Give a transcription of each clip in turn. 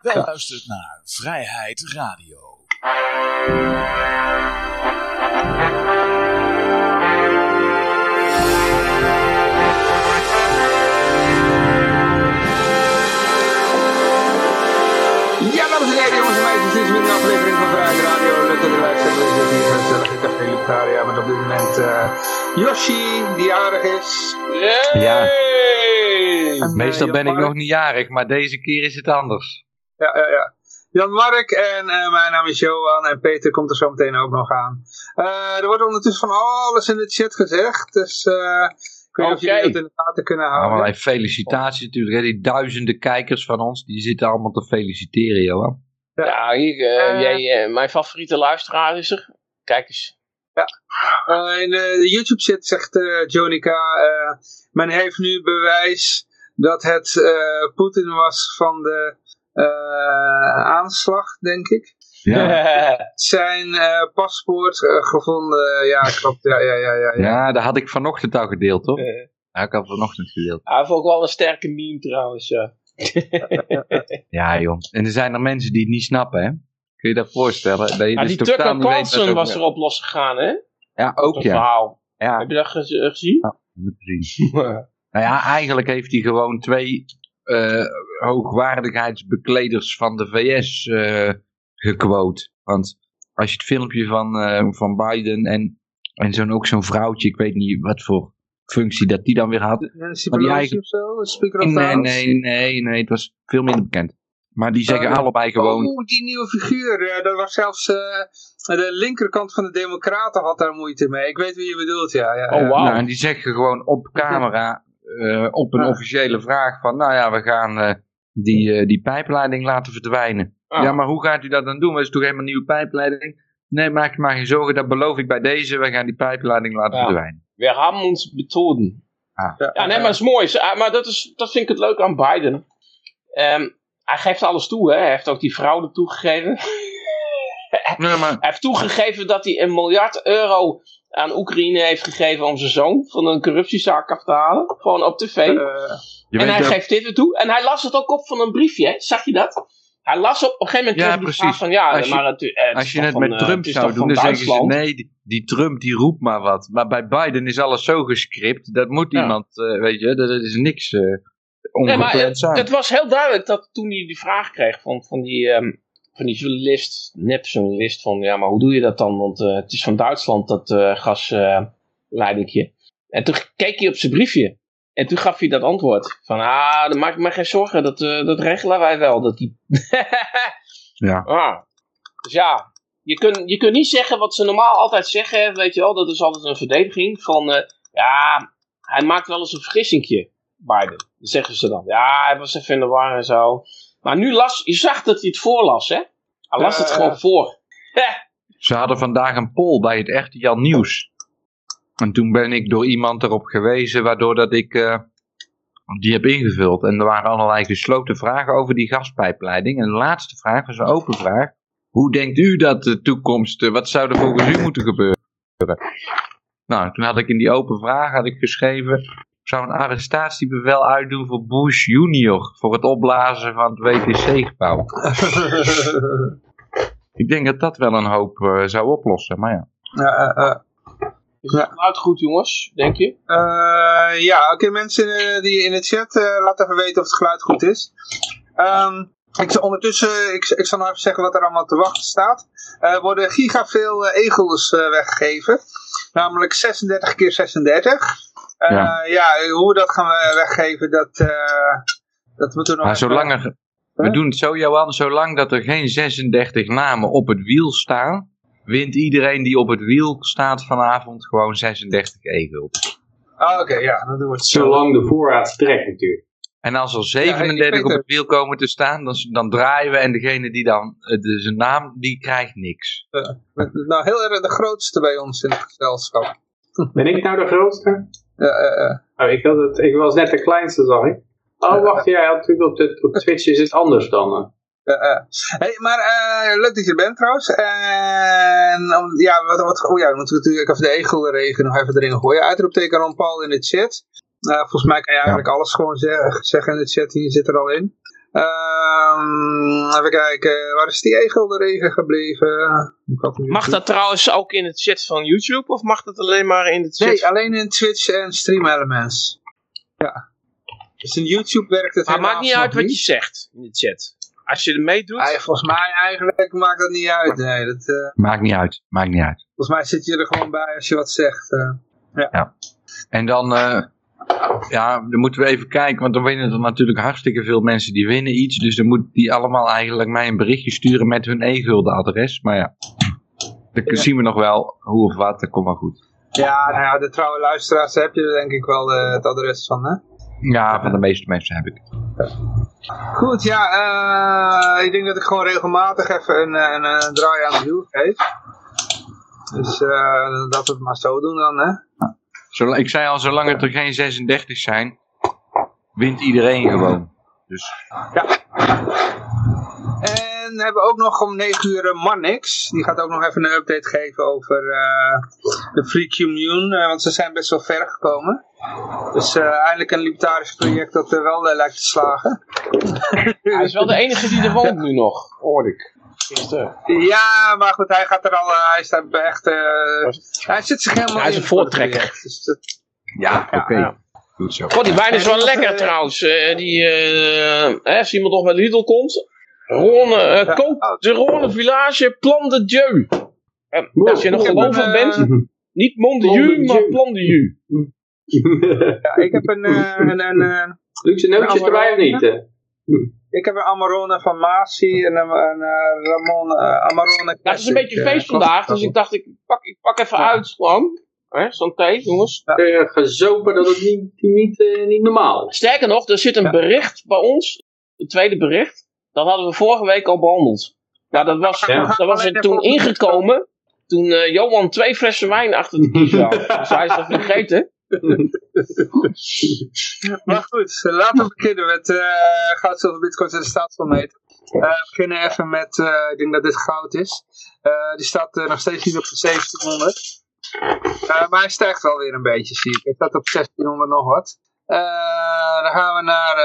Wij luistert naar Vrijheid Radio. Ja, dames en heren, jongens en meisjes, dit is weer een aflevering van Vrijheid Radio. Leuk dat er luisteren. We zitten hier gezellig in Café Lucaria met op dit moment eh Yoshi, die jarig is. Ja. En, Meestal eh, ben ik nog niet jarig, maar deze keer is het anders. Ja, ja, ja. Jan Mark en eh, mijn naam is Johan en Peter komt er zo meteen ook nog aan. Eh, er wordt ondertussen van alles in de chat gezegd, dus eh, ik weet niet of jullie dat in de gaten kunnen houden. Allerlei felicitaties natuurlijk. Hè. Die duizenden kijkers van ons, die zitten allemaal te feliciteren, Johan. Ja, hier, jij, eh, mijn favoriete luisteraar is er. Kijk eens. Eh, in de, YouTube-chat zegt eh Jonica, eh, men heeft nu bewijs dat het eh, Poetin was van de aanslag, denk ik. Zijn eh, paspoort eh, gevonden, ja klopt, ja, ja, ja, ja. ja. Ja, dat had ik vanochtend al gedeeld, toch? Eh, Ja, ik had vanochtend gedeeld. Hij heeft ook wel een sterke meme trouwens. Ja. Ja, joh. En er zijn er mensen die het niet snappen, hè? Kun je dat voorstellen? Dat je Ja, dus die totaal Tucker Carlson er- was erop losgegaan, hè? Ja, ook Dat ja. verhaal. Ja, Heb je dat ge- eh, gezien? Ja. Nou ja, eigenlijk heeft hij gewoon twee eh, hoogwaardigheidsbekleders van de VS eh gequote. Want als je het filmpje van, eh, van Biden en, en zo'n, ook zo'n vrouwtje, ik weet niet wat voor functie dat die dan weer had. Nancy Maar die eigen- of zo, Speaker of Nee, nee, nee, nee, het was veel minder bekend. Maar die zeggen Eh, allebei gewoon, Oh, die nieuwe figuur. eh, dat was zelfs eh, de linkerkant van de Democraten had daar moeite mee. Ik weet wie je bedoelt, ja. ja, Oh, ja. nou, en die zeggen gewoon op camera, eh, op een Ja. officiële vraag van, nou ja, we gaan eh, die, eh, die pijpleiding laten verdwijnen. Ah. Ja, maar hoe gaat u dat dan doen? Dat is toch helemaal een nieuwe pijpleiding? Nee, maak je maar geen zorgen, dat beloof ik bij deze. We gaan die pijpleiding laten Ja. verdwijnen. We hebben ons methoden. Ah. Ja, nee, maar dat is mooi. Ah, Maar dat, is, dat vind ik het leuk aan Biden. Ehm, hij geeft alles toe, hè. Hij heeft ook die vrouw er toegegeven. Nee, maar, Hij heeft toegegeven dat hij een miljard euro aan Oekraïne heeft gegeven om zijn zoon van een corruptiezaak af te halen. Gewoon op tv. Eh, je en hij geeft dit er toe. En hij las het ook op van een briefje, hè? Zag je dat? Hij las op, op een gegeven moment Ja, kreeg hij de precies. vraag van ja, Als je- maar het, eh, het als je toch het van, met eh, Trump het zou doen, dan zeggen ze, nee, die, die Trump die roept maar wat. Maar bij Biden is alles zo gescript, dat moet Ja. iemand, eh, weet je, dat dat is niks eh Nee, maar zijn. het was heel duidelijk dat toen hij die vraag kreeg van, van, die, ehm, van die journalist, nep-journalist, van ja, maar hoe doe je dat dan? Want eh, het is van Duitsland, dat eh gasleidingje. en toen keek hij op zijn briefje. En toen gaf hij dat antwoord. Van, ah, dan maak ik me geen zorgen, dat, eh, dat regelen wij wel. Dat die... Ja. ah. Dus ja, je kunt, je kunt niet zeggen wat ze normaal altijd zeggen, weet je wel. Dat is altijd een verdediging van, ja, hij maakt wel eens een vergissingje, Biden. Dat zeggen ze dan. Ja, hij was even in de war en zo. Maar nu las, je zag dat hij het voorlas, hè? Hij las het ja, gewoon voor. Ze hadden vandaag een poll bij het echte Jan Nieuws. En toen ben ik door iemand erop gewezen, waardoor dat ik eh, die heb ingevuld. En er waren allerlei gesloten vragen over die gaspijpleiding. En de laatste vraag was een open vraag. Hoe denkt u dat de toekomst, eh, wat zou er volgens u moeten gebeuren? Nou, toen had ik in die open vraag had ik geschreven, zou een arrestatiebevel uitdoen voor Bush junior, voor het opblazen van het WTC-gebouw. Ik denk dat dat wel een hoop eh, zou oplossen, maar ja. ja, eh, eh. Is het geluid goed, jongens? Denk je? Eh, ja, oké, mensen die in de chat, eh laat even weten of het geluid goed is. Ehm, ik zal ondertussen, ik, ik zal nog even zeggen wat er allemaal te wachten staat. Er worden gigaveel egels eh, weggegeven. Namelijk 36 keer 36. Eh, Ja. ja. hoe we dat gaan weggeven, dat, eh, dat moeten we nog Maar even- zolang er, we doen het zo Johan, zolang dat er geen 36 namen op het wiel staan, wint iedereen die op het wiel staat vanavond gewoon 36 e-gulden. Ah, oké, ja, dan doen we het zo. Zolang de voorraad strekt natuurlijk. En als er 37 weet op het. het wiel komen te staan, dan, dan draaien we en degene die dan, eh, de, zijn naam, die krijgt niks. Nou, heel erg de grootste bij ons in het gezelschap. Ben ik nou de grootste? Ja, eh, eh. Oh, ik, had het, ik was net de kleinste, zag ik. Oh, wacht, ja, ja, natuurlijk op, de, op Twitch is het anders dan. eh. Ja. hey, maar eh, leuk dat je er bent trouwens. En ja, wat, wat, oh ja, dan moeten we natuurlijk even de egelregen nog even erin gooien. Uitroepteken Ron Paul in de chat. Nou, volgens mij kan je eigenlijk alles gewoon zeggen, zeggen in de chat. Hier zit er al in. Ehm, even kijken, waar is die e-guldenregen gebleven? Ik had hem Mag dat trouwens ook in het chat van YouTube of mag dat alleen maar in het chat? Nee, alleen in Twitch en Stream Elements. Ja. Dus in YouTube werkt het maar maakt niet uit wat je zegt in de chat. Als je er meedoet, Ah, volgens mij eigenlijk maakt dat niet uit. Nee, dat, eh, Maakt niet uit, maakt niet uit. volgens mij zit je er gewoon bij als je wat zegt. eh. En dan, eh, ja, dan moeten we even kijken, want dan winnen er natuurlijk hartstikke veel mensen die winnen iets. Dus dan moeten die allemaal eigenlijk mij een berichtje sturen met hun e-gulden adres. Maar ja, dan Ja. zien we nog wel hoe of wat, dat komt wel goed. Ja, nou ja, de trouwe luisteraars heb je er denk ik wel eh, het adres van, hè? Ja, van de meeste mensen heb ik. Goed, ja, eh, ik denk dat ik gewoon regelmatig even een, eh, een, een draai aan de wiel geef. Dus eh, dat we het maar zo doen dan, hè? Zolang, ik zei al, zolang het er geen 36 zijn, wint iedereen gewoon. Dus En we hebben ook nog om 9 uur eh, Marnix. Die gaat ook nog even een update geven over eh, de Free Commune. eh, want ze zijn best wel ver gekomen. Dus eh, eindelijk een libertarisch project dat er wel lijkt te slagen. hij is wel de enige die er woont nu nog, hoorde ik. Ja, maar goed, hij gaat er al, eh, hij staat echt, eh, hij zit zich helemaal Hij is een voortrekker. Dus ja, oké. ja. Goed zo. God, die wijn is wel lekker trouwens. Eh, die, eh, hè, als iemand nog met Lidl komt. Rone, Ja. koop de Rone Village Plan de Dieu. En als je nog gelovig een, bent, niet Mon de Dieu, maar. Plan de Dieu. ja, ik heb een, een, een, eh, Luxe nootjes erbij of niet? Eh? ik heb een Amarone van Masi en een, een eh, Ramon uh, Amarone Nou, het is een beetje eh, feest vandaag, dus ik dacht, ik pak, ik pak even Ja. uit gewoon. Hè, Zo'n thee, jongens. Eh, gezopen dat het niet, niet, eh, niet normaal. Sterker nog, er zit een Ja. bericht bij ons, het tweede bericht. Dat hadden we vorige week al behandeld. Nou, dat was, Ja. dat was er toen ingekomen. Toen eh, Johan twee flessen wijn achter de kiezer had. Dus hij is dat vergeten. Maar goed, laten we beginnen met uh, goud, zilver, bitcoins en de staatsvalmeter. Uh, we beginnen even met, uh, ik denk dat dit goud is. Die staat nog steeds niet op de 1700. Uh, maar hij stijgt wel weer een beetje, zie ik. Hij staat op 1600 nog wat. Dan gaan we naar,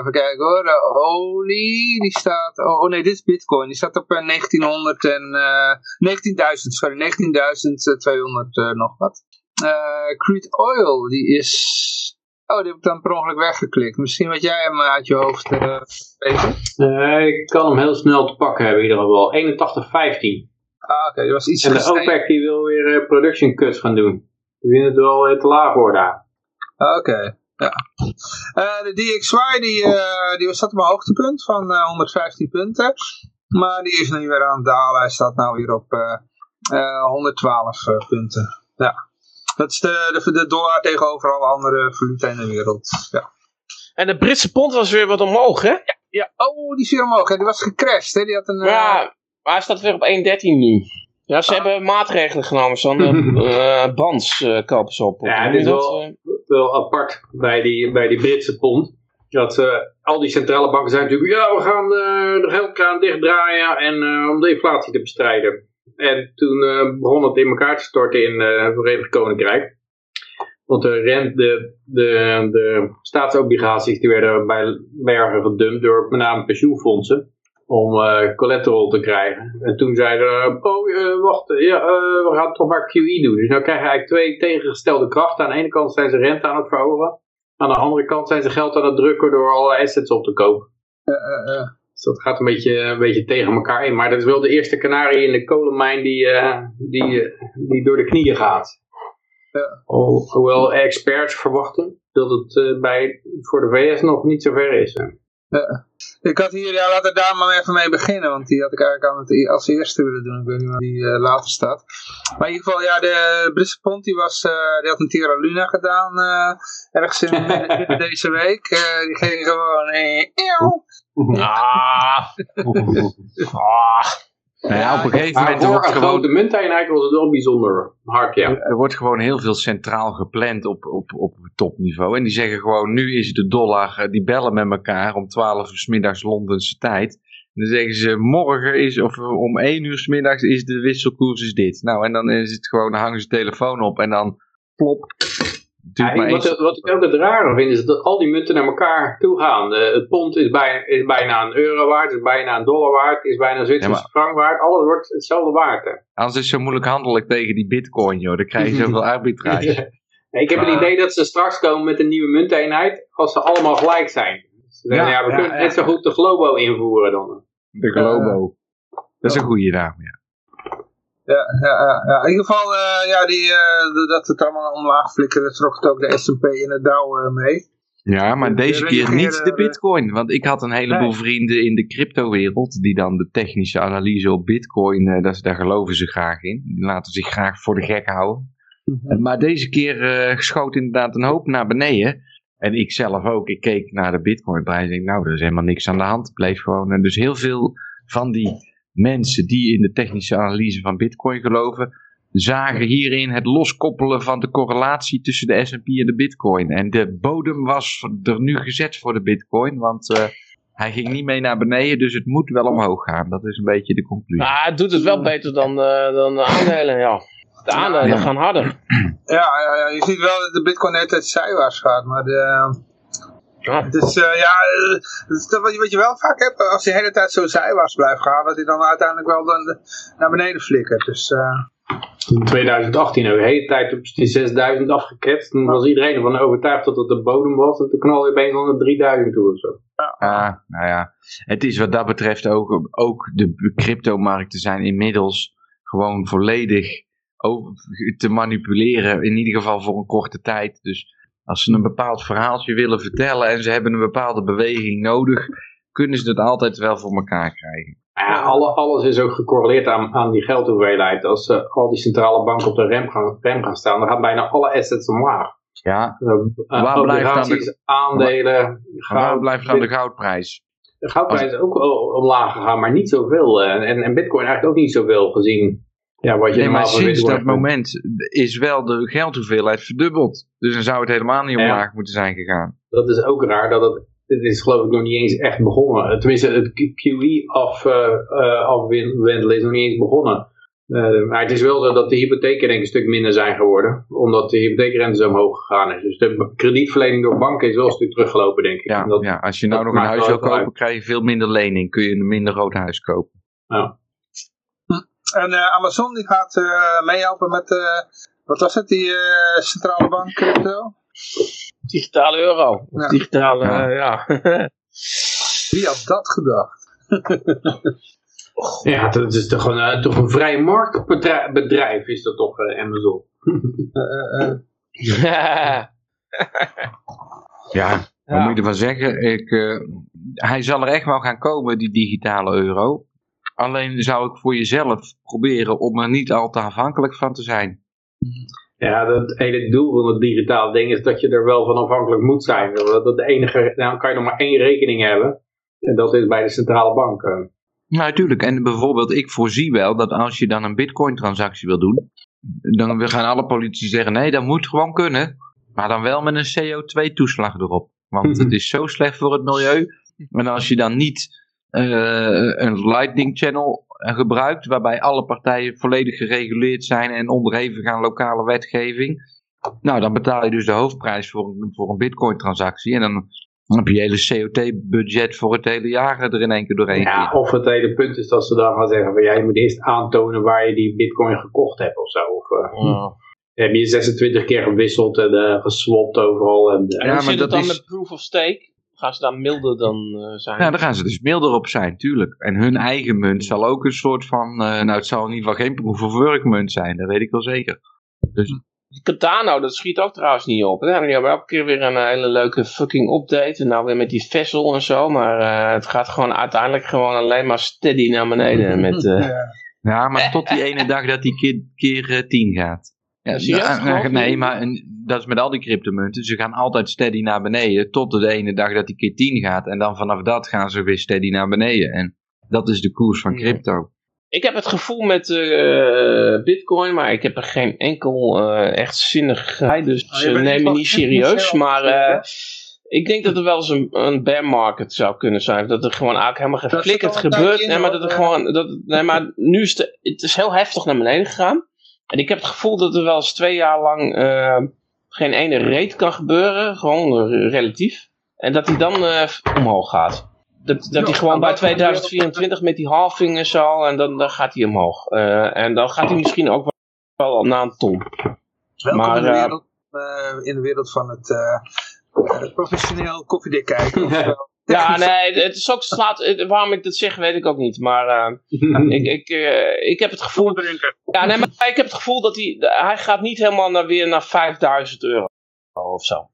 even kijken hoor, de olie, die staat, oh, oh nee, dit is bitcoin, die staat op uh, 1900 en, uh, 19.000, sorry, 19.200 nog wat. Uh, crude oil, die is, oh, die heb ik dan per ongeluk weggeklikt. Misschien wat jij hem uit je hoofd uh, uh, ik kan hem heel snel te pakken hebben in ieder geval. 81,15. Ah, oké, okay, dat was iets En de. OPEC die wil weer uh, production cuts gaan doen. Die vinden het wel uh, te laag worden. Ah, oké, okay. ja. Uh, de DXY die, die staat op een hoogtepunt van uh, 115 punten. Maar die is nu weer aan het dalen. Hij staat nu weer op uh, 112 punten. Ja. Dat is de, de, de dollar tegenover alle andere valuta in de wereld. Ja. En de Britse pond was weer wat omhoog, hè? Ja, ja. oh, die is weer omhoog. Hè? Die was gecrashed. Hè? Die had een, ja, maar hij staat weer op 1,13 nu. Ja, ze ah. hebben maatregelen genomen. Zo'n uh, bands uh, kopen ze op. Ja, dit is wel, uh... wel apart bij die, bij die Britse pond. Dat uh, al die centrale banken zijn natuurlijk, ja, we gaan uh, de geldkraan dichtdraaien en, uh, om de inflatie te bestrijden. En toen begon het in elkaar te storten in het Verenigd Koninkrijk. Want de, rent, de, de, de staatsobligaties die werden bij bergen gedumpt door met name pensioenfondsen om uh, collateral te krijgen. En toen zeiden oh uh, wacht, ja, we gaan toch maar QE doen. Dus nu krijg je eigenlijk twee tegengestelde krachten. Aan de ene kant zijn ze rente aan het verhogen. Aan de andere kant zijn ze geld aan het drukken door alle assets op te kopen. Dus dat gaat een beetje, een beetje tegen elkaar in. Maar dat is wel de eerste kanarie in de kolenmijn die, die, die door de knieën gaat. Hoewel experts verwachten dat het bij, voor de VS nog niet zo ver is. Ja. Ik had hier, ja, laten we daar maar even mee beginnen, want die had ik eigenlijk aan het, als eerste willen doen. Ik weet niet waar die uh, later staat. Maar in ieder geval, ja, de Britse die, was, uh, die had een Terra Luna gedaan, uh, ergens in deze week. die ging gewoon, eh, ah. ah. Nou ja, op een gegeven moment voor wordt een gewoon, grote munteenheid was het wel bijzonder hard, ja. er wordt gewoon heel veel centraal gepland op, op, op topniveau. En die zeggen gewoon, nu is de dollar, die bellen met elkaar om 12 uur s middags Londense tijd. En dan zeggen ze, morgen is, of om 1 uur s middags is de wisselkoers is dit. Nou, en dan is het gewoon, dan hangen ze telefoon op en dan plop, Ja, wat, eens. wat ik ook het rare vind, is dat al die munten naar elkaar toe gaan. Eh, het pond is, bij, is bijna een euro waard, is bijna een dollar waard, is bijna een Zwitserse Ja, frank waard. Alles wordt hetzelfde waard. hè. Anders is het zo moeilijk handelijk tegen die bitcoin, joh. Dan krijg je zoveel arbitrage. Ik heb het idee dat ze straks komen met een nieuwe munteenheid als ze allemaal gelijk zijn. Ze zeggen, Ja, we kunnen net zo goed de Globo invoeren dan. De Globo. Dat is een goede naam, ja. Ja, ja. In ieder geval, eh, ja, die, eh, dat het allemaal omlaag flikkerde, trok het ook de S&P en de Dow eh, mee. Ja, maar De- de deze keer niet de bitcoin. Want ik had een heleboel Nee. vrienden in de cryptowereld die dan de technische analyse op bitcoin, eh, dat, daar geloven ze graag in. Die laten zich graag voor de gek houden. Mhm. Maar deze keer schoot inderdaad een hoop naar beneden. En ik zelf ook. Ik keek naar de bitcoinprijs en denk, nou, er is helemaal niks aan de hand. Het bleef gewoon. En dus heel veel van die mensen die in de technische analyse van bitcoin geloven, zagen hierin het loskoppelen van de correlatie tussen de S&P en de bitcoin. En de bodem was er nu gezet voor de bitcoin, want eh, hij ging niet mee naar beneden, dus het moet wel omhoog gaan. Dat is een beetje de conclusie. Maar het doet het wel beter dan, eh, dan de aandelen, ja. De aandelen Ja. gaan harder. Ja, ja, ja, je ziet wel dat de bitcoin hele tijd zijwaarts gaat, maar de, Ja. is, eh, ja, eh, het is toch wat je, wat je wel vaak hebt, als hij de hele tijd zo zijwaarts blijft gaan, dat hij dan uiteindelijk wel dan naar beneden flikkert. Dus, eh, In 2018 ook de hele tijd op die 6000 afgeketst. Toen was iedereen ervan overtuigd dat het de bodem was. En toen knalde je opeens al naar 3000 toe of zo. Ah, nou ja, het is wat dat betreft ook, ook de cryptomarkten zijn inmiddels gewoon volledig te manipuleren, in ieder geval voor een korte tijd. Dus als ze een bepaald verhaaltje willen vertellen en ze hebben een bepaalde beweging nodig, kunnen ze het altijd wel voor elkaar krijgen. Ja, alle, alles is ook gecorreleerd aan, aan die geldhoeveelheid. Als eh, al die centrale banken op de rem gaan, rem gaan staan, dan gaan bijna alle assets omlaag. Ja, Uh, Waar blijft dan de- aandelen, maar waar goud. blijft dan de goudprijs? De goudprijs is ook omlaag gegaan, maar niet zoveel. eh, En, en bitcoin eigenlijk ook niet zoveel gezien. Ja, wat je Nee, maar sinds dat moment is wel de geldhoeveelheid verdubbeld. Dus dan zou het helemaal niet Ja. omlaag moeten zijn gegaan. dat is ook raar dat het, is geloof ik nog niet eens echt begonnen. Tenminste, het QE af, eh, eh, afwendelen is nog niet eens begonnen. Eh, maar het is wel zo dat de hypotheken denk ik een stuk minder zijn geworden. Omdat de hypotheekrente zo omhoog gegaan is. Dus de kredietverlening door banken is wel een stuk teruggelopen denk ik. Ja, dat, ja, als je nou nog een huis wil uit. kopen, krijg je veel minder lening. Kun je een minder groot huis kopen. ja. En eh, Amazon die gaat eh, meehelpen met, eh, wat was het, die eh, centrale bank crypto? Digitale euro. Ja. Digitale, Ja. ja. Wie had dat gedacht? ja, dat is toch een, toch een vrije marktbedrijf is dat toch Amazon. Eh. Ja, wat Ja. moet je ervan zeggen? Ik, eh, hij zal er echt wel gaan komen, die digitale euro. Alleen zou ik voor jezelf proberen om er niet al te afhankelijk van te zijn. Ja, dat hele doel van het digitale ding is dat je er wel van afhankelijk moet zijn. Dat de enige, dan kan je nog maar één rekening hebben. En dat is bij de centrale bank. eh. Nou, natuurlijk. En bijvoorbeeld, ik voorzie wel dat als je dan een bitcoin-transactie wil doen, dan gaan alle politici zeggen, nee, dat moet gewoon kunnen. Maar dan wel met een CO2-toeslag erop. Want het is zo slecht voor het milieu. En als je dan niet een Lightning Channel gebruikt, waarbij alle partijen volledig gereguleerd zijn en onderhevig aan lokale wetgeving, nou, dan betaal je dus de hoofdprijs voor, een- voor een bitcoin-transactie. En dan heb je je hele CO2-budget voor het hele jaar er in één keer doorheen. Ja, of het hele punt is dat ze dan gaan zeggen van ja, je moet eerst aantonen waar je die bitcoin gekocht hebt of zo. Of eh, Ja. heb je 26 keer gewisseld en eh geswapt overal. En, eh, En Ja, hoe maar zit het dat dan is- met proof of stake? Gaan ze daar milder dan eh, zijn? Ja, dan gaan ze dus milder op zijn, tuurlijk. En hun eigen munt zal ook een soort van, eh, nou het zal in ieder geval geen proof of work munt zijn, dat weet ik wel zeker. Die Cardano, dat schiet ook trouwens niet op. hè. Die hebben elke keer weer een eh, hele leuke fucking update. En nou weer met die vessel en zo. Maar eh, het gaat gewoon uiteindelijk gewoon alleen maar steady naar beneden. Met, eh, ja. Maar tot die ene dag dat die keer, keer eh, 10 gaat. Ja, Serieus? nou, je? nee, maar een- dat is met al die cryptomunten. Ze gaan altijd steady naar beneden tot de ene dag dat die keer 10 gaat. En dan vanaf dat gaan ze weer steady naar beneden. En dat is de koers van Ja. crypto. Ik heb het gevoel met eh, Bitcoin, maar ik heb er geen enkel eh, echt zinnig bij. Dus Oh, uh, neem niet me niet serieus. Maar eh, ik denk dat er wel eens een, een bear market zou kunnen zijn. Dat er gewoon eigenlijk helemaal geen Dat zit flikkerd al een gebeurt. Nee, maar dat er gewoon. Dat, nee, maar nu is het, het is heel heftig naar beneden gegaan. En ik heb het gevoel dat er wel eens twee jaar lang. eh, geen ene reet kan gebeuren, gewoon relatief. En dat hij dan eh, omhoog gaat. Dat, dat hij gewoon bij 2024 met die halving en zo, en dan, dan gaat hij omhoog. Eh, en dan gaat hij misschien ook wel naar een ton. Welkom Maar, in, de wereld, in de wereld van het professioneel koffiedik kijken. Ja, nee, het is ook slaat. het- Waarom ik dat zeg, weet ik ook niet. Maar eh, ik, ik, eh, ik heb het gevoel. Ja, nee, maar ik heb het gevoel dat hij. Hij gaat niet helemaal naar, weer naar 5000 euro of zo.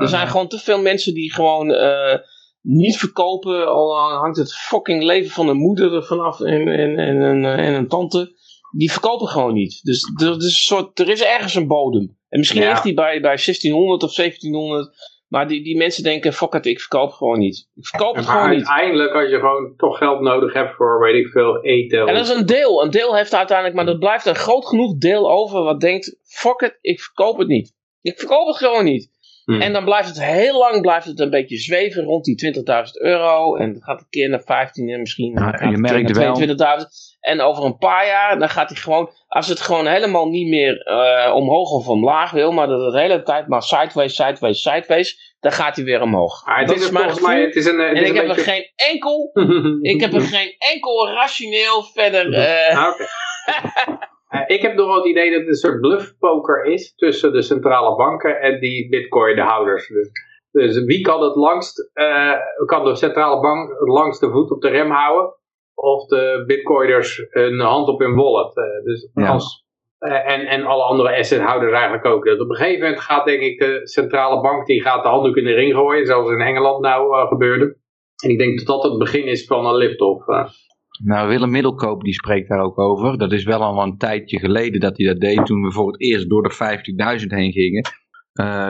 Er zijn gewoon te veel mensen die gewoon eh, niet verkopen. Al hangt het fucking leven van een moeder er vanaf en, en, en, en, en een tante. Die verkopen gewoon niet. Dus er, is een soort, er is ergens een bodem. En misschien Ja. ligt die bij, bij 1600 of 1700. Maar die, die mensen denken, fuck it, ik verkoop gewoon niet. Ik verkoop het Maar gewoon niet. uiteindelijk, als je gewoon toch geld nodig hebt voor, weet ik veel, eten. En dat is een deel. Een deel heeft uiteindelijk, maar er blijft een groot genoeg deel over wat denkt, fuck it, ik verkoop het niet. Ik verkoop het gewoon niet. Hmm. En dan blijft het heel lang blijft het een beetje zweven rond die 20.000 euro. En het gaat een keer naar 15 en misschien het je merkt naar 22.000. En over een paar jaar, dan gaat hij gewoon, als het gewoon helemaal niet meer eh, omhoog of omlaag wil, maar dat het de hele tijd maar sideways, sideways, sideways, dan gaat hij weer omhoog. Het dat is, mijn mij, het is een, het En is ik een heb er geen enkel, ik heb er geen enkel rationeel verder... eh, Ah, oké. Eh, ik heb nog wel het idee dat het een soort bluffpoker is tussen de centrale banken en die bitcoinhouders. Dus, dus wie kan het langst, eh, kan de centrale bank het langst de voet op de rem houden? Of de bitcoiners een hand op hun wallet. Eh, dus Ja. als, eh, en, en alle andere assethouders eigenlijk ook. Dat op een gegeven moment gaat denk ik de centrale bank die gaat de handdoek in de ring gooien. Zoals in Engeland nou eh, gebeurde. En ik denk dat dat het begin is van een lift-off. Nou, Willem Middelkoop die spreekt daar ook over. Dat is wel al een tijdje geleden dat hij dat deed. Toen we voor het eerst door de 50.000 heen gingen.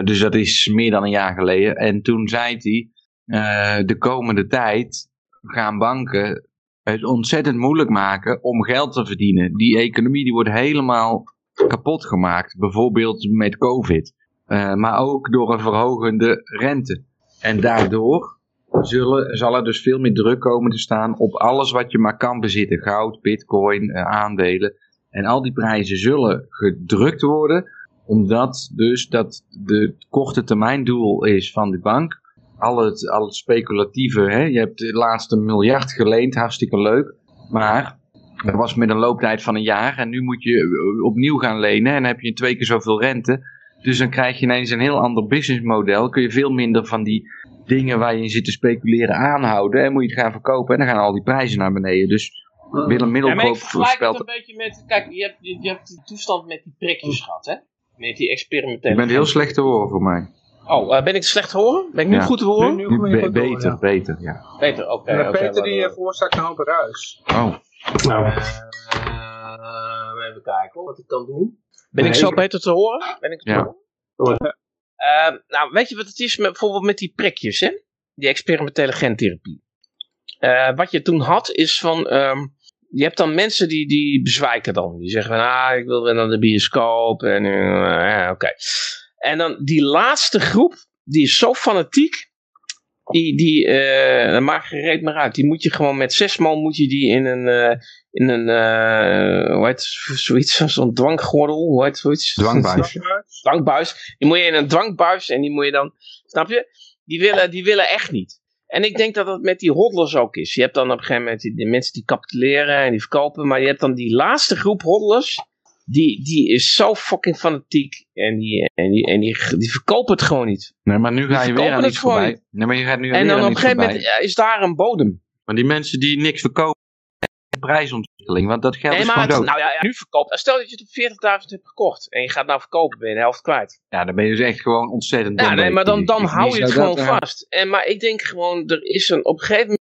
Dus dat is meer dan een jaar geleden. En toen zei hij, de komende tijd gaan banken het ontzettend moeilijk maken om geld te verdienen. Die economie die wordt helemaal kapot gemaakt. Bijvoorbeeld met COVID. Eh, maar ook door een verhogende rente. En daardoor zullen, zal er dus veel meer druk komen te staan op alles wat je maar kan bezitten. Goud, bitcoin, eh, aandelen. En al die prijzen zullen gedrukt worden, omdat dus dat de korte termijn doel is van de bank. Al het, al het speculatieve, hè? je hebt de laatste miljard geleend, hartstikke leuk. Maar dat was met een looptijd van een jaar en nu moet je eh, opnieuw gaan lenen en dan heb je twee keer zoveel rente. Dus dan krijg je ineens een heel ander businessmodel. Kun je veel minder van die dingen waar je in zit te speculeren aanhouden. En moet je het gaan verkopen en dan gaan al die prijzen naar beneden. Dus Willem Ja, Middelkoop ik het voorspelt... een beetje met... Kijk, je hebt, je, je hebt die toestand met die prikjes gehad, hè? Met die experimentele... Je bent heel slecht te horen voor mij. Oh, eh, ben ik slecht te horen? Ben ik nu Ja. goed te horen? Nu- nu kom je Be- goed door, beter, ja. beter, ja. Beter, oké. Maar oké, Peter die eh, veroorzaakt een hoop ruis. Oh, Nou, even kijken hoor, wat ik kan doen. Ben ik zo beter te horen? Ben ik te Ja. horen? Nou, weet je wat het is met, bijvoorbeeld met die prikjes, hè? Die experimentele gentherapie. Eh, wat je toen had is van... ehm, je hebt dan mensen die, die bezwijken dan. Die zeggen van, ah, ik wil weer naar de bioscoop. En ja, oké. En dan die laatste groep, die is zo fanatiek. Die, die eh dat maakt geen reet meer uit. Die moet je gewoon met zes man moet je die in een, eh, in een eh, hoe heet het, zoiets, zo'n dwanggordel, hoe heet zoiets? Dwangbuis. dwangbuis. Die moet je in een dwangbuis en die moet je dan, snap je? Die willen, die willen echt niet. En ik denk dat dat met die hodlers ook is. Je hebt dan op een gegeven moment die, die mensen die capituleren en die verkopen. Maar je hebt dan die laatste groep hodlers. Die, die is zo fucking fanatiek. En, die, en, die, en die, die verkopen het gewoon niet. Nee, maar nu ga je weer aan iets voorbij. niet. Nee, maar je gaat nu En weer dan op een gegeven voorbij. moment is daar een bodem. Maar die mensen die niks verkopen, prijsontwikkeling, want dat geld Nee, is maar gewoon het- nou ja, nu verkoopt. Stel dat je het op 40.000 hebt gekocht. En je gaat nou verkopen, ben je de helft kwijt. Ja, dan ben je dus echt gewoon ontzettend Ja, nee, maar dan, dan hou je het gewoon eh, vast. En, maar ik denk gewoon, er is een, op een gegeven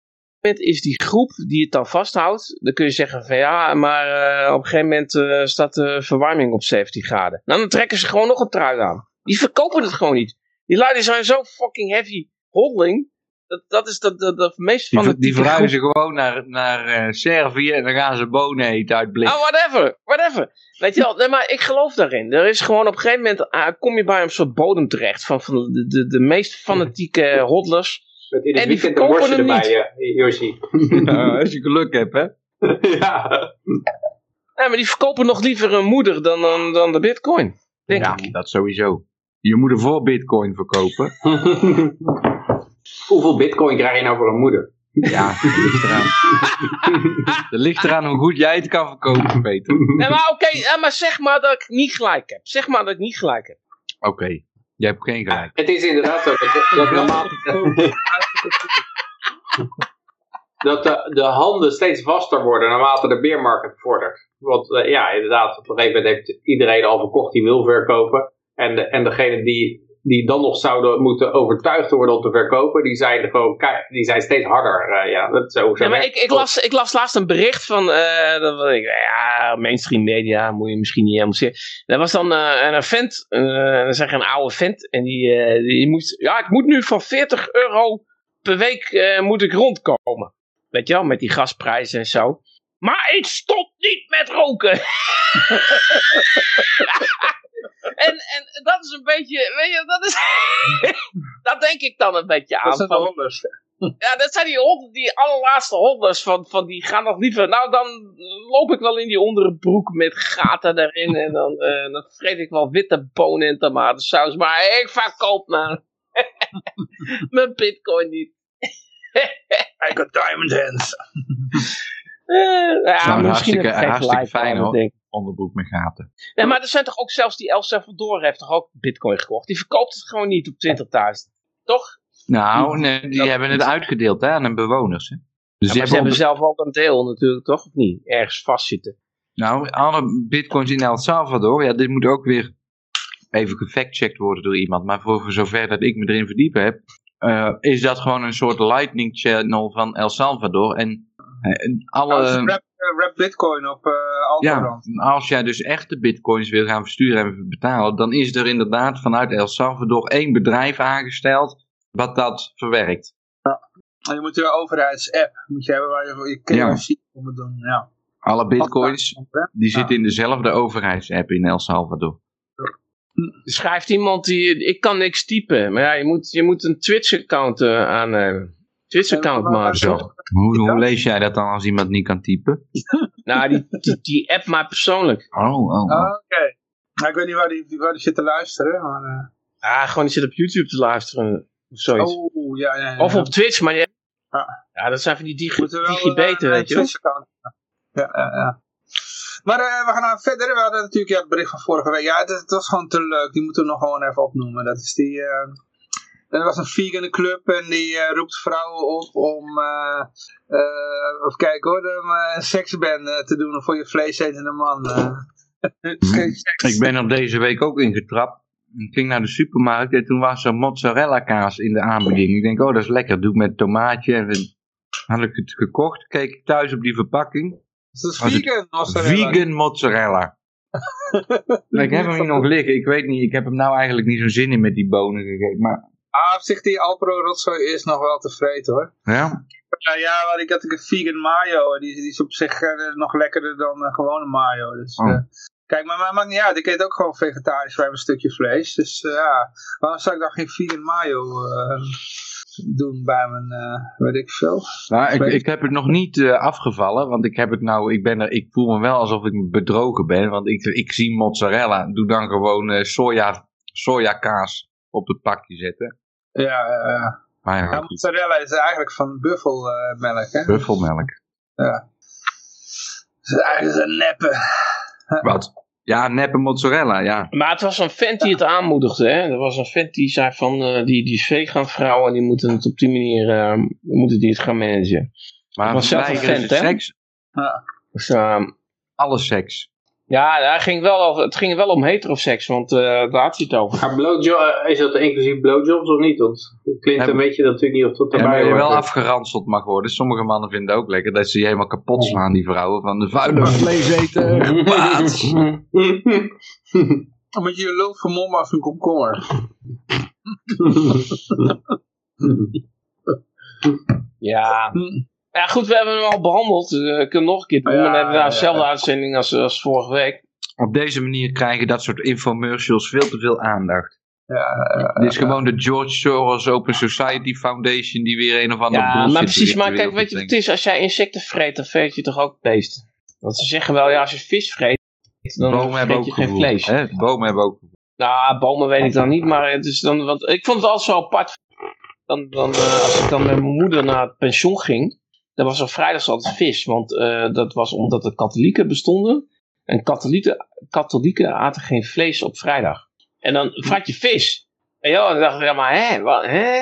moment is die groep die het dan vasthoudt. Dan kun je zeggen van ja, maar eh, op een gegeven moment eh, staat de verwarming op 17 graden. Nou, dan trekken ze gewoon nog een trui aan. Die verkopen het gewoon niet. Die die zijn zo fucking heavy holding. Dat, dat is de, de, de meest Die, van ver- die verhuizen gewoon naar, naar eh, Servië en dan gaan ze bonen eten uit blik. Ah, whatever, whatever. Weet je wel, nee, maar ik geloof daarin. Er is gewoon op een gegeven moment, ah, kom je bij een soort bodem terecht van, van de, de, de meest fanatieke hodlers. Met in het En die weekend een verkopen worstje erbij, eh, Yoshi. Ja, als je geluk hebt, hè. ja. Nee, maar die verkopen nog liever een moeder dan, dan, dan de bitcoin. Denk Ja, ik. dat sowieso. Je moet er voor bitcoin verkopen. Hoeveel bitcoin krijg je nou voor een moeder? Ja, dat ligt eraan. Dat ligt eraan hoe goed jij het kan verkopen, Peter. Nee, maar oké, ja, maar zeg maar dat ik niet gelijk heb. Zeg maar dat ik niet gelijk heb. Oké, jij hebt geen gelijk. Het is inderdaad zo dat, dat, dat de, de handen steeds vaster worden naarmate de beermarkt vordert. Want eh, ja, inderdaad, op een gegeven moment heeft iedereen al verkocht die wil verkopen. En, de, en degene die, die dan nog zouden moeten overtuigd worden om te verkopen, die zijn, er gewoon, die zijn steeds harder. eh, ja, dat is zo, Ja, maar ik, ik, las, ik las laatst een bericht van, eh, dat ik, ja, mainstream media, moet je misschien niet helemaal zeggen. Dat was dan eh, een vent, eh zeg een oude vent, en die, eh, die moest, ja, ik moet nu van 40 euro per week eh, moet ik rondkomen. Weet je wel, met die gasprijzen en zo. Maar ik stop niet met roken. en, en dat is een beetje, weet je, dat is, dat denk ik dan een beetje aan. Dat zijn de van- honders. ja, dat zijn die honden, die allerlaatste honders van, van die gaan nog liever. Nou, dan loop ik wel in die onderbroek met gaten erin en dan, eh, dan vreet ik wel witte bonen en tomatensaus. Maar ik verkoop me mijn bitcoin niet. I got diamond hands. Eh, ja, Zou misschien hartstikke- ik hartstikke gelijk, fijn, hoor. Onderbroek met gaten. Nee, maar er zijn toch ook zelfs die El Salvador heeft toch ook bitcoin gekocht. Die verkoopt het gewoon niet op 20.000. Toch? Nou, nee, die hebben het uitgedeeld hè, aan hun bewoners. Hè. Dus Ja, die maar ze hebben hebben zelf ook een deel natuurlijk, toch? Of niet? Ergens vastzitten. Nou, alle bitcoins in El Salvador, ja, dit moet ook weer even gefactcheckt worden door iemand. Maar voor, zover dat ik me erin verdiepen heb, eh, is dat gewoon een soort lightning channel van El Salvador. En eh, alle... Rap, eh, rap bitcoin op eh Ja, als jij dus echte bitcoins wil gaan versturen en betalen, dan is er inderdaad vanuit El Salvador één bedrijf aangesteld wat dat verwerkt. En je moet je overheidsapp moet je hebben waar je voor je KYC op moet doen. Ja. Alle bitcoins, die Ja. zitten in dezelfde overheidsapp in El Salvador. Schrijft iemand die, ik kan niks typen. Maar ja, je moet, je moet een Twitch-account eh, aannemen. Twitch-account maken. Zo. Hoe, hoe lees jij dat dan als iemand niet kan typen? Nou, die, die, die app maar persoonlijk. Oh, oh, oh. Ah, Oké. Nou, ik weet niet waar die, waar die zit te luisteren, maar... eh, Ja, gewoon die zit op YouTube te luisteren. Of zoiets. oh, ja, ja, ja. Of op Twitch, maar die, Ja. ja, dat zijn van die digi wel, digibeten, eh, weet je wel. Twitch-account. Ja, ja, ja. Maar eh, we gaan nou verder. We hadden natuurlijk ja, het bericht van vorige week. Ja, het, het was gewoon te leuk. Die moeten we nog gewoon even opnoemen. Dat is die... eh, er was een vegan club en die eh, roept vrouwen op om... eh eh, of kijk hoor, om eh, een seksband eh, te doen voor je vleesetende man. eh. Geen seks. Ik ben er deze week ook in getrapt. Ik ging naar de supermarkt en toen was er mozzarella kaas in de aanbieding. Ik denk, oh dat is lekker, doe ik met tomaatje. En dan had ik het gekocht, keek ik thuis op die verpakking. Dat is Was het vegan. mozzarella. Vegan mozzarella. Ik heb hem hier nog liggen, ik weet niet, ik heb hem nou eigenlijk niet zo'n zin in met die bonen gegeten. Maar Ah, op zich die Alpro rotzooi is nog wel tevreden hoor. ja, Ja, ja maar ik had een vegan mayo. en Die, die is op zich eh, nog lekkerder dan gewone mayo. Dus, Oh. eh, kijk, maar, maar maakt niet uit. Ik eet ook gewoon vegetarisch bij mijn stukje vlees. Dus eh, ja, waarom zou ik dan geen vegan mayo doen bij mijn, weet ik veel. nou, ik, ik heb het nog niet afgevallen, want ik heb het nou, ik ben er, ik voel me wel alsof ik bedrogen ben. Want ik, ik zie mozzarella, doe dan gewoon soja, sojakaas op het pakje zetten. Ja, ja. Maar ja, ja, goed, mozzarella is eigenlijk van buffelmelk, hè? buffelmelk. Ja. Dus eigenlijk is een neppe. Wat? Ja, neppe mozzarella, ja. Maar het was een vent die het aanmoedigde, hè. Er was een vent die zei van, eh, die, die vegan vrouwen, die moeten het op die manier, eh, moeten die het gaan managen. Maar was zelf een vent, hè? seks, Dus, ehm, alle seks. Ja, hij ging wel over, het ging wel om heteroseks, want eh, daar had hij het over. Maar blowjob, eh, is dat inclusief blowjobs of niet? Want het klinkt een beetje natuurlijk niet of dat je hoort. wel afgeranseld mag worden. Sommige mannen vinden het ook lekker dat ze je helemaal kapot slaan, die vrouwen. Van de vuile vleeseter. Baats. Dan moet je je lul vermommen als een komkommer. Ja. Ja, goed, we hebben hem al behandeld. dus, ik kan nog een keer doen. Ja, dan hebben we dezelfde ja. uitzending als, als vorige week. Op deze manier krijgen dat soort infomercials veel te veel aandacht. Ja, Dit is gewoon de George Soros Open Society Foundation die weer een of ander Ja, maar precies. Maar kijk, weet je wat het is? Als jij insecten vreet, dan vreet je toch ook beesten? Want ze zeggen wel, ja, als je vis vreet, dan Bomen hebben vreet ook je geen gevoel. vlees. Hè? Bomen hebben ook gevoel. Nou, bomen weet ik dan niet, maar het is dan, want ik vond het altijd zo apart. Dan, dan, eh, als ik dan met mijn moeder naar het pension ging, dan was er vrijdags altijd vis. Want eh, dat was omdat de katholieken bestonden. En katholieken, katholieken aten geen vlees op vrijdag. En dan vat je vis. En ja, dan dacht ik, ja, maar hè, wat, hè?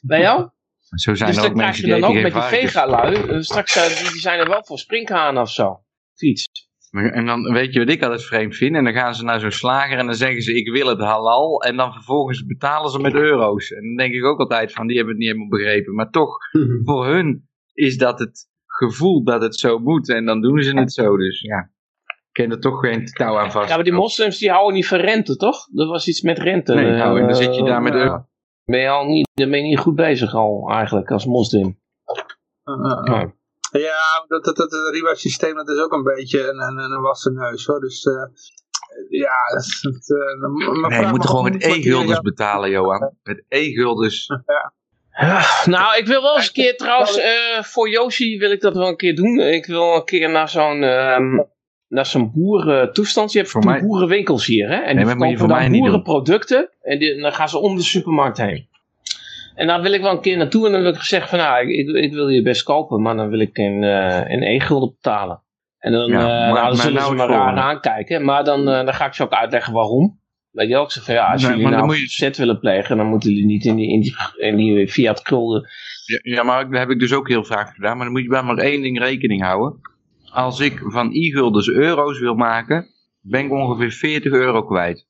Je? Zo zijn Dus er dan ook krijg mensen die dan ook met die vega-lui. eh, Straks eh, die, die zijn er wel voor springhanen of zo. Of iets. En dan weet je wat ik altijd vreemd vind. En dan gaan ze naar zo'n slager en dan zeggen ze ik wil het halal. En dan vervolgens betalen ze met euro's. En dan denk ik ook altijd van die hebben het niet helemaal begrepen. Maar toch, voor hun is dat het gevoel dat het zo moet. En dan doen ze het zo. Dus ja, ik ken er toch geen touw aan vast. Ja, maar die moslims die houden niet van rente, toch? Er was iets met rente. Nee, eh, nou, en dan zit je daar met eh, euro. Ben je al niet, dan ben je niet goed bezig al, eigenlijk, als moslim. Uh, uh, uh. Ja. Ja, dat, dat, dat, het riba-systeem dat is ook een beetje een, een, een wassen neus hoor. Dus eh, ja, dat, dat, eh, maar Nee, je moet gewoon met wat e-gulders jullie- betalen, Johan. Met e-gulders. Nou, ik wil wel eens een keer trouwens, eh, voor Yoshi wil ik dat wel een keer doen. Ik wil een keer naar zo'n ehm, naar zo'n boerentoestand. Je hebt Voor mij- boerenwinkels hier, hè? En Nee, die verkopen dan boerenproducten. En die, dan gaan ze om de supermarkt heen. En daar wil ik wel een keer naartoe. En dan wil ik gezegd van, nou, ik, ik, ik wil je best kopen. Maar dan wil ik een, eh, een e-gulden betalen. En dan, Ja, eh, nou, dan zullen ze me raar aankijken. Maar dan, eh, dan ga ik ze ook uitleggen waarom. Weet je ik zeg van ja, als Nee, jullie nou je- verzet willen plegen, dan moeten jullie niet in die, in die, in die fiat gulden Ja, ja, maar dat heb ik dus ook heel vaak gedaan. Maar dan moet je bij maar één ding rekening houden. Als ik van e-gulders euro's wil maken, ben ik ongeveer 40 euro kwijt.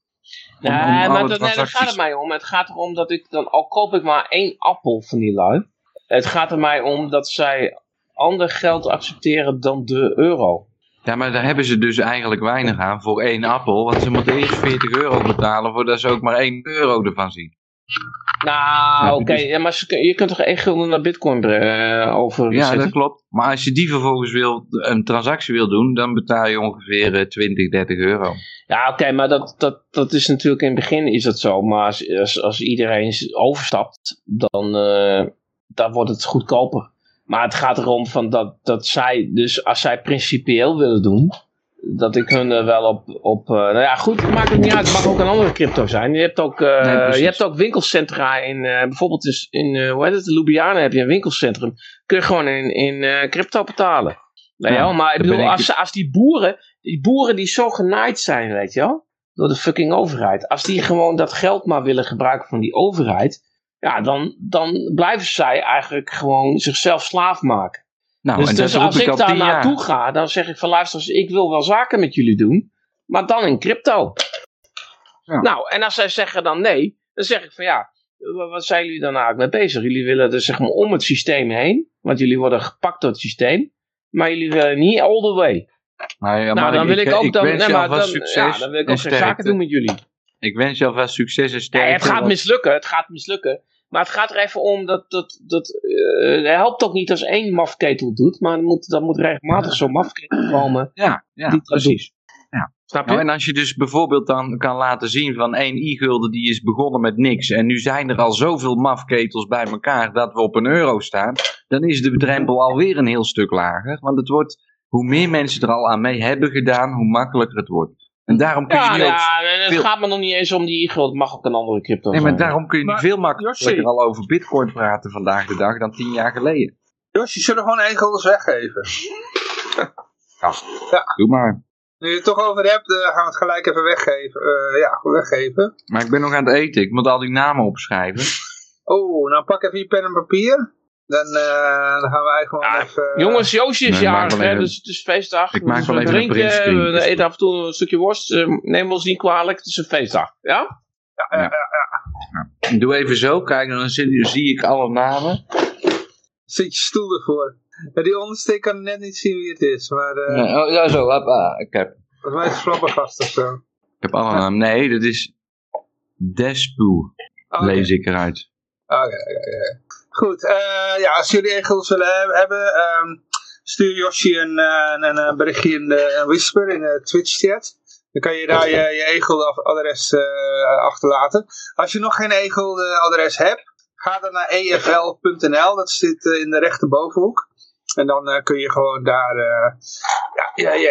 Om- Nee, om maar dat, nee, daar transacties- gaat het mij om. Het gaat erom dat ik dan, al koop ik maar één appel van die lui. Het gaat er mij om dat zij ander geld accepteren dan de euro. Ja, maar daar hebben ze dus eigenlijk weinig aan voor één appel. Want ze moeten eerst 40 euro betalen voordat ze ook maar 1 euro ervan zien. Nou, Ja, oké, ja, maar je kunt toch één gulden naar bitcoin eh over Ja, dat klopt. Maar als je die vervolgens wil, een transactie wil doen, dan betaal je ongeveer eh, 20, 30 euro. Ja, oké, maar dat, dat, dat is natuurlijk in het begin is dat zo. Maar als, als, als iedereen overstapt, dan, eh, dan wordt het goedkoper. Maar het gaat erom van dat, dat zij, dus als zij principieel willen doen, dat ik hun er wel op, op eh, nou ja goed, het maakt het niet uit, het mag ook een andere crypto zijn. Je hebt ook, eh, Nee, je hebt ook winkelcentra in, eh, bijvoorbeeld dus in, eh, hoe heet het, Ljubljana heb je een winkelcentrum. Kun je gewoon in, in eh, crypto betalen. Je Ja? Maar ik bedoel, ik- als, als die boeren, die boeren die zo genaaid zijn, weet je wel, door de fucking overheid. Als die gewoon dat geld maar willen gebruiken van die overheid, ja, dan, dan blijven zij eigenlijk gewoon zichzelf slaaf maken. Nou, dus en dus als ik al daar 10 jaar. naartoe ga, dan zeg ik van luister, ik wil wel zaken met jullie doen, maar dan in crypto. Ja. Nou, en als zij zeggen dan nee, dan zeg ik van ja, wa- wat zijn jullie dan eigenlijk mee bezig? Jullie willen dus zeg maar om het systeem heen, want jullie worden gepakt door het systeem, maar jullie willen niet all the way. Nou, ja, nou, maar dan wil ik, ook dan, nee, maar dan, succes ja, dan wil ik ook geen zaken doen met jullie. Ik wens je alvast succes en Ja, sterkte. het gaat mislukken, het gaat mislukken. Maar het gaat er even om dat, dat, dat eh, helpt ook niet als één mafketel doet, maar er moet, dat moet regelmatig zo'n mafketel komen. Ja, ja precies. Snap je? Nou, en als je dus bijvoorbeeld dan kan laten zien van één i-gulden die is begonnen met niks. En nu zijn er al zoveel mafketels bij elkaar dat we op een euro staan. Dan is de drempel alweer een heel stuk lager. Want het wordt, hoe meer mensen er al aan mee hebben gedaan, hoe makkelijker het wordt. En daarom kun je ja, ook... ja, en het veel- gaat me nog niet eens om die e-geld. Het mag ook een andere crypto Nee, zijn. maar daarom kun je Maar, veel makkelijker al over bitcoin praten vandaag de dag dan tien jaar geleden. Josje, zullen we gewoon één guldens weggeven? Doe maar. Nu je het toch over hebt, eh, gaan we het gelijk even weggeven. Eh, ja, gewoon weggeven. Maar ik ben nog aan het eten. Ik moet al die namen opschrijven. Oh, nou pak even je pen en papier. Dan, eh, dan gaan wij gewoon Ja, even... eh, Jongens, Joosje is Nee, maak jarig, hè, dus het is feestdag. Ik maak Dus wel we even een drinken, printscreen. we eten af en toe een stukje worst. eh, Neem ons niet kwalijk, het is een feestdag. Ja? Doe even zo, kijk, dan zie, zie ik alle namen. Zit je stoel ervoor. Ja, die ondersteek kan net niet zien wie het is, maar eh Nee, oh, ja, zo. hoppa. Ik heb, volgens mij is het Flabbergast of zo. ik heb alle namen. Nee, dat is Despoe, Oké, lees ik eruit. oké, oké, oké. Goed, eh, ja, als jullie egels willen heb- hebben, ehm, stuur Yoshi een, eh, een, een berichtje in de een whisper in de Twitch chat. Dan kan je daar je, je egel-adres eh, achterlaten. Als je nog geen egel-adres hebt, ga dan naar efl.nl. Dat zit in de rechterbovenhoek. En dan kun je gewoon daar eh, ja, je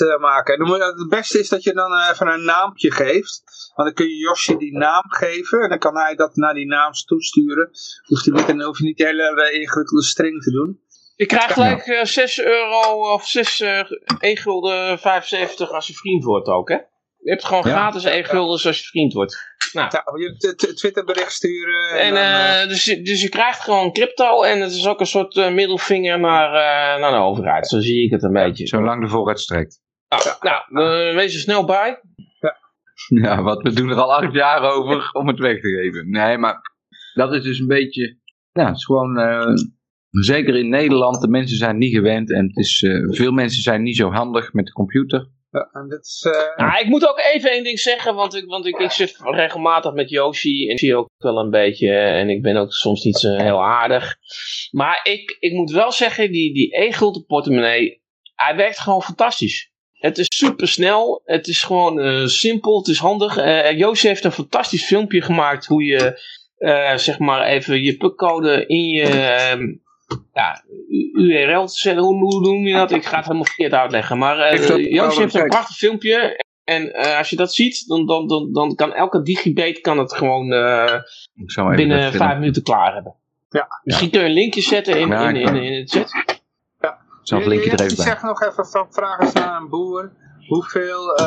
uh, maken. Moet, het beste is dat je dan uh, even een naampje geeft. Want dan kun je Josje die naam geven. En dan kan hij dat naar die naam toesturen. Hoeft hij niet, dan hoef je niet de hele ingewikkelde string te doen. Je krijgt gelijk uh, 6 euro of 6 e-gulden 75 als je vriend wordt ook, hè? Je hebt gewoon ja. gratis e-guldens als je vriend wordt. Nou. Ja, je Twitter bericht sturen. En, en uh, dus, dus je krijgt gewoon crypto en het is ook een soort uh, middelvinger naar, uh, naar de overheid. Zo zie ik het een beetje. Zolang de vooruit strekt. Nou, ja. nou wees er snel bij. Ja. wat we doen er al acht jaar over om het weg te geven. Nee, maar dat is dus een beetje... Ja, het is gewoon... zeker in Nederland, de mensen zijn niet gewend en het is, veel mensen zijn niet zo handig met de computer. Ja, en dit is, uh... nou, ik moet ook even één ding zeggen, want, ik, want ik, ik zit regelmatig met Yoshi en zie ook wel een beetje, en ik ben ook soms niet zo heel aardig. Maar ik, ik moet wel zeggen, die, die e-gulden portemonnee, hij werkt gewoon fantastisch. Het is super snel, het is gewoon uh, simpel, het is handig. Uh, Yoshi heeft een fantastisch filmpje gemaakt hoe je, zeg maar even je pukcode in je ja, URL te zetten. Hoe, hoe noem je dat? Ik ga het helemaal verkeerd uitleggen. Maar uh, Joost heeft een prachtig filmpje. En uh, als je dat ziet, dan, dan, dan, dan kan elke digibate kan het gewoon uh, binnen vijf minuten klaar hebben. Ja. Misschien kun je een linkje zetten in, ja, in, in, in, het chat. Zal het linkje er even bij. zeg nog even van vragen eens naar een boer. Hoeveel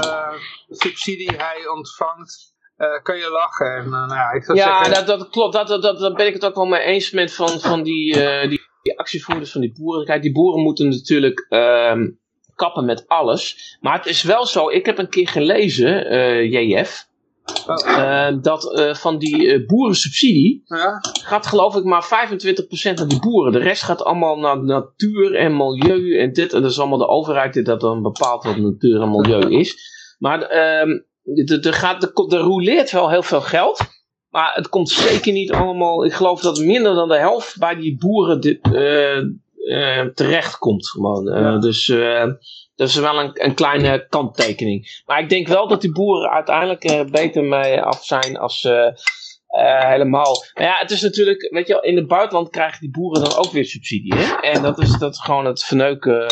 subsidie hij ontvangt uh, kan je lachen. En, uh, nou ja, ik zou ja zeggen... dat, dat klopt. Dat, dat, ben ik het ook wel mee eens met van, van die, uh, die, die, actievoerders van die boeren. Kijk, die boeren moeten natuurlijk ehm, kappen met alles. Maar het is wel zo, ik heb een keer gelezen, JF, oh. dat van die boerensubsidie ja? gaat geloof ik maar 25% naar die boeren. De rest gaat allemaal naar natuur en milieu en dit. En dat is allemaal de overheid die dat dan bepaalt wat natuur en milieu is. Maar ehm, er, gaat, er, er roleert wel heel veel geld. Maar het komt zeker niet allemaal. Ik geloof dat minder dan de helft bij die boeren dit, uh, uh, terecht komt. Uh, ja. Dus dat is wel een, een, kleine kanttekening. Maar ik denk wel dat die boeren uiteindelijk beter mee af zijn als ze. helemaal. Maar ja, het is natuurlijk, weet je, in het buitenland krijgen die boeren dan ook weer subsidie. Hè? En dat is, dat is gewoon het verneuken,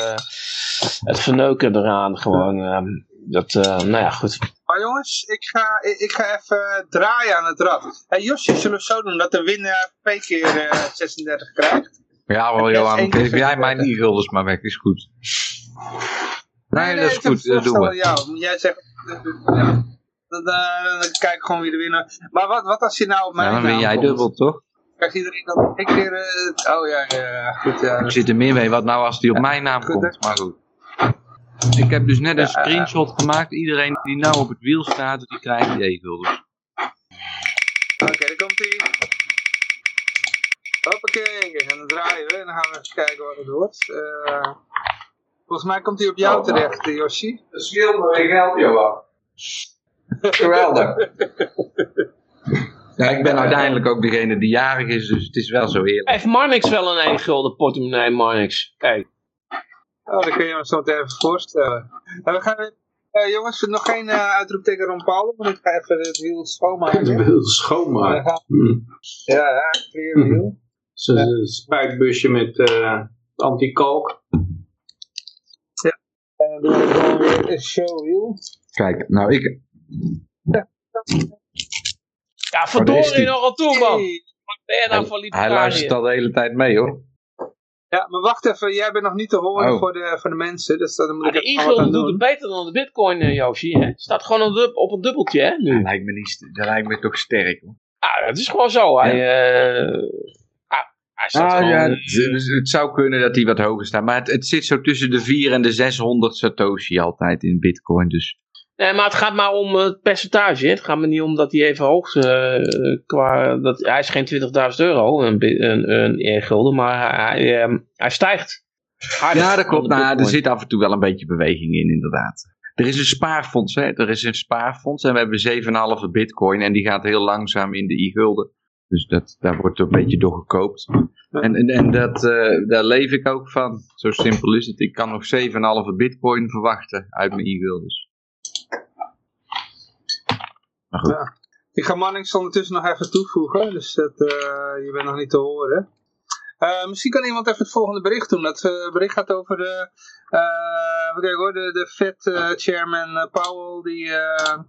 het verneuken eraan. Gewoon. Ehm, dat, nou ja, goed. Maar jongens, ik ga, ik, ga even draaien aan het rad. Hey, Josje, zullen we zo doen dat de winnaar twee keer uh, 36 krijgt? Ja, wel Johan, geef jij mijn e-guldens maar weg, is goed. Nee, dat is goed, dat doen we. Ja, jij zegt, ja, dan, dan, dan kijk ik gewoon wie de winnaar. Maar wat, wat als je nou op mijn ja, dan win jij dubbel, toch? Krijgt iedereen dan ik keer, uh, oh ja, ja, goed. Ja. Ik zit er meer mee, wat nou als die op mijn naam goed, komt, maar goed. Ik heb dus net een screenshot gemaakt. Iedereen die nou op het wiel staat, die krijgt die e-guldens. Oké, okay, daar komt hij. Hoppakee, en dan draaien we en dan gaan we even kijken wat het wordt. Uh, volgens mij komt hij op jou terecht, Yoshi. Dat scheelt me weer geld, Johan. Geweldig. Ja, ik ben uiteindelijk ook degene die jarig is, dus het is wel zo eerlijk. Heeft Marnix wel een 1 gulden portemonnee, Marnix? Kijk. Oh, dat kun je me zo even voorstellen. En we gaan uh, jongens, nog geen uh, uitroepteken rond Paul, want ik ga even het wiel schoonmaken. Het wiel schoonmaken? Ja, hmm. ja, ja clear wiel. Zo'n spuitbusje met uh, anti-kalk. Doen we gewoon weer een showwiel. Kijk, nou ik... Ja, ja verdorie nogal toe man. Wat ben je nou voor Hij luistert al de hele tijd mee hoor. Ja, maar wacht even, jij bent nog niet te horen oh. voor, de, voor de mensen, dus dan moet ah, ik de doet het beter dan de bitcoin, Yoshi, hè? staat gewoon op, op een dubbeltje, hè, nu. Dat lijkt me, niet, dat lijkt me toch sterk, hoor. Ah, het is gewoon zo, hij... Ja. Uh, hij staat ah, gewoon, ja, het, het, zou kunnen dat hij wat hoger staat, maar het, het zit zo tussen de 4 en de 600 satoshi altijd in bitcoin, dus... Nee, maar het gaat maar om het percentage. Het gaat me niet om dat hij even hoog uh, qua. Dat, hij is geen 20.000 euro, een, een, een eergulden, maar hij, uh, hij stijgt. Ja, dat klopt. Nou, er zit af en toe wel een beetje beweging in, inderdaad. Er is een spaarfonds, hè? Er is een spaarfonds en we hebben 7,5 bitcoin en die gaat heel langzaam in de e-gulden. Dus dat, daar wordt een beetje door gekoopt. En, en, en dat, uh, daar leef ik ook van. Zo simpel is het. Ik kan nog 7,5 bitcoin verwachten uit mijn e-guldens. Ja. Ik ga Mannings ondertussen nog even toevoegen, dus dat, uh, je bent nog niet te horen. Uh, misschien kan iemand even het volgende bericht doen. Dat uh, bericht gaat over de even kijken hoor, de, de Fed-chairman eh, Powell, die, eh,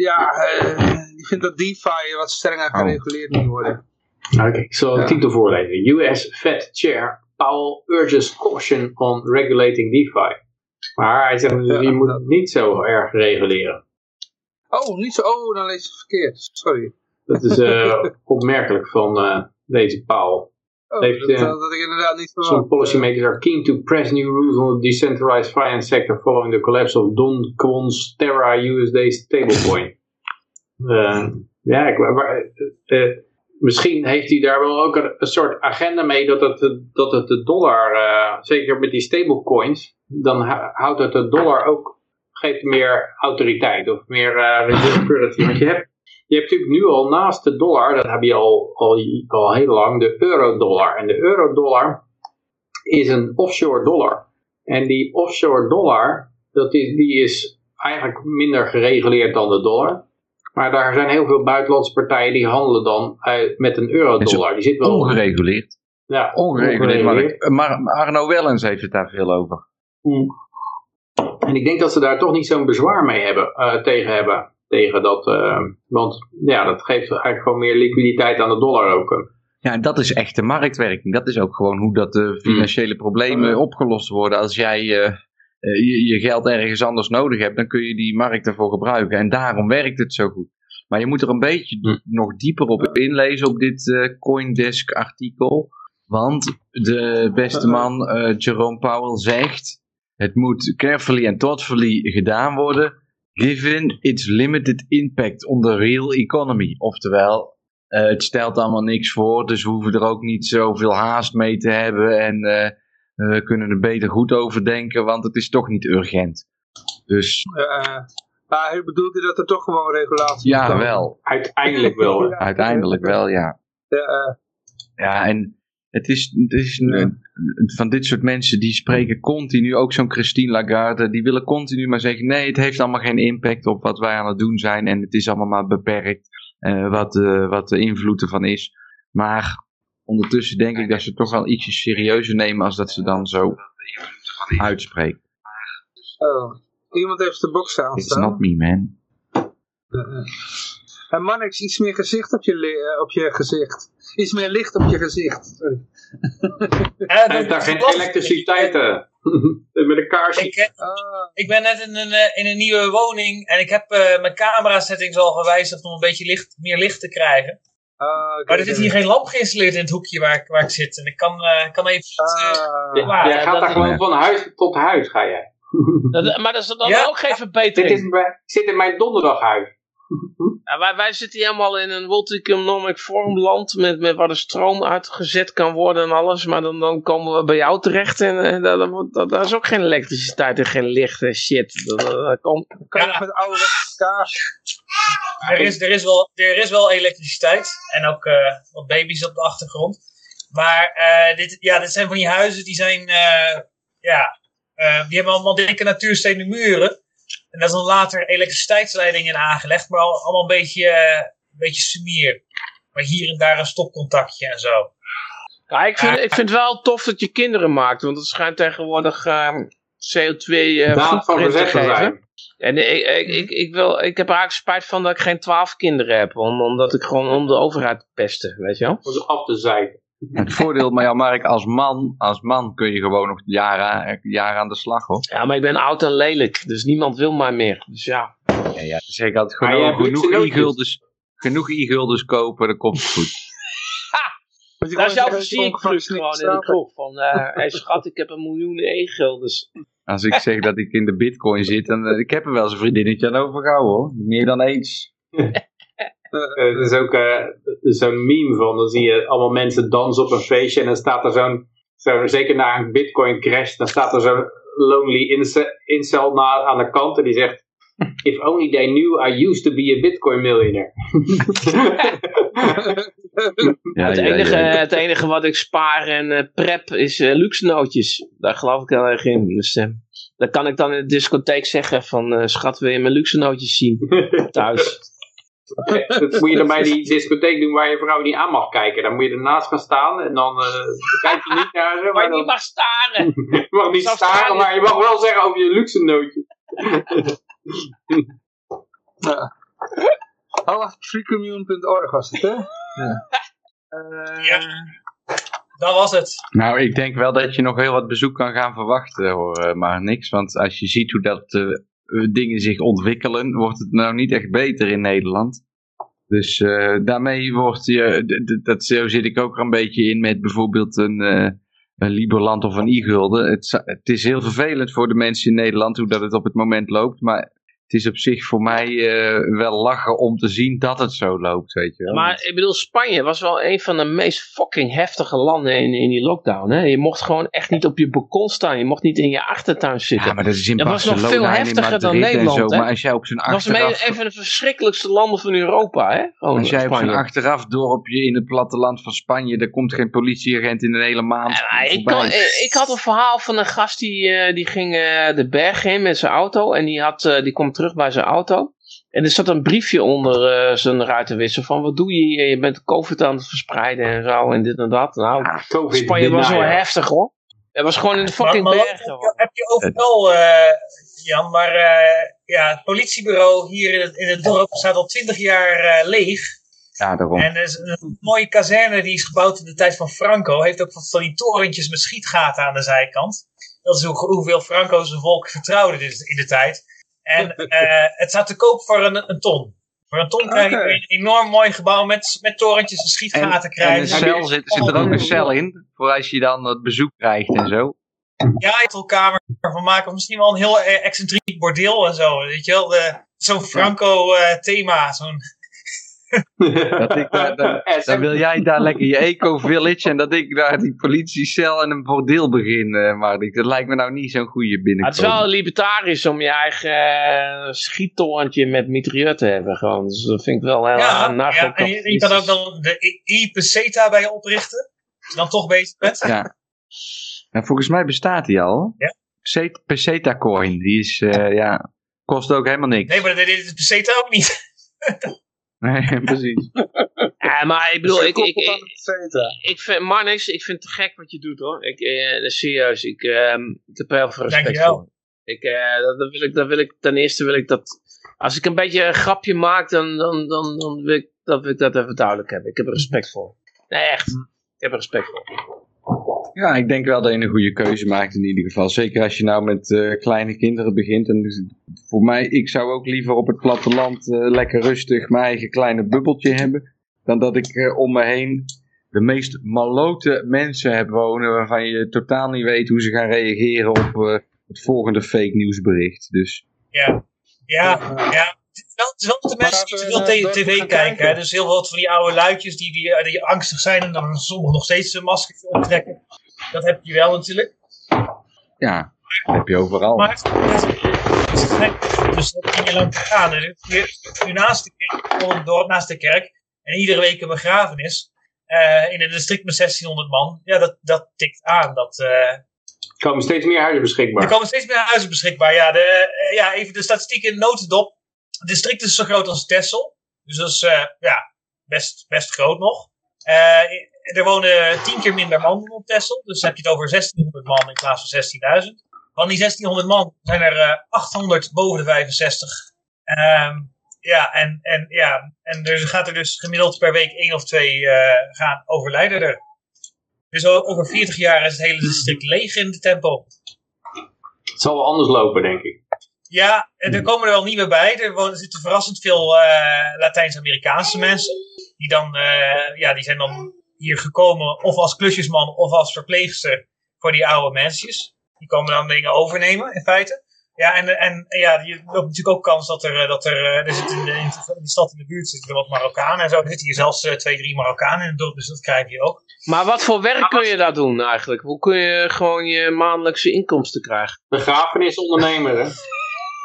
ja, eh, die vindt dat DeFi wat strenger gereguleerd moet worden. Oké, ik zal de titel voorlezen. US Fed Chair Powell urges caution on regulating DeFi. Maar hij zegt, Ja, je moet dat- het niet zo erg reguleren. Oh, niet zo, oh, dan lees je het verkeerd, sorry. Dat is eh, opmerkelijk van eh, deze Powell. Oh, Heeft, dat, eh, dat ik inderdaad niet Some policymakers are keen to press new rules on the decentralized finance sector following the collapse of Don Kwon's Terra USD stablecoin. Eh, ja, ik, maar, eh, misschien heeft hij daar wel ook een, een soort agenda mee dat het, dat het de dollar, zeker met die stablecoins, dan hou- houdt het de dollar ook, geeft meer autoriteit of meer currency. Want je hebt, je hebt natuurlijk nu al naast de dollar, dat heb je al, al, al heel lang, de eurodollar. En de eurodollar is een offshore dollar. En die offshore dollar, dat is, die is eigenlijk minder gereguleerd dan de dollar. Maar daar zijn heel veel buitenlandse partijen die handelen dan uit, met een eurodollar. Die zit wel Ongereguleerd. ja, Ongereguleerd. ongereguleerd. Maar, maar Arno Wellens heeft het daar veel over. Mm. En ik denk dat ze daar toch niet zo'n bezwaar mee hebben, eh, tegen hebben. Tegen dat, eh, want ja, dat geeft eigenlijk gewoon meer liquiditeit aan de dollar ook. Ja, en dat is echte marktwerking. Dat is ook gewoon hoe dat de financiële problemen opgelost worden. Als jij eh, eh, je, je geld ergens anders nodig hebt, dan kun je die markt ervoor gebruiken. En daarom werkt het zo goed. Maar je moet er een beetje Hm. nog dieper op inlezen op dit eh, Coindesk artikel. Want de beste man Jerome Powell zegt... Het moet carefully and thoughtfully gedaan worden... given its limited impact on the real economy. Oftewel, eh, het stelt allemaal niks voor, dus we hoeven er ook niet zoveel haast mee te hebben. En eh, we kunnen er beter goed over denken, want het is toch niet urgent. Dus Eh, maar hij bedoelt hij dat er toch gewoon regulatie ja, wel. Uiteindelijk wel. Uiteindelijk wel, ja. Ja, eh, Ja, en het is, het is een- van dit soort mensen die spreken continu, ook zo'n Christine Lagarde, die willen continu maar zeggen: nee, het heeft allemaal geen impact op wat wij aan het doen zijn en het is allemaal maar beperkt eh, wat, de, wat de invloed ervan is. Maar ondertussen denk ik dat ze toch wel ietsje serieuzer nemen als dat ze dan zo uitspreken. oh. Iemand heeft de box It's aanstaan. not me, man. En Mannix, iets meer gezicht op je, li- eh, op je gezicht. Iets meer licht op je gezicht. Sorry. Heeft daar geen elektriciteit. eh. Met een kaarsje. Ik, eh, Ah, ik ben net in een, eh, in een nieuwe woning en ik heb eh, mijn camera settings al gewijzigd om een beetje licht, meer licht te krijgen. ah, oké, Maar er zit hier geen lamp geïnstalleerd in het hoekje waar ik, waar ik zit. En ik kan, eh, kan even niet... eh, Ah, jij gaat dat- daar gewoon van huis tot huis, ga jij. Dat- maar dat is dan Ja. ook geen Dit verbetering. is bij- ik zit in mijn donderdaghuis. Ja, wij, wij zitten hier helemaal in een multi-economic vorm land met, met waar de stroom uitgezet kan worden en alles. Maar dan, dan komen we bij jou terecht en eh, daar, is ook geen elektriciteit en geen licht en shit. Dat, dat, dat kan, kan je Ja. nog met oude kaars? er, is, er, is wel, er is wel elektriciteit en ook eh, wat baby's op de achtergrond. Maar eh, dit, ja, dit zijn van die huizen die zijn, eh, ja, eh, die hebben allemaal dikke natuurstenen muren. En daar is dan later elektriciteitsleidingen in aangelegd, maar al- allemaal een beetje, eh, een beetje sumier. Maar hier en daar een stopcontactje en zo. Ja, ik vind, ik vind het wel tof dat je kinderen maakt, want het schijnt tegenwoordig eh, CO2 eh Daad van footprint te geven. zijn. En ik, ik, ik, ik, wil, ik heb er eigenlijk spijt van dat ik geen twaalf kinderen heb, om, omdat ik gewoon om de overheid te pesten, weet je wel? Om ze af te zeiken. Het voordeel, maar ja, Mark, als man, als man kun je gewoon nog jaren, jaren aan de slag, hoor. Ja, maar ik ben oud en lelijk, dus niemand wil mij meer. Dus ja. Ja, ja, dus ik had genoeg e-guldens, genoeg e-guldens kopen, dan komt het goed. Want je Daar is jouw gewoon in de kroeg. Van, eh hey schat, ik heb een miljoen e-guldens. Als ik zeg dat ik in de bitcoin zit, dan eh, ik heb er wel eens een vriendinnetje aan overgehouden, hoor. Meer dan eens. Eh, Er is ook eh, zo'n meme van, dan zie je allemaal mensen dansen op een feestje en dan staat er zo'n, zo, zeker na een bitcoin crash, dan staat er zo'n lonely ince- incel na, aan de kant en die zegt, if only they knew I used to be a bitcoin millionaire. Ja, het, enige, ja. het enige wat ik spaar en eh, prep is luxe nootjes. Daar geloof ik heel erg in. Dus dan kan ik dan in de discotheek zeggen van, schat wil je mijn luxe nootjes zien thuis. Dat moet je dan bij die discotheek doen waar je vrouw niet aan mag kijken. Dan moet je ernaast gaan staan en dan eh, kijk je niet naar ze. Waar je dan- niet mag staren. je mag niet staren, staren. maar je mag wel zeggen over je luxe nootje. Oh, freecommune.org was het, hè? Ja. Eh, Ja. Dat was het. Nou, ik denk wel dat je nog heel wat bezoek kan gaan verwachten hoor, eh, maar niks. Want als je ziet hoe dat dingen zich ontwikkelen, wordt het nou niet echt beter in Nederland. Dus eh, daarmee wordt je, dat, zo zit ik ook een beetje in met bijvoorbeeld een, eh een Liberland of een e-gulden. Het, het is heel vervelend voor de mensen in Nederland hoe dat het op het moment loopt, maar het is op zich voor mij eh, wel lachen om te zien dat het zo loopt, weet je wel. Maar ik bedoel, Spanje was wel een van de meest fucking heftige landen in, in die lockdown. Hè? Je mocht gewoon echt niet op je balkon staan. Je mocht niet in je achtertuin zitten. Ja, maar dat is in Dat was nog veel heftiger dan Nederland, zo. hè? Maar als jij op zo'n Dat was een, achteraf... van de verschrikkelijkste landen van Europa. Hè? Gewoon Als jij op Spanje. achteraf dorpje in het platteland van Spanje, daar komt geen politieagent in een hele maand Ja, ik, kan, ik had een verhaal van een gast die, eh, die ging eh, de berg in met zijn auto. En die, had, die kwam terug bij zijn auto. En er zat een briefje onder eh, zijn ruitenwissel van wat doe je hier? Je bent COVID aan het verspreiden en zo en dit en dat. Nou, Covid Spanje was wel heftig hoor. Het was gewoon in de fucking maar bergen. heb je, heb je overal, eh, Jan, maar eh, ja, het politiebureau hier in het, in het dorp staat al twintig jaar eh, leeg. Ja, daarom. En er is een mooie kazerne die is gebouwd in de tijd van Franco. Heeft ook van van die torentjes met schietgaten aan de zijkant. Dat is hoe, hoeveel Franco zijn volk vertrouwde dus in de tijd. En eh, het staat te koop voor een, een ton. Voor een ton krijg je een enorm mooi gebouw met, met torentjes en En, schietgaten en krijgen. een cel zit, zit er ook een cel in, voor als je dan het bezoek krijgt en zo. Ja, kamer van maken. Of misschien wel een heel eh, excentriek bordeel en zo. Weet je wel, de- zo'n Franco-thema. zo'n Dat ik daar, dan, dan wil jij daar lekker je eco-village en dat ik daar die politiecel en een bordeel begin, eh Mark. Dat lijkt me nou niet zo'n goede Maar het is binnenkomen. wel libertarisch om je eigen eh, schiettorentje met mitrailleur te hebben. Gewoon. Dus dat vind ik wel heel ja, uh, ja, en je, je kan ook dan de I- IPCETA bij je oprichten. Als je dan toch bezig bent. Ja. En volgens mij bestaat die al. Ja. Peseta coin, die is, eh, ja, kost ook helemaal niks. Nee, maar dit is IPCETA ook niet. Nee, precies. Ja, maar ik bedoel, ik, ik, ik, ik vind, Marnix, ik vind het te gek wat je doet hoor. Ik, eh, serieus, ik, ehm, ik heb er heel veel respect Dankjewel. voor. Ik, eh, dat, dat wil ik, dat wil ik, ten eerste wil ik dat, als ik een beetje een grapje maak, dan, dan, dan, dan wil, ik, dat wil ik dat even duidelijk hebben. Ik heb er respect voor. Nee, echt. Ik heb er respect voor. Ja, ik denk wel dat je een goede keuze maakt in ieder geval. Zeker als je nou met eh, kleine kinderen begint. En dus voor mij, ik zou ook liever op het platteland eh, lekker rustig mijn eigen kleine bubbeltje hebben. Dan dat ik eh, om me heen de meest malote mensen heb wonen waarvan je totaal niet weet hoe ze gaan reageren op eh, het volgende fake nieuwsbericht. Dus Ja, ja, ja. Het is wel, het is wel de mensen die te veel tv kijken. hè. Dus heel veel van die oude luidjes die, die, die angstig zijn en dan sommigen nog steeds een masker optrekken. Dat heb je wel natuurlijk. ja, dat heb je overal. Maar het het is gek. Dus dat ging je lang gegaan. En Hier, hier naast de kerk, een dorp naast de kerk. En iedere week een begrafenis. eh, in een district met 1600 man. Ja, dat, dat tikt aan. Dat, eh, Er komen steeds meer huizen beschikbaar. er komen steeds meer huizen beschikbaar. Ja, de, eh, ja even de statistiek in notendop. Het district is zo groot als Texel. Dus dat is eh, ja, best, best groot nog. Eh, er wonen tien keer minder mannen op Texel. Dus dan heb je het over 1600 man in plaats van 16.000. Van die 1600 man zijn er eh, 800 boven de 65. Ehm, ja, en, en, ja, en er gaat er dus gemiddeld per week één of twee eh, gaan overlijden er. Dus over 40 jaar is het hele district leeg in de tempo. Het zal wel anders lopen, denk ik. Ja, en er komen er wel nieuwe bij. Er wonen, er zitten verrassend veel eh, Latijns-Amerikaanse mensen. Die, dan, eh, ja, die zijn dan hier gekomen of als klusjesman of als verpleegster voor die oude mensjes. Die komen dan dingen overnemen, in feite. Ja, en, en ja, je loopt natuurlijk ook kans dat er, eh, dat er, eh, er zit in de, in de stad in de buurt zitten wat Marokkanen en zo. Er zitten hier zelfs eh, twee, drie Marokkanen in het dorp, dus dat krijg je ook. Maar wat voor werk kun je daar doen eigenlijk? Hoe kun je gewoon je maandelijkse inkomsten krijgen? Begrafenisondernemer, hè?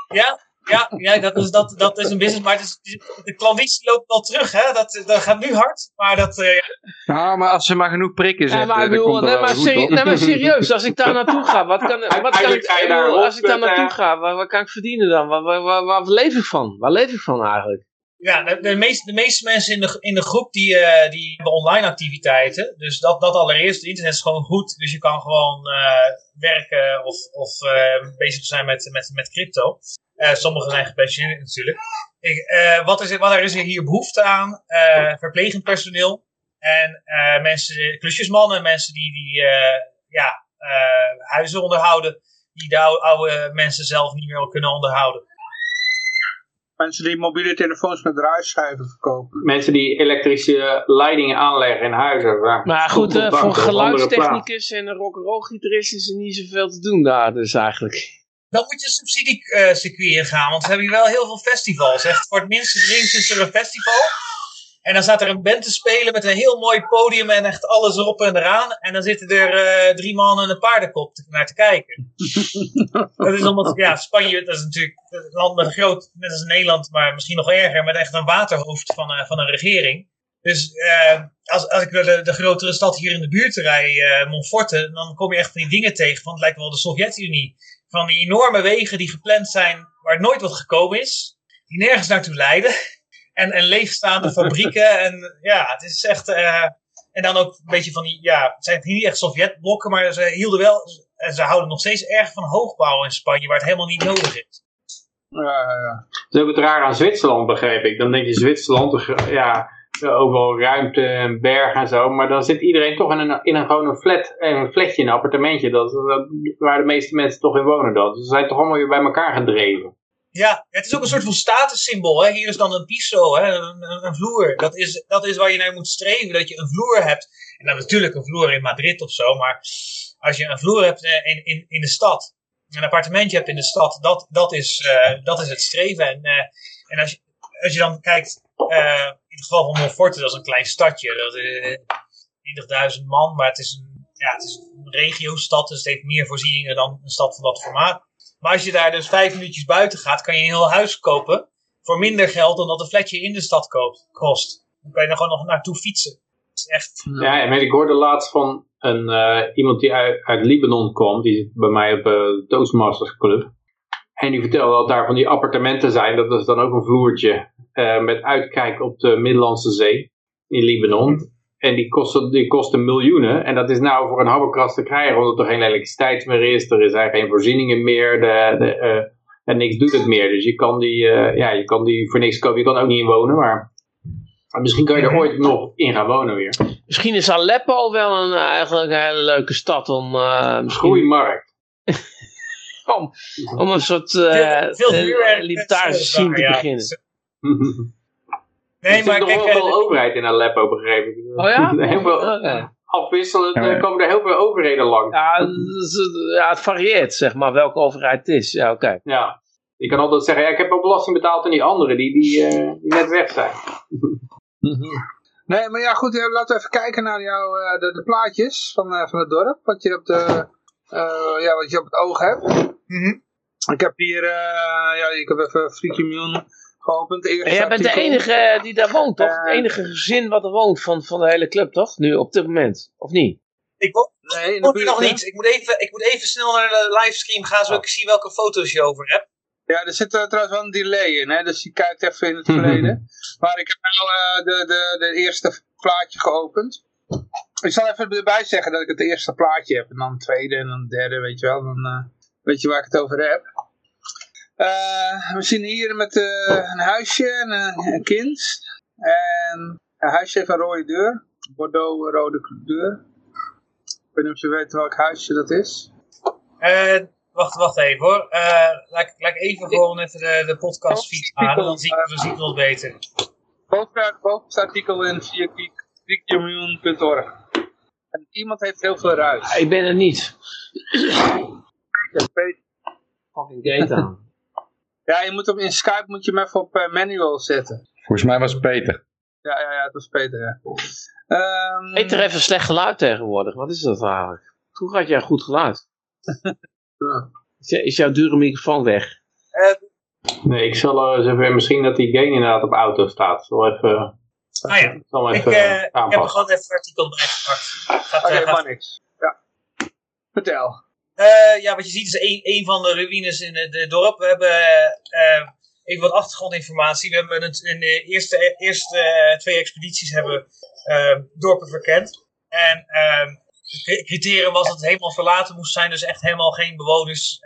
Ja, ja, ja dat, is, dat, dat is een business, maar is, de klanditie loopt wel terug, hè. Dat, dat gaat nu hard, maar dat, eh, Nou, maar als ze maar genoeg prikken Ja, zetten, maar, ik dan bedoel, komt er nee, maar, nee, maar serieus, als ik daar naartoe ga, wat kan, wat kan, ik, ga daar bedoel, als ik daar naartoe eh, ga, waar kan ik verdienen dan? Waar, waar, waar, waar leef ik van? Waar leef ik van eigenlijk? Ja, de, de, meeste, de meeste mensen in de, in de groep die, eh, die hebben online activiteiten. Dus dat, dat allereerst. Het internet is gewoon goed. Dus je kan gewoon eh, werken of, of eh, bezig zijn met, met, met crypto. Eh, sommigen zijn gepensioneerd natuurlijk. Ik, eh, wat, is, er- wat er is er hier behoefte aan? Eh, verplegend personeel. En eh, mensen, klusjesmannen, mensen die, die eh, ja, eh, huizen onderhouden. Die de oude, oude mensen zelf niet meer kunnen onderhouden. Mensen die mobiele telefoons met draaischijven verkopen. Mensen die elektrische leidingen aanleggen in huizen. waar Maar goed, eh, contact voor geluidstechnicus en een rock'n'roll gitarist is er niet zoveel te doen daar dus eigenlijk. Dan moet je een subsidiecircuit ingaan, want we hebben hier wel heel veel festivals. Echt, voor het minste drinks is er een festival. En dan staat er een band te spelen met een heel mooi podium en echt alles erop en eraan. En dan zitten er eh, drie mannen en een paardenkop te- naar te kijken. dat is omdat, ja, Spanje, dat is natuurlijk een land met een groot, net als Nederland, maar misschien nog erger, met echt een waterhoofd van, eh, van een regering. Dus eh, als, als ik naar de, de grotere stad hier in de buurt rij, Monforte, dan kom je echt van die dingen tegen, van het lijkt wel de Sovjet-Unie van die enorme wegen die gepland zijn waar nooit wat gekomen is. Die nergens naartoe leiden. En, en leegstaande fabrieken. En ja, het is echt... eh, en dan ook een beetje van die... Ja, het zijn niet echt Sovjetblokken, maar ze hielden wel... En ze houden nog steeds erg van hoogbouw in Spanje, waar het helemaal niet nodig is. Ja, ja, ja. Dat is ook het raar aan Zwitserland, begreep ik. Dan denk je Zwitserland, er- ja, overal ruimte en berg en zo. Maar dan zit iedereen toch in een, in een gewoon een flat, een flatje, een appartementje. Dat, waar de meeste mensen toch in wonen dan. Ze zijn toch allemaal weer bij elkaar gedreven. Ja, het is ook een soort van statussymbool. Hè? Hier is dan een piso, hè? Een, een, vloer. Dat is, dat is waar je naar moet streven, dat je een vloer hebt. En dan natuurlijk een vloer in Madrid of zo, maar als je een vloer hebt eh, in, in, in de stad, een appartementje hebt in de stad, dat, dat, is, eh, dat is het streven. En, eh, en als, je, als je dan kijkt, in het geval van dat is een klein stadje, dat is 20.000 man, maar het is, een, ja, het regiostad, dus het heeft meer voorzieningen dan een stad van dat formaat. Maar als je daar dus vijf minuutjes buiten gaat, kan je een heel huis kopen. Voor minder geld dan dat een flatje in de stad koopt, kost. Dan kan je er gewoon nog naartoe fietsen. Dat is echt. Ja, en ik hoorde laatst van een, eh, iemand die uit, uit Libanon komt. Die zit bij mij op de Toastmasters Club. En die vertelde dat daar van die appartementen zijn. Dat is dan ook een vloertje eh, met uitkijk op de Middellandse Zee in Libanon. En die kosten, die kosten miljoenen. En dat is nou voor een habberkras te krijgen, omdat er geen elektriciteit meer is. Er zijn geen voorzieningen meer. De, de, eh, en niks doet het meer. Dus je kan, die, eh, ja, je kan die voor niks kopen. Je kan er ook niet in wonen, maar misschien kan je er ooit nog in gaan wonen weer. Misschien is Aleppo al wel een, eh, eigenlijk een hele leuke stad om, eh, misschien, Groeimarkt. om, om een soort eh eh, huurwerk- libertarische scene te Ja, beginnen. Nee, er zit maar nog kijk, wel eh, veel overheid in Aleppo, begreep ik. Oh ja? Heel veel, Oké. afwisselend Ja, komen er heel veel overheden langs. Ja, ja, het varieert, zeg maar, welke overheid het is. Ja, oké. Ja. Je kan altijd zeggen, ja, ik heb ook belasting betaald aan die anderen die, die, eh, die net weg zijn. Nee, maar ja, goed, eh, laten we even kijken naar jouw, eh, de, de plaatjes van, eh, van het dorp. Wat je op, de, eh, ja, wat je op het oog hebt. mhm. Ik heb hier, eh, ja, ik heb even Freaky Moon geopend. Jij bent de enige die daar woont, toch? Het Eh. enige gezin wat er woont van, van de hele club, toch? Nu, op dit moment. Of niet? ik Nee, woon hier nog niet. Ik moet, even, ik moet even snel naar de livestream gaan, zodat ik zie welke foto's je over hebt. Ja, er zit eh, trouwens wel een delay in, hè? dus je kijkt even in het verleden. maar ik heb nou eh, de, de, de eerste plaatje geopend. Ik zal even erbij zeggen dat ik het eerste plaatje heb. En dan het tweede en dan het derde, weet je wel. Dan eh, weet je waar ik het over heb. Eh, we zien hier met eh, een huisje en een, een kind. En een huisje heeft een rode deur. Bordeaux rode deur. Ik weet niet of je weet welk huisje dat is. Eh, wacht, wacht even hoor. Eh, laat, ik- laat ik even gewoon even de, de podcast feed halen, dan zie ik, dan zie ik het wel beter. Boven, boven het artikel in via geekcommune.org. En iemand heeft heel veel ruis. Ah, ik ben er niet. Fucking gate aan. Ja, je moet hem in Skype moet je hem even op eh, manual zetten. Volgens mij was het Peter. Ja, ja, ja, het was Peter, ja. Ehm, Peter heeft een slecht geluid tegenwoordig. Wat is dat eigenlijk? Vroeger had jij goed geluid. ja. Is, jou- is jouw dure microfoon weg? Nee, ik zal eh, eens even, misschien dat die game inderdaad op auto staat. Zal even, Ah ja, zal ik, even eh, eh, ik heb er gewoon even een artikel bij gepakt. Gaat, Oké, eh, maar niks. Ja. Vertel. Eh, ja, wat je ziet is een, een van de ruïnes in het, dorp. We hebben, eh, even wat achtergrondinformatie. We hebben het in de eerste, eerste eh, twee expedities hebben dorpen verkend. En uh, het criterium was dat het helemaal verlaten moest zijn. Dus echt helemaal geen bewoners,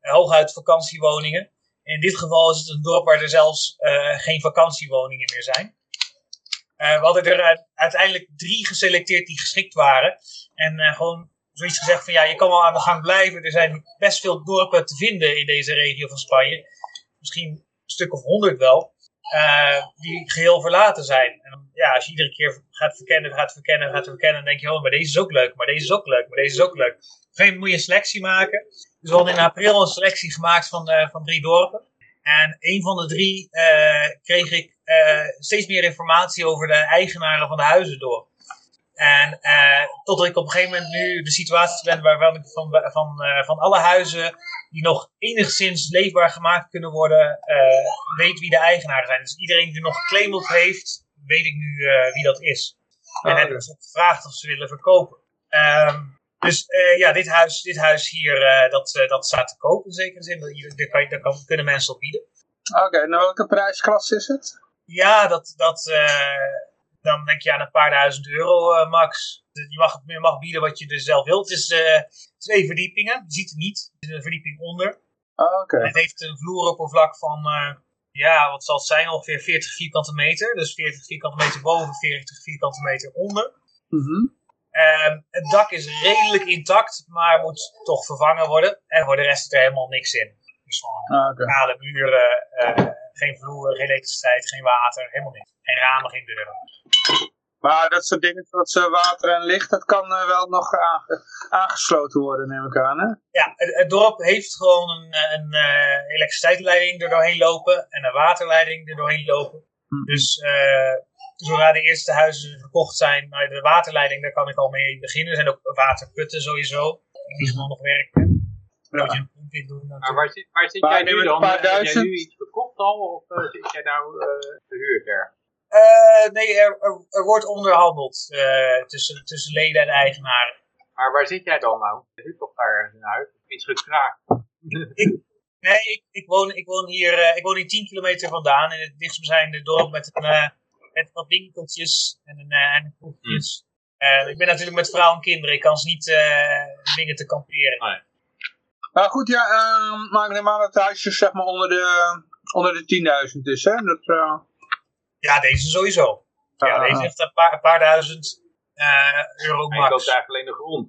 hooguit vakantiewoningen. In dit geval is het een dorp waar er zelfs geen vakantiewoningen meer zijn. We hadden er uiteindelijk drie geselecteerd die geschikt waren. En gewoon zoiets gezegd van ja, je kan wel aan de gang blijven. Er zijn best veel dorpen te vinden in deze regio van Spanje. Misschien een stuk of honderd wel. die geheel verlaten zijn. En ja, als je iedere keer gaat verkennen, gaat verkennen, gaat verkennen. Dan denk je, oh, maar deze is ook leuk, maar deze is ook leuk, maar deze is ook leuk. Op een moet je een selectie maken. Dus we hadden in april een selectie gemaakt van, uh, van drie dorpen. En een van de drie uh, kreeg ik steeds meer informatie over de eigenaren van de huizen door. En totdat ik op een gegeven moment nu de situatie ben waarvan ik van, van, van alle huizen die nog enigszins leefbaar gemaakt kunnen worden, weet wie de eigenaren zijn. Dus iedereen die nog geclaimd heeft, weet ik nu wie dat is. En Oh, heb ik ze ook gevraagd of ze willen verkopen. Um, dus uh, ja, dit huis, dit huis hier, uh, dat, uh, dat staat te koop in zekere zin. Daar, kan daar kan, kunnen mensen op bieden. Oké, okay, nou welke prijsklasse is het? Ja, dat, dat, dan denk je aan een paar duizend euro max. Je mag, je mag bieden wat je dus zelf wilt. Het is twee verdiepingen, je ziet het niet. Er zit een verdieping onder. Oh, okay. Het heeft een vloeroppervlak van, ja, wat zal het zijn? Ongeveer 40 vierkante meter. Dus 40 vierkante meter boven, 40 vierkante meter onder. Mm -hmm. Het dak is redelijk intact, maar moet toch vervangen worden. En voor de rest zit er helemaal niks in. Dus van ah, kale muren, uh, geen vloer, geen elektriciteit, geen water, helemaal niks. Geen ramen, geen deuren. Maar dat soort dingen zoals water en licht, dat kan uh, wel nog aange aangesloten worden, neem ik aan, hè? Ja, het, het dorp heeft gewoon een, een uh, elektriciteitsleiding er doorheen lopen en een waterleiding er doorheen lopen. Hm. Dus uh, zodra de eerste huizen verkocht zijn, nou, de waterleiding, daar kan ik al mee beginnen. Er zijn ook waterputten sowieso, die gewoon nog werken. Moet doen. Maar waar zit, waar zit Maar jij nu het dan? een paar Heb jij nu iets verkocht al? Of uh, zit jij nou uh, verhuurd er? Uh, nee, er, er, er, wordt onderhandeld uh, tussen, tussen leden en eigenaren. Maar waar zit jij dan nou? Je zit toch daar ergens in huis? Iets gekraakt? ik, nee, ik, ik, woon, ik, woon hier, uh, ik woon hier 10 kilometer vandaan in het dichtstbijzijnde dorp met, een, uh, met wat winkeltjes en een, uh, en kroegjes. Mm. ik ben natuurlijk met vrouw en kinderen, ik kan ze niet dingen te kamperen. Nee. Nou goed, ja, uh, maar ik neem aan dat het huisje zeg maar onder de, onder de 10.000 is, hè? Dat, uh... Ja, deze sowieso. Ja, Ah. deze echt een paar, een paar duizend uh, euro Maar je max. koopt eigenlijk alleen de grond.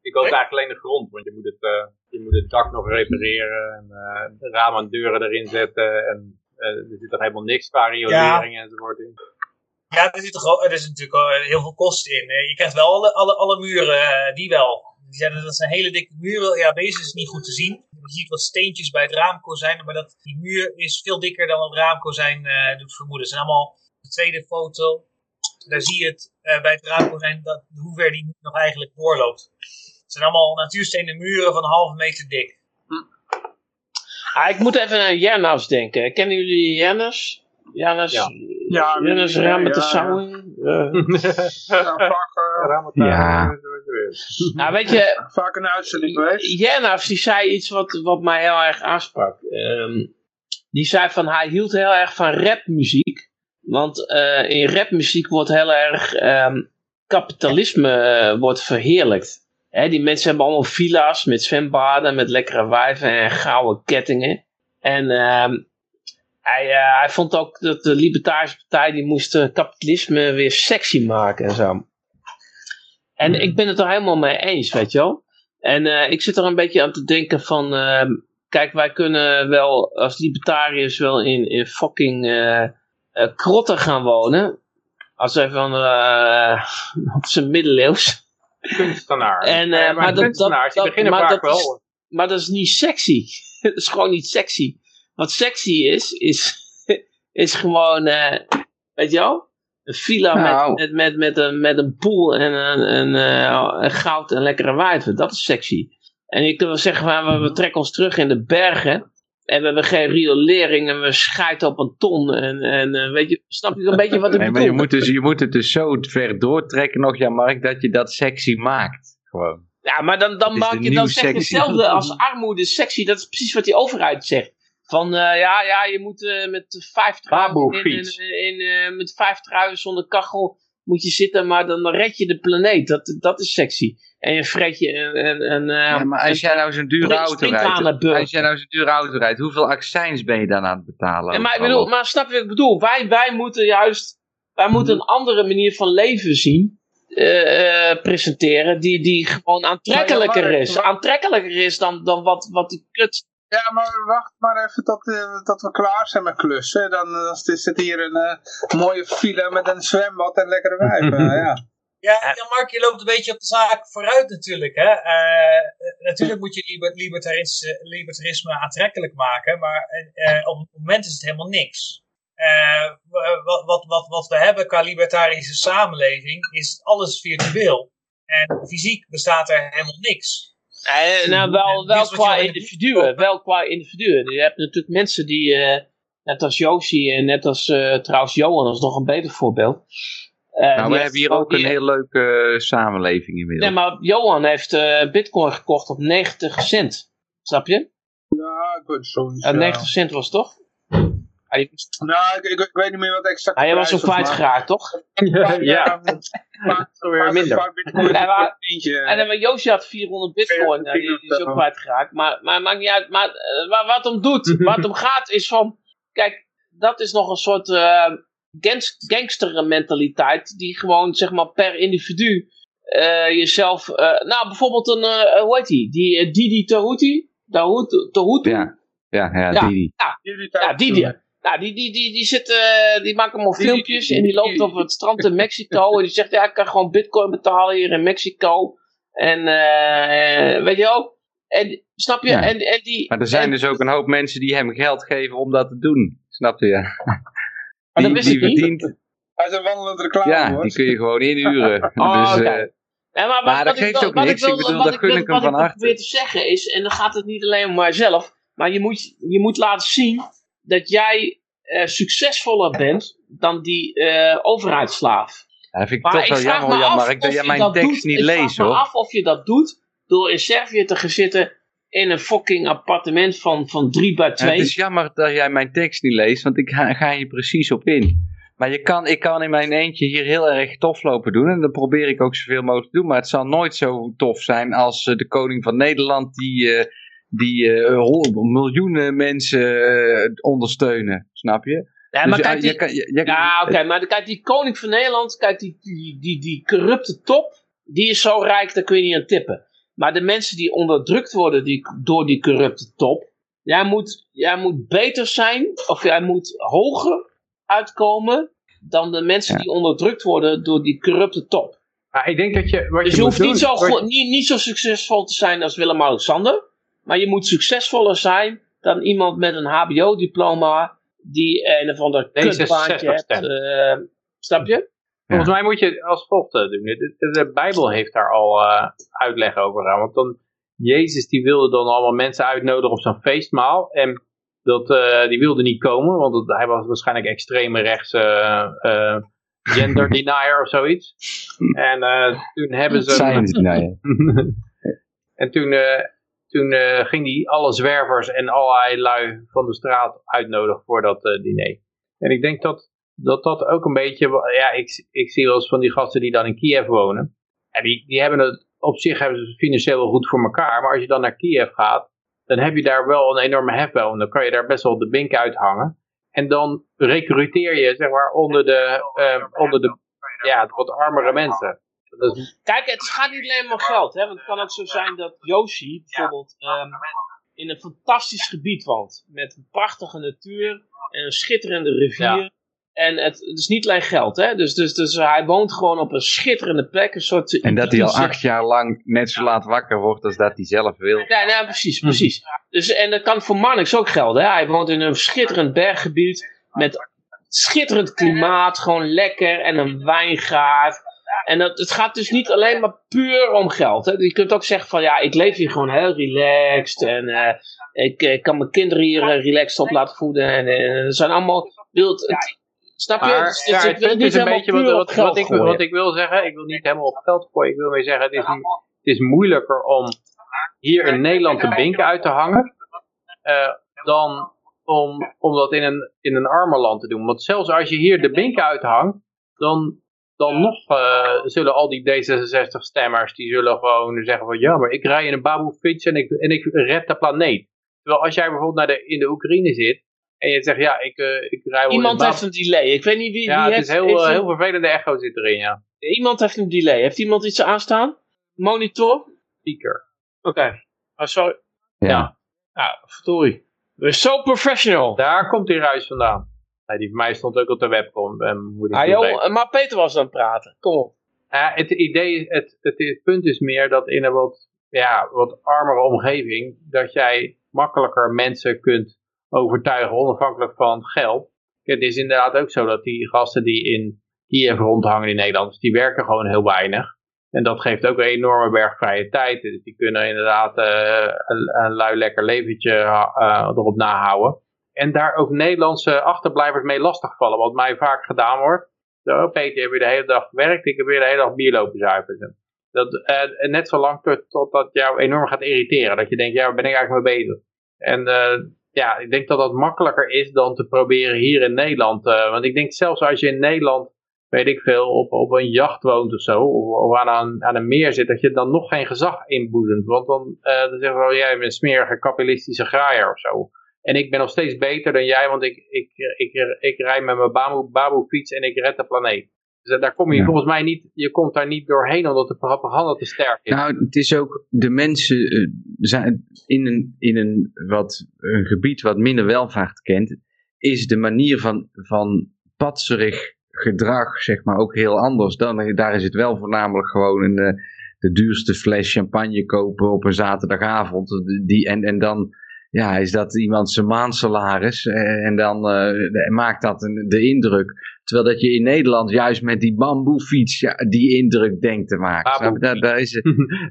Je koopt Nee? eigenlijk alleen de grond, want je moet het, uh, je moet het dak nog repareren en uh, de ramen en deuren erin zetten en uh, er zit er helemaal niks qua riolering ja. enzovoort in. Ja, er zit, toch, er is natuurlijk al heel veel kosten in. Je krijgt wel alle, alle, alle muren, die wel. Die zijn, dat zijn hele dikke muren. Ja, deze is niet goed te zien. Je ziet wat steentjes bij het raamkozijn, maar dat, die muur is veel dikker dan het raamkozijn uh, doet vermoeden. Het zijn allemaal de tweede foto. Daar zie je het uh, bij het raamkozijn dat, hoe ver die nog eigenlijk doorloopt. Het zijn allemaal natuurstenen muren van een halve meter dik. Ah, ik moet even aan Janus denken. Kennen jullie Janus? Janus, Ja. Ja, Janus ja, met de ja, Sauwing? Uh, ja, nou, weet je, vaak een uitzending geweest. Janus die zei iets wat, wat mij heel erg aansprak. Ehm, die zei van hij hield heel erg van rapmuziek. Want eh, in rapmuziek wordt heel erg ehm, kapitalisme eh, wordt verheerlijkt. Hè, die mensen hebben allemaal villa's met zwembaden, met lekkere wijven en gouden kettingen. En ehm, hij, eh, hij vond ook dat de Libertarische Partij die moest kapitalisme weer sexy maken en zo. En ik ben het er helemaal mee eens, weet je wel. En eh, ik zit er een beetje aan te denken van... ehm, kijk, wij kunnen wel als libertariërs wel in, in fucking eh, eh, krotten gaan wonen. Als even van eh, op zijn middeleeuws. Kunstenaar. En, maar dat- kunstenaars die beginnen maar vaak dat is- wel. Maar dat is niet sexy. dat is gewoon niet sexy. Wat sexy is, is, is gewoon, eh, weet je wel? Een villa Nou. met, met, met, met, een, met een pool en een, een, eh, een goud en lekkere wijven. Dat is sexy. En je kunt wel zeggen, van, we, we trekken ons terug in de bergen. En we hebben geen riolering en we schijten op een ton. En, en eh, weet je, snap je een beetje wat ik Nee, maar bedoel? je moet, dus, je moet het dus zo ver doortrekken nog, ja Mark, dat je dat sexy maakt. Gewoon. Ja, maar dan, dan maak je dan zeg hetzelfde als armoede sexy. Dat is precies wat die overheid zegt. Van eh, ja, ja, je moet eh, met 50 huizen in, in, in, eh, met 50 huizen zonder kachel moet je zitten, maar dan red je de planeet. Dat, dat is sexy. En je fret je een, een, een, Ja, maar als jij nou zo'n dure auto rijdt, als jij nou zo'n dure auto rijdt, hoeveel accijns ben je dan aan het betalen? Ja, maar ik bedoel, maar snap je wat ik bedoel? Wij, wij moeten juist, wij moeten Mhm. een andere manier van leven zien, presenteren, die, die gewoon aantrekkelijker ja, maar- is. Aantrekkelijker is dan, dan wat, wat die kut. Ja, maar wacht maar even tot, eh, tot we klaar zijn met klussen. Dan, dan zit hier een eh, mooie villa met een zwembad en lekkere wijven. ja. Ja, ja, Mark, je loopt een beetje op de zaak vooruit natuurlijk. Hè? Eh, eh, natuurlijk moet je liber- libertarisme, libertarisme aantrekkelijk maken, maar eh, op het moment is het helemaal niks. Eh, wa- wat, wat, wat, wat we hebben qua libertarische samenleving is alles virtueel. En fysiek bestaat er helemaal niks. Eh, nou, wel, wel qua individuen. Wel qua individuen. Je hebt natuurlijk mensen die, eh, net als Josie en net als eh, trouwens Johan, dat is nog een beter voorbeeld. Eh, Nou, we hebben hier ook een die- heel leuke samenleving inmiddels. Nee, maar Johan heeft eh, bitcoin gekocht op 90 cent. Snap je? Ja, ik weet ja. 90 cent was het toch? Nou, ik, ik, ik weet niet meer wat exact. je was ook kwijtgeraakt, toch? ja, weer minder. Maar- Tientje. En dan Joosje had 400 bitcoin, nou, die, die is ook kwijtgeraakt. Maar, maar maakt niet uit. Maar eh, wa- wat om doet, wat het om gaat is van... Kijk, dat is nog een soort eh gangs, gangster die gewoon zeg maar per individu eh, jezelf... eh, nou, bijvoorbeeld een, eh, hoe heet die? Die eh, Didi Tahuti? Tahuti? Tahuti? Ja, ja, ja, Ja. die. Jullie Ja, doen. die, nou, die, die, die, die, zit, eh, die maakt allemaal filmpjes en die loopt over het strand in Mexico. En die zegt, ja, ik kan gewoon bitcoin betalen hier in Mexico. En, eh, weet je wel? En, snap je? Ja. En, en die, Maar er zijn en- dus ook een hoop mensen die hem geld geven om dat te doen. Snap je? Ja. dat Die, wist die ik niet. verdient, Hij is een wandelend reclame ja, hoor. die kun je gewoon inhuren. Oh, dus, oké. eh, Ja, maar, Maar dat ik geeft wil- ook wat niks. wil- Ik bedoel, dat gun wil- ik hem wat ik probeer te zeggen is, en dan gaat het niet alleen om mijzelf, maar je moet, je moet laten zien dat jij eh, succesvoller bent dan die eh, overheidsslaaf. ja, dat vind ik Maar toch ik wel jammer, Jan dat of jij je mijn tekst doet- niet ik leest vraag me hoor. af of je dat doet door in Servië te gaan zitten in een fucking appartement van, van 3 bij Ja, 2. het is jammer dat jij mijn tekst niet leest, want ik ga, ga hier precies op in. Maar je kan, ik kan in mijn eentje hier heel erg tof lopen doen. En dat probeer ik ook zoveel mogelijk te doen. Maar het zal nooit zo tof zijn als eh, de koning van Nederland die, die eh, miljoenen mensen eh, ondersteunen. Snap je? Ja, Dus maar kijk, die, je kan- je- je- ja, oké, maar kijk, die koning van Nederland, kijk, die, die, die, die corrupte top, die is zo rijk, daar kun je niet aan tippen. Maar de mensen die onderdrukt worden die, door die corrupte top, jij moet, jij moet beter zijn, of jij moet hoger uitkomen dan de mensen Ja. die onderdrukt worden door die corrupte top. Maar ik denk dat je, wat Dus je hoeft niet doen, zo, niet, niet zo succesvol te zijn als Willem-Alexander. Maar je moet succesvoller zijn dan iemand met een HBO-diploma die een of ander Deze kutbaantje hebt. 60 eh, snap je? Volgens mij moet je het als volgt eh, doen. De, de- de Bijbel heeft daar al eh, uitleg over gedaan. Want dan, Jezus die wilde dan allemaal mensen uitnodigen op zo'n feestmaal. En dat, eh, die wilde niet komen, want het- hij was waarschijnlijk extreme rechts eh, eh, gender denier of zoiets. En eh, toen hebben ze... zijn ja. en toen, eh, toen eh, ging hij alle zwervers en allerlei lui van de straat uitnodigen voor dat eh, diner. En ik denk dat dat, dat ook een beetje... Ja, ik, ik zie wel eens van die gasten die dan in Kiev wonen. En die, die hebben het op zich hebben ze het financieel wel goed voor elkaar. Maar als je dan naar Kiev gaat, dan heb je daar wel een enorme hefboom. En dan kan je daar best wel de bink uithangen. En dan recruteer je, zeg maar, onder de, eh, onder de ja, de wat armere mensen. Dat is, Kijk, het gaat niet alleen maar om geld. Hè? Want het kan ook zo zijn dat Yoshi bijvoorbeeld ehm, in een fantastisch gebied woont. Met een prachtige natuur en een schitterende rivier. Ja. En het, het is niet alleen geld. Hè? Dus, dus, dus hij woont gewoon op een schitterende plek. Een soort En dat hij al acht jaar lang net zo laat wakker wordt als dat hij zelf wil. Ja, nou, precies, precies. Dus, en dat kan voor Marnix ook gelden. Hè? Hij woont in een schitterend berggebied met schitterend klimaat, gewoon lekker en een wijngaard. En dat, het gaat dus niet alleen maar puur om geld. Hè? Je kunt ook zeggen van ja, ik leef hier gewoon heel relaxed en eh, ik, ik kan mijn kinderen hier eh, relaxed op laten voeden. En eh, er zijn allemaal wild. het- snap je? maar ja, het niet is een beetje wat, wat, ik, wat ik wil zeggen. Ik wil niet helemaal op geld gooien. Ik wil meer zeggen, het is, het is moeilijker om hier in Nederland de bink uit te hangen. eh, dan om, om dat in een, in een armer land te doen. Want zelfs als je hier de bink uithangt, dan, dan nog eh, zullen al die D66-stemmers, die zullen gewoon zeggen van ja, maar ik rij in een baboe-fiets en ik, en ik red de planeet. Terwijl als jij bijvoorbeeld naar de, in de Oekraïne zit en je zegt ja, ik, eh, ik rij wel in Iemand heeft een delay. Ik weet niet wie, Ja, wie het heeft, is heel, heeft eh, een- heel vervelende echo zit erin, ja. Iemand heeft een delay. Heeft iemand iets aanstaan? Monitor? Speaker. Oké. Oh, sorry. Ja. Ja, verdorie. We're so professional. Daar komt die ruis vandaan. Die van mij stond ook op de webcam. eh, Ah, joh, maar Peter was aan het praten. Kom op. Het idee, het, het, het punt is meer dat in een wat, ja, wat armere omgeving, dat jij makkelijker mensen kunt overtuigen, onafhankelijk van geld. Het is inderdaad ook zo dat die gasten die in Kiev rondhangen in Nederland, die werken gewoon heel weinig. En dat geeft ook een enorme berg vrije tijd. Dus die kunnen inderdaad eh, een, een lui lekker leventje eh, erop nahouden. En daar ook Nederlandse achterblijvers mee lastigvallen. Wat mij vaak gedaan wordt. Zo, Peter, heb je de hele dag gewerkt? Ik heb weer de hele dag bier lopen zuipen. Dat, eh, net zo lang tot, dat jou enorm gaat irriteren. Dat je denkt, ja, waar ben ik eigenlijk mee bezig? En eh, ja, ik denk dat dat makkelijker is dan te proberen hier in Nederland. eh, want ik denk zelfs als je in Nederland, weet ik veel, op, op een jacht woont of zo. Of, aan, een, aan een meer zit. Dat je dan nog geen gezag inboezemt. Want dan, eh, dan zeggen wel, jij bent een smerige kapitalistische graaier of zo. En ik ben nog steeds beter dan jij, want ik, ik, ik, ik, rij met mijn baboe, baboe fiets en ik red de planeet. Dus daar kom je Ja. volgens mij niet, je komt daar niet doorheen omdat de propaganda te sterk is. Nou, het is ook, de mensen eh, zijn in een, in een, wat, een gebied wat minder welvaart kent, is de manier van, van patserig gedrag, zeg maar, ook heel anders. Dan, daar is het wel voornamelijk gewoon een, eh, de duurste fles champagne kopen op een zaterdagavond. Die, en, en dan ja, is dat iemand zijn maandsalaris eh, en dan eh, maakt dat een, de indruk. Terwijl dat je in Nederland juist met die bamboefiets ja, die indruk denkt te maken. Daar, daar is het.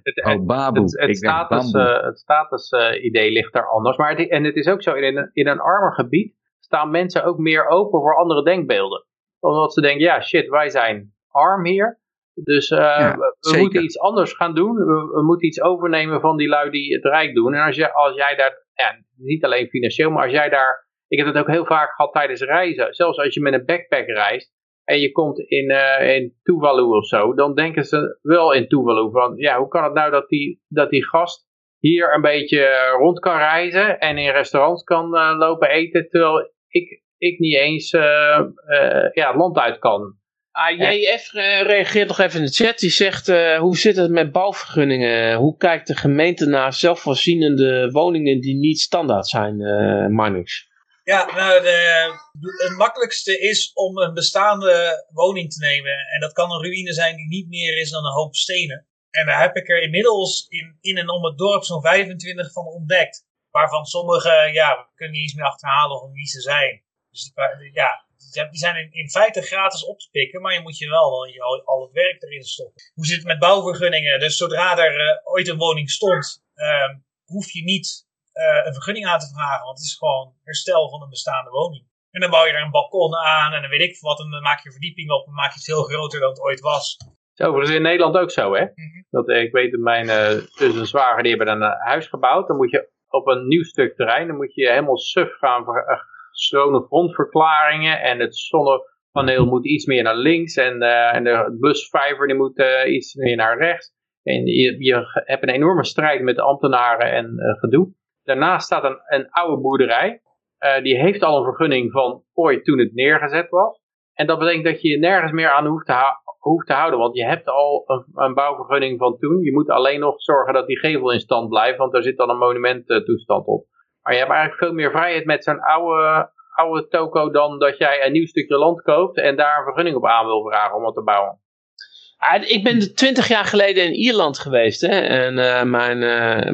het, Oh, baboe. het, het Ik denk status, eh, het statusidee ligt daar anders. Maar het, en het is ook zo, in een, in een armer gebied staan mensen ook meer open voor andere denkbeelden. Omdat ze denken, ja shit, wij zijn arm hier. Dus Ja, we, we zeker. moeten iets anders gaan doen. We, we moeten iets overnemen van die lui die het rijk doen. En als, je, als jij daar, ja, niet alleen financieel, maar als jij daar... Ik heb het ook heel vaak gehad tijdens reizen. Zelfs als je met een backpack reist en je komt in, eh in Tuvalu of zo, dan denken ze wel in Tuvalu van, ja, hoe kan het nou dat die, dat die gast hier een beetje rond kan reizen en in restaurants kan eh, lopen eten, terwijl ik, ik niet eens eh, ja, het land uit kan. Ah, JF eh, reageert nog even in de chat. Die zegt, eh, hoe zit het met bouwvergunningen? Hoe kijkt de gemeente naar zelfvoorzienende woningen die niet standaard zijn, eh Marnix? Ja, nou, de, het makkelijkste is om een bestaande woning te nemen. En dat kan een ruïne zijn die niet meer is dan een hoop stenen. En daar heb ik er inmiddels in, in en om het dorp zo'n 25 van ontdekt. Waarvan sommige, ja, we kunnen niet eens meer achterhalen of wie ze zijn. Dus ja, die- zijn in, in feite gratis op te pikken, maar je moet je wel al, je- al, al het werk erin stoppen. Hoe zit het met bouwvergunningen? Dus zodra er eh, ooit een woning stond, ehm, hoef je niet eh, een vergunning aan te vragen. Want het is gewoon herstel van een bestaande woning. En dan bouw je er een balkon aan en dan weet ik wat. En dan maak je verdieping op en maak je het veel groter dan het ooit was. Is overigens in Nederland ook zo, hè? Mhm. Dat, eh, ik weet dat mijn eh zus en zwager, die hebben een huis gebouwd. Dan moet je op een nieuw stuk terrein, dan moet je helemaal suf gaan schone grondverklaringen. En het zonnepaneel moet iets meer naar links. En, eh, en de blusvijver die moet eh, iets meer naar rechts. En je, hebt een enorme strijd met ambtenaren en eh, gedoe. Daarnaast staat een, een oude boerderij. Die heeft al een vergunning van ooit toen het neergezet was. En dat betekent dat je je nergens meer aan hoeft te, hou- hoeft te houden. Want je hebt al een, een bouwvergunning van toen. Je moet alleen nog zorgen dat die gevel in stand blijft. Want daar zit dan een monumenttoestand op. Maar je hebt eigenlijk veel meer vrijheid met zo'n oude, oude toko dan dat jij een nieuw stukje land koopt. En daar een vergunning op aan wil vragen om wat te bouwen. Ah, ik ben twintig jaar geleden in Ierland geweest. Hè? En eh, mijn, eh,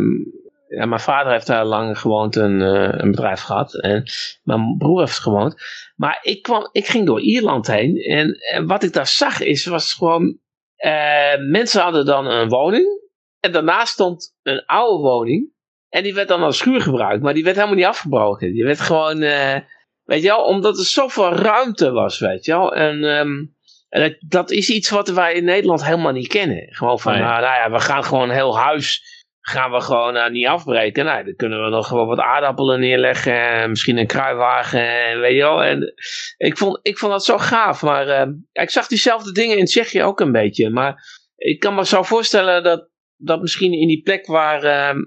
ja, mijn vader heeft daar lang gewoond en eh, een bedrijf gehad. En mijn broer heeft gewoond. Maar ik, kwam, ik ging door Ierland heen. En, en wat ik daar zag is, was gewoon... mensen hadden dan een woning. En daarnaast stond een oude woning. En die werd dan als schuur gebruikt. Maar die werd helemaal niet afgebroken. Die werd gewoon... eh, weet je wel, omdat er zoveel ruimte was, weet je wel. En... ehm, en dat, dat is iets wat wij in Nederland helemaal niet kennen. Gewoon van, Nee. nou, nou ja, we gaan gewoon heel huis gaan we gewoon uh, niet afbreken. Nou, dan kunnen we nog gewoon wat aardappelen neerleggen. En misschien een kruiwagen. En weet je wel. En ik vond, ik vond dat zo gaaf. Maar uh, ik zag diezelfde dingen in Tsjechië ook een beetje. Maar ik kan me zo voorstellen dat, dat misschien in die plek waar uh,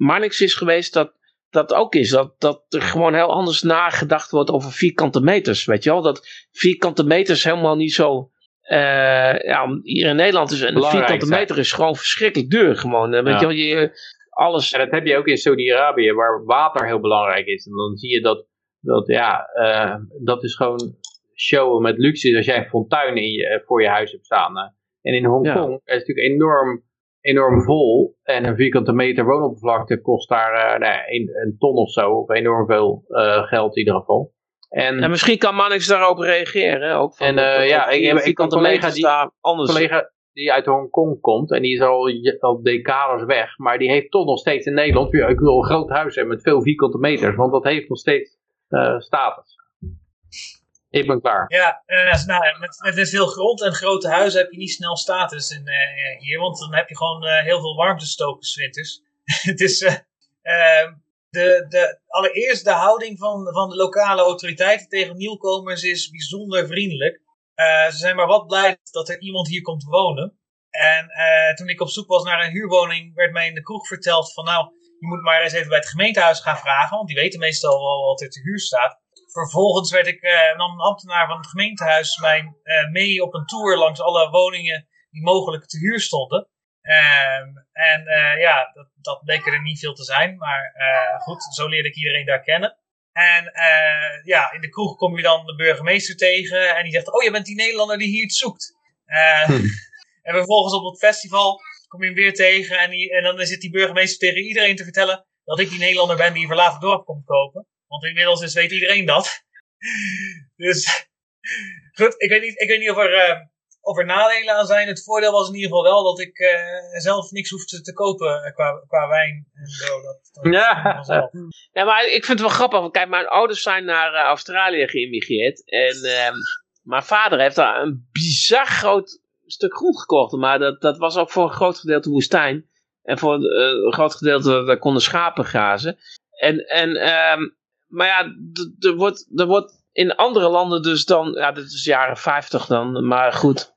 Marnix is geweest. Dat dat ook is. Dat, dat er gewoon heel anders nagedacht wordt over vierkante meters. Weet je wel? Dat vierkante meters helemaal niet zo uh, ja, hier in Nederland is een vierkante meter is gewoon verschrikkelijk duur. Gewoon, uh, weet je, je, alles... En dat heb je ook in Saudi-Arabië, waar water heel belangrijk is. En dan zie je dat, dat ja, uh, dat is gewoon showen met luxe. Als jij een fontuin in je, voor je huis hebt staan. En in Hongkong ja. is natuurlijk enorm, enorm vol. En een vierkante meter woonoppervlakte kost daar nou, een, een, ton of zo. Of enorm veel geld in ieder geval. En, en misschien kan Mannix daarop reageren. Ook van en uh, ja, ik heb ik een collega die, anders. collega die uit Hongkong komt en die is al, al decades weg, maar die heeft toch nog steeds in Nederland, ik wil een groot huis hebben met veel vierkante meters, want dat heeft nog steeds uh, status. Ik klaar. Ja, uh, met, met veel grond en grote huizen heb je niet snel status in, hier, want dan heb je gewoon heel veel warmtestokers winters. Het is, de, de, allereerst de houding van, van de lokale autoriteiten tegen nieuwkomers is bijzonder vriendelijk. Ze zijn maar wat blij dat er iemand hier komt wonen. En toen ik op zoek was naar een huurwoning, werd mij in de kroeg verteld van nou, je moet maar eens even bij het gemeentehuis gaan vragen, want die weten meestal wel wat er te huur staat. Vervolgens werd ik, uh, nam een ambtenaar van het gemeentehuis mij mee op een tour langs alle woningen die mogelijk te huur stonden. Um, en uh, ja, dat, dat bleek er niet veel te zijn. Maar goed, zo leerde ik iedereen daar kennen. En ja, in de kroeg kom je dan de burgemeester tegen. En die zegt, oh, je bent die Nederlander die hier iets zoekt. Hm. En vervolgens op het festival kom je hem weer tegen. En, die, en dan zit die burgemeester tegen iedereen te vertellen dat ik die Nederlander ben die verlaten dorp komt kopen. Want inmiddels is, weet iedereen dat. dus goed, ik weet niet, ik weet niet of er of er nadelen aan zijn. Het voordeel was in ieder geval wel dat ik uh, zelf niks hoefde te kopen uh, qua, qua wijn en zo. Dat, dat ja. ja, maar ik vind het wel grappig. Kijk, mijn ouders zijn naar uh, Australië geïmmigreerd. En ehm, mijn vader heeft daar een bizar groot stuk grond gekocht. Maar dat, dat was ook voor een groot gedeelte woestijn. En voor een groot gedeelte daar konden schapen grazen. En, en, um, maar ja, er wordt, er wordt in andere landen dus dan, ja, dit is jaren 50 dan, maar goed.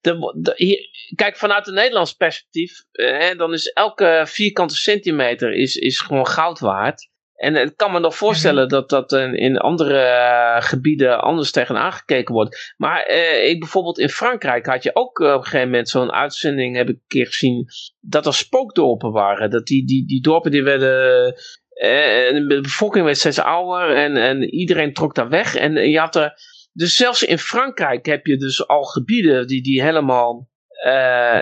De, de, hier, kijk, vanuit een Nederlands perspectief, eh, dan is elke vierkante centimeter is, is gewoon goud waard. En ik kan me nog voorstellen mhm. dat dat in, in andere uh, gebieden anders tegen aangekeken wordt. Maar uh, ik bijvoorbeeld in Frankrijk had je ook uh, op een gegeven moment zo'n uitzending, heb ik een keer gezien, dat er spookdorpen waren. Dat die, die, die dorpen die werden en de bevolking werd steeds ouder en, en iedereen trok daar weg. En je had er, dus zelfs in Frankrijk heb je dus al gebieden die, die helemaal, uh,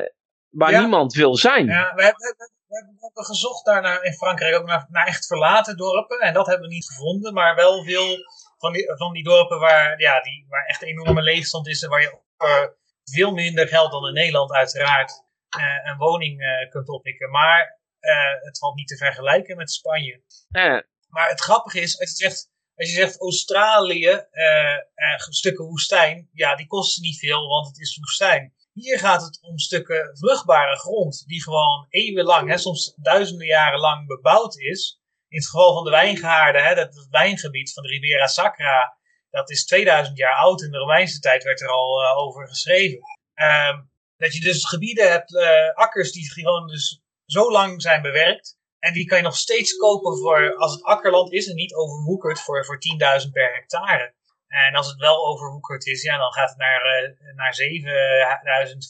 waar niemand wil zijn. Ja, we hebben, we hebben gezocht daarnaar in Frankrijk ook naar, naar, echt verlaten dorpen. En dat hebben we niet gevonden, maar wel veel van die, van die dorpen waar, ja, die, waar echt een enorme leegstand is. En waar je voor veel minder geld dan in Nederland uiteraard uh, een woning uh, kunt oppikken. Maar uh, het valt niet te vergelijken met Spanje. Ja. Maar het grappige is, als je zegt, als je zegt Australië, uh, uh, stukken woestijn, ja, die kosten niet veel, want het is woestijn. Hier gaat het om stukken vruchtbare grond, die gewoon eeuwenlang, hè, soms duizenden jaren lang bebouwd is. In het geval van de wijngaarden, hè, dat, het wijngebied van de Ribera Sacra, dat is 2000 jaar oud. In de Romeinse tijd werd er al uh, over geschreven. Uh, dat je dus gebieden hebt, uh, akkers die gewoon dus zo lang zijn bewerkt. En die kan je nog steeds kopen voor, als het akkerland is en niet overwoekerd, voor, voor 10.000 per hectare. En als het wel overwoekerd is, ja, dan gaat het naar, uh, naar 7.000,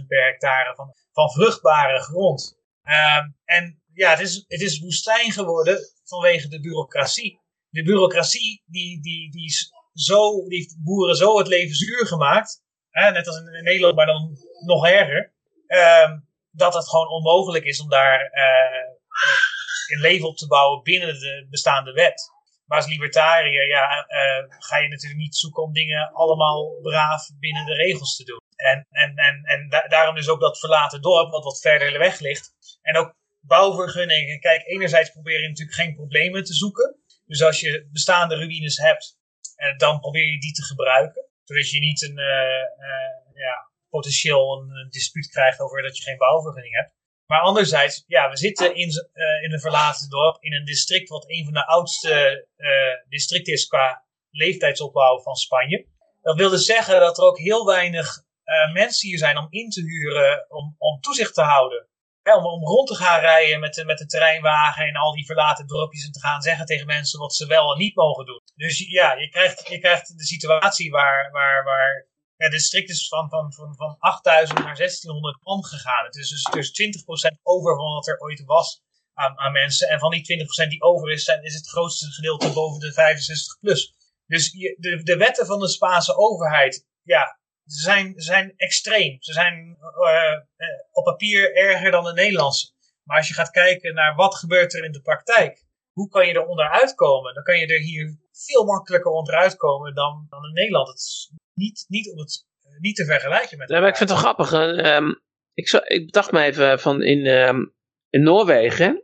5.000 per hectare van, van vruchtbare grond. Uh, en ja, het is, het is woestijn geworden vanwege de bureaucratie. De bureaucratie, die, die, die, is zo, die heeft boeren zo het leven zuur gemaakt. Hè, net als in Nederland, maar dan nog erger. Uh, dat het gewoon onmogelijk is om daar een leven op te bouwen binnen de bestaande wet. Maar als libertariër ja, uh, ga je natuurlijk niet zoeken om dingen allemaal braaf binnen de regels te doen. En, en, en, en da daarom dus ook dat verlaten dorp, wat wat verder weg ligt. En ook bouwvergunningen. Kijk, enerzijds probeer je natuurlijk geen problemen te zoeken. Dus als je bestaande ruïnes hebt, dan probeer je die te gebruiken. Zodat je niet een, ja, potentieel een, een dispuut krijgt over dat je geen bouwvergunning hebt. Maar anderzijds, ja, we zitten in, uh, in een verlaten dorp, in een district wat een van de oudste uh, districten is qua leeftijdsopbouw van Spanje. Dat wil dus zeggen dat er ook heel weinig uh, mensen hier zijn om in te huren, om, om toezicht te houden. om, om rond te gaan rijden met de, met de terreinwagen en al die verlaten dorpjes en te gaan zeggen tegen mensen wat ze wel en niet mogen doen. Dus ja, je krijgt, je krijgt de situatie waar, waar, waar het district is van, van, van, van 8000 naar 1600 man gegaan. Het is dus, dus 20% over van wat er ooit was aan, aan mensen. En van die 20% die over is, zijn, is het grootste gedeelte boven de 65 plus. Dus je, de, de wetten van de Spaanse overheid, ja, ze zijn, zijn extreem. Ze zijn uh, op papier erger dan de Nederlandse. Maar als je gaat kijken naar wat gebeurt er in de praktijk, hoe kan je er onderuit komen? Dan kan je er hier veel makkelijker onderuit komen dan, dan in Nederland. Het is niet, niet, om het, niet te vergelijken met. Ja, maar ik vind het wel grappig. Um, ik, zo, ik dacht me even van in, um, in Noorwegen.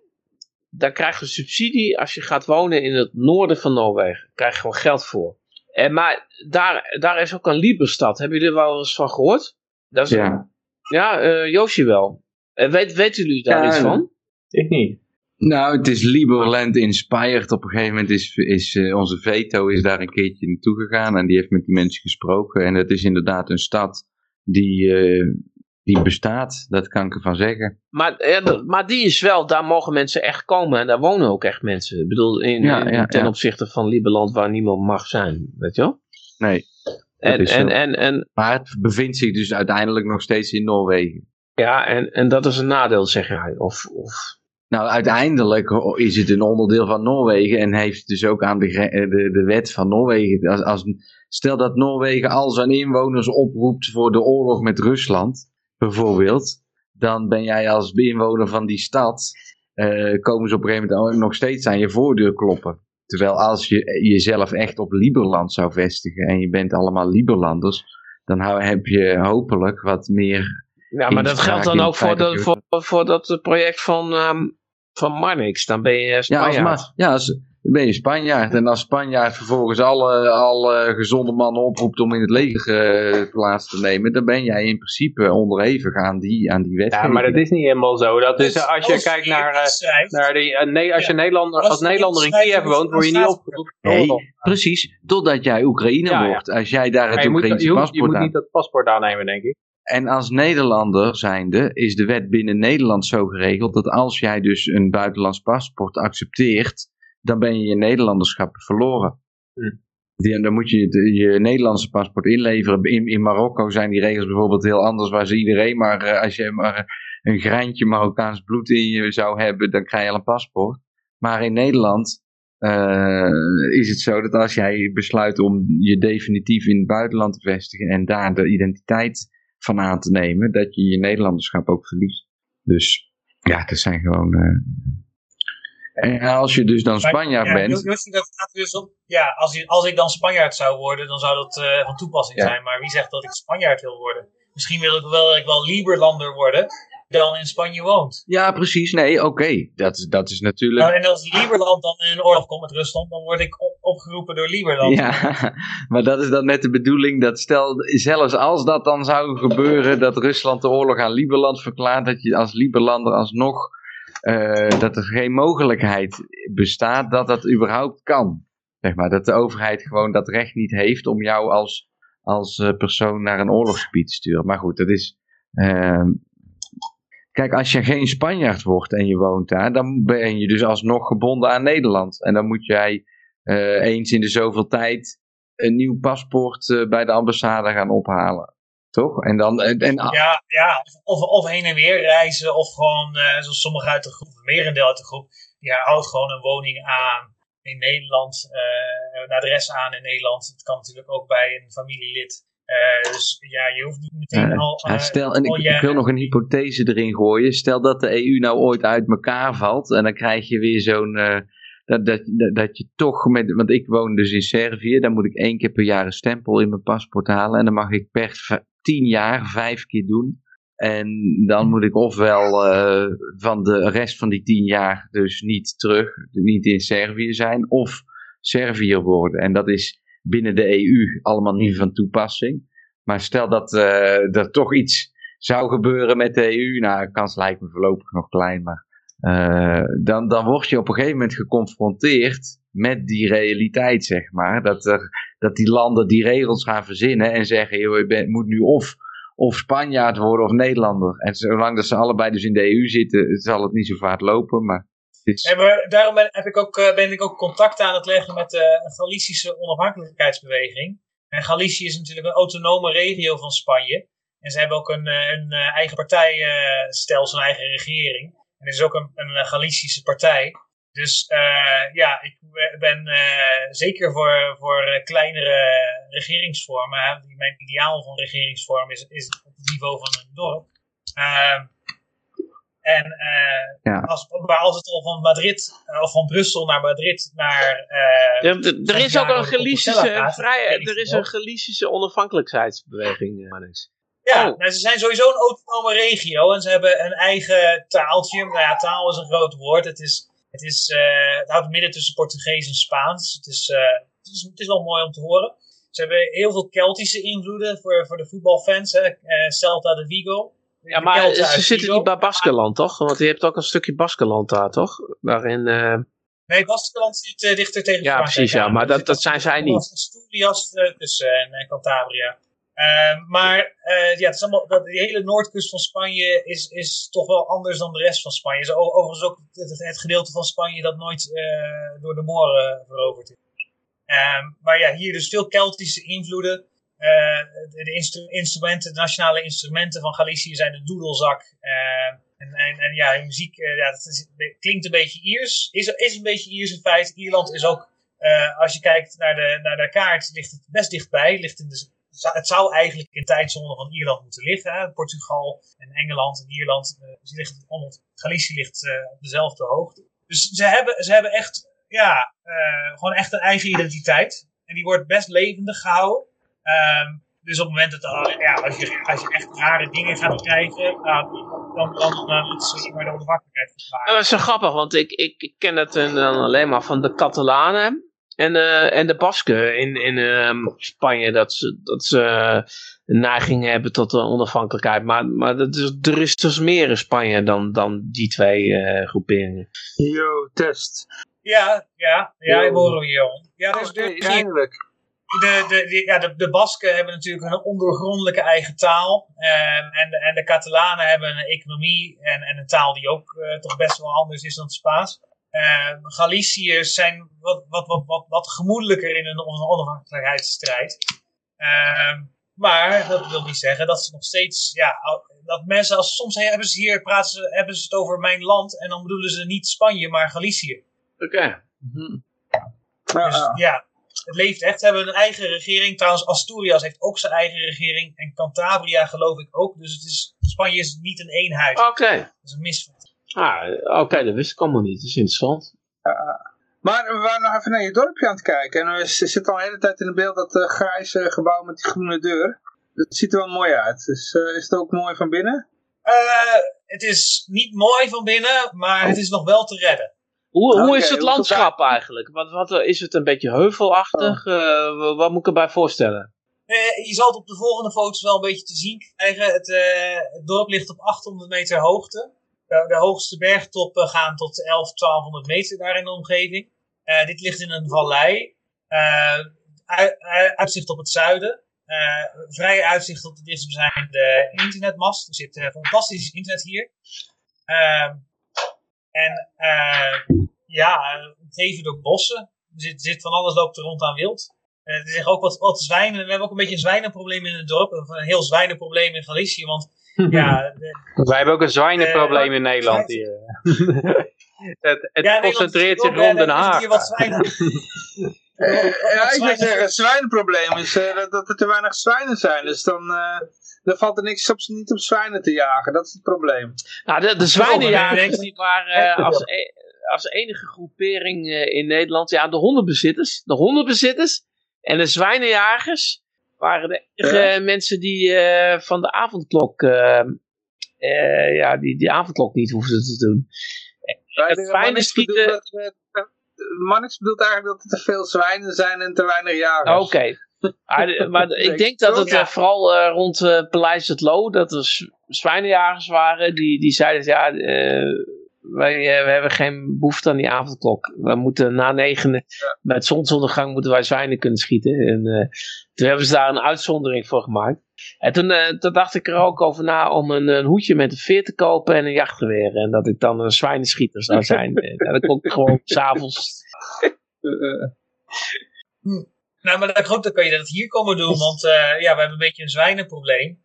Daar krijg je subsidie als je gaat wonen in het noorden van Noorwegen. Daar krijg je gewoon geld voor. En, maar daar, daar is ook een Liberstad. Hebben jullie er wel eens van gehoord? Dat is ja. ja, uh, Joosje wel. Uh, weet, weten jullie daar ja, iets van? Ik niet. Nou, het is Liberland inspired. Op een gegeven moment is, is uh, onze veto is daar een keertje naartoe gegaan en die heeft met die mensen gesproken. En het is inderdaad een stad die, uh, die bestaat, dat kan ik ervan zeggen. Maar, ja, maar die is wel, daar mogen mensen echt komen en daar wonen ook echt mensen. Ik bedoel, in, Ja, in- ja, ten opzichte van Liberland waar niemand mag zijn, weet je wel? Nee, En, en, en, en, maar het bevindt zich dus uiteindelijk nog steeds in Noorwegen. ja, en, en dat is een nadeel, zeg jij. Of, of, Nou, uiteindelijk is het een onderdeel van Noorwegen en heeft dus ook aan de, eh, de, de wet van Noorwegen. Als, als, stel dat Noorwegen al zijn inwoners oproept voor de oorlog met Rusland, bijvoorbeeld, dan ben jij als inwoner van die stad, eh, komen ze op een gegeven moment ook nog steeds aan je voordeur kloppen. Terwijl als je jezelf echt op Liberland zou vestigen en je bent allemaal Liberlanders, dan heb je hopelijk wat meer ja, maar dat geldt dan ook voor, de, voor, voor dat project van, ehm, van Marnix. Dan ben je Ja, als, Spanjaard. ja als, dan ben je Spanjaard. En als Spanjaard vervolgens alle, alle gezonde mannen oproept om in het leger eh, plaats te nemen, dan ben jij in principe onderhevig aan die, aan die Ja, wetgeving. maar dat is niet helemaal zo. Dat is, Dus als je kijkt naar, eh, schrijft, naar die, eh, nee, als je Ja. Nederlander, Als Nederlander in Kiev woont, word je niet opgeroepen. Nee, precies. Totdat jij Oekraïne Ja, ja. wordt. Als jij daar het Maar je moet, Oekraïnse je, hoeft- je paspoort moet aan... niet dat paspoort aannemen, denk ik. En als Nederlander zijnde is de wet binnen Nederland zo geregeld dat als jij dus een buitenlands paspoort accepteert, dan ben je je Nederlanderschap verloren. Hm. Die, dan moet je je, je Nederlandse paspoort inleveren. In, in Marokko zijn die regels bijvoorbeeld heel anders, waar ze iedereen maar, eh, als je maar een greintje Marokkaans bloed in je zou hebben, dan krijg je al een paspoort. Maar in Nederland eh, is het zo dat als jij besluit om je definitief in het buitenland te vestigen en daar de identiteit van aan te nemen, dat je je Nederlanderschap ook verliest. Dus ja, dat zijn gewoon. eh, En als je dus dan Maar, Spanjaard ja, bent. Jo- Josje, dat gaat dus op. Ja, als, je, als ik dan Spanjaard zou worden, dan zou dat eh, van toepassing Ja. zijn. Maar wie zegt dat ik Spanjaard wil worden? Misschien wil ik wel, ik wel Liberlander worden, dan in Spanje woont. Ja, precies. Nee, oké. Dat, is- dat is natuurlijk. Nou, en als Liberland dan in een oorlog komt met Rusland, dan word ik op- opgeroepen door Liberland. Ja, maar dat is dan net de bedoeling dat stel, zelfs als dat dan zou gebeuren, dat Rusland de oorlog aan Liberland verklaart, dat je als Liberlander alsnog, eh, dat er geen mogelijkheid bestaat dat dat überhaupt kan. Zeg maar, dat de overheid gewoon dat recht niet heeft om jou als, als eh, persoon naar een oorlogsgebied te sturen. Maar goed, dat is... ehm, Kijk, als je geen Spanjaard wordt en je woont daar, dan ben je dus alsnog gebonden aan Nederland. En dan moet jij eh, eens in de zoveel tijd een nieuw paspoort eh, bij de ambassade gaan ophalen. Toch? En dan. En, en, Ja, ja of, of heen en weer reizen, of gewoon, eh, zoals sommigen uit de groep, of merendeel uit de groep, ja, houdt gewoon een woning aan in Nederland, eh, een adres aan in Nederland. Het kan natuurlijk ook bij een familielid. Eh, dus ja, je hoeft niet meteen eh, al. eh, stel, en al ik, je- ik wil nog een hypothese erin gooien. Stel dat de EU nou ooit uit elkaar valt. En dan krijg je weer zo'n. dat, dat, dat, je toch met. Want ik woon dus in Servië. Dan moet ik één keer per jaar een stempel in mijn paspoort halen. En dan mag ik per tien jaar vijf keer doen. En dan moet ik ofwel van de rest van die tien jaar dus niet terug, niet in Servië zijn, of Serviër worden. En dat is binnen de EU allemaal niet van toepassing. Maar stel dat er toch iets zou gebeuren met de EU, nou, de kans lijkt me voorlopig nog klein, maar eh, dan, dan word je op een gegeven moment geconfronteerd met die realiteit, zeg maar. Dat, er, dat die landen die regels gaan verzinnen en zeggen, joh, je bent, moet nu of, of Spanjaard worden of Nederlander. En zolang dat ze allebei dus in de EU zitten, zal het niet zo vaart lopen, maar... we- daarom ben, heb ik ook, eh, ben ik ook contact aan het leggen met de Galicische onafhankelijkheidsbeweging. En Galicië is natuurlijk een autonome regio van Spanje. En ze hebben ook een, eh, een eh, eigen partijstelsel, een eigen regering. En er is ook een, een eh, Galicische partij. Dus eh, ja, ik be- ben eh, zeker voor, voor eh, kleinere regeringsvormen. Mijn ideaal van regeringsvorm is, is op het niveau van een dorp. Ehm, en eh, Ja. als, maar als het al van Madrid, eh, of van Brussel naar Madrid naar... eh, Ja, er is ook een Galicische, gaat, vrij, weet ik er is een Galicische onafhankelijkheidsbeweging. eh. Ja, Oh. nou, ze zijn sowieso een autonome regio en ze hebben een eigen taaltje. Nou ja, taal is een groot woord. Het, is, het, is, eh, het houdt midden tussen Portugees en Spaans. Het is, eh, het, is, het is wel mooi om te horen. Ze hebben heel veel Keltische invloeden voor, voor de voetbalfans. Hè. Eh, Celta de Vigo. Ja, maar ze zitten niet bij Baskeland, toch? Want je hebt ook een stukje Baskeland daar, toch? Waarin, eh, Nee, Baskeland zit eh, dichter tegen Ja, precies, ja, maar dat- dat zijn zij niet. Asturias tussen en, Cantabria. Ehm, maar ja, het is allemaal, dat, die hele noordkust van Spanje is, is toch wel anders dan de rest van Spanje. Is overigens ook het, het gedeelte van Spanje dat nooit door de Mooren veroverd is. Ehm, maar ja, hier dus veel Keltische invloeden. Eh, de de instru- instrumenten, de nationale instrumenten van Galicië zijn de doedelzak. ehm, en, en, en ja, de muziek eh, ja, dat klinkt een beetje Iers. Is, is een beetje Iers in feite. Ierland is ook, eh, als je kijkt naar de, naar de kaart, ligt het best dichtbij. Ligt in het zou eigenlijk in tijdzone van Ierland moeten liggen. Hè? Portugal en Engeland en Ierland. eh, ligt, allemaal- Galicië ligt eh, op dezelfde hoogte. Dus ze hebben, ze hebben echt, ja, eh, gewoon echt een eigen identiteit. En die wordt best levendig gehouden. Ehm, dus op het moment dat, eh, ja, als je, als je echt rare dingen gaat krijgen, nou, dan, dan, dan moet je maar de onafhankelijkheid verklaren. Dat is zo grappig, want ik, ik, ik ken het eh, dan alleen maar van de Catalanen en, eh, en de Basken in, in ehm, Spanje. Dat ze, dat ze eh, een neiging hebben tot de onafhankelijkheid. Maar, maar dat is, er is dus meer in Spanje dan, dan die twee eh, groeperingen. Yo, test. Ja, ja, ja, ik hoor je. Ja, dus Oké, de, eindelijk. De, de, de- ja, de, de Basken hebben natuurlijk een ondoorgrondelijke eigen taal. Ehm, en, de, en de Catalanen hebben een economie en, en een taal die ook eh, toch best wel anders is dan het Spaans. Ehm Galiciërs zijn wat, wat, wat, wat, wat gemoedelijker in een on- onafhankelijkheidsstrijd. Ehm, maar dat wil niet zeggen dat ze nog steeds, ja, dat mensen als soms hebben ze hier praten ze, hebben ze het over mijn land en dan bedoelen ze niet Spanje, maar Galicië. Oké. Ja, Dus ja. Het leeft echt. Ze hebben een eigen regering. Trouwens, Asturias heeft ook zijn eigen regering. En Cantabria geloof ik ook. Dus het is, Spanje is niet een eenheid. Oké. Dat is een misvatting. Ah, Oké, dat wist ik allemaal niet. Dat is interessant. Maar we waren nog even naar je dorpje aan het kijken. En er zit al de hele tijd in het beeld dat eh, grijze gebouw met die groene deur. Dat ziet er wel mooi uit. Dus eh, is het ook mooi van binnen? Eh, het is niet mooi van binnen, maar het is nog wel te redden. Hoe, hoe is het landschap eigenlijk? Wat, wat, eh, is het een beetje heuvelachtig? Eh, wa- wat moet ik erbij voorstellen? Eh, je zal het op de volgende foto's wel een beetje te zien krijgen. Het, eh, het dorp ligt op 800 meter hoogte. De, de hoogste bergtoppen gaan tot 11, 1200 meter daar in de omgeving. Eh, dit ligt in een vallei. Eh, ui- ui- uitzicht op het zuiden. Eh, vrij uitzicht op de dichtstbijzijnde internetmast. Er zit eh, fantastisch internet hier. En eh, ja, gegeven door bossen. Er zit, zit van alles loopt er rond aan wild. Eh, er zijn ook wat, wat zwijnen. We hebben ook een beetje een zwijnenprobleem in het dorp. Of een heel zwijnenprobleem in Galicië. Want ja, de- Wij hebben ook een zwijnenprobleem Eh, in Nederland hier. het het ja, concentreert zich rond Den Haag. hier wat zwijnen. Eh, ja, ik zou zeggen, het zwijnenprobleem is eh, dat, dat er te weinig zwijnen zijn. Dus dan, dan valt er niks op, niet op zwijnen te jagen. Dat is het probleem. Nou, de, de zwijnenjagers die waren eh, als, e- als enige groepering eh, in Nederland, ja, de hondenbezitters. De hondenbezitters en de zwijnenjagers waren de enige mensen die eh, van de avondklok, eh, eh, ja, die, die avondklok niet hoefden te doen. Het fijne Mannix schieten- bedoelt dat, Mannix bedoelt eigenlijk dat er te veel zwijnen zijn en te weinig jagers. Oké. Maar, de- maar ik Denk dat het ja. eh, vooral eh, rond eh Paleis het Loo, dat er zwijnenjagers waren, die, die zeiden, ja, eh, wij we hebben geen behoefte aan die avondklok. We moeten na negen, met zonsondergang moeten wij zwijnen kunnen schieten. En eh, toen hebben ze daar een uitzondering voor gemaakt. En toen, eh, toen dacht ik er ook over na om een, een hoedje met een veer te kopen en een jachtgeweer. En dat ik dan een zwijnenschieter zou zijn. en dan kon ik gewoon s'avonds... Nou, maar dat, goed, dan kan je dat hier komen doen, want eh, ja, we hebben een beetje een zwijnenprobleem.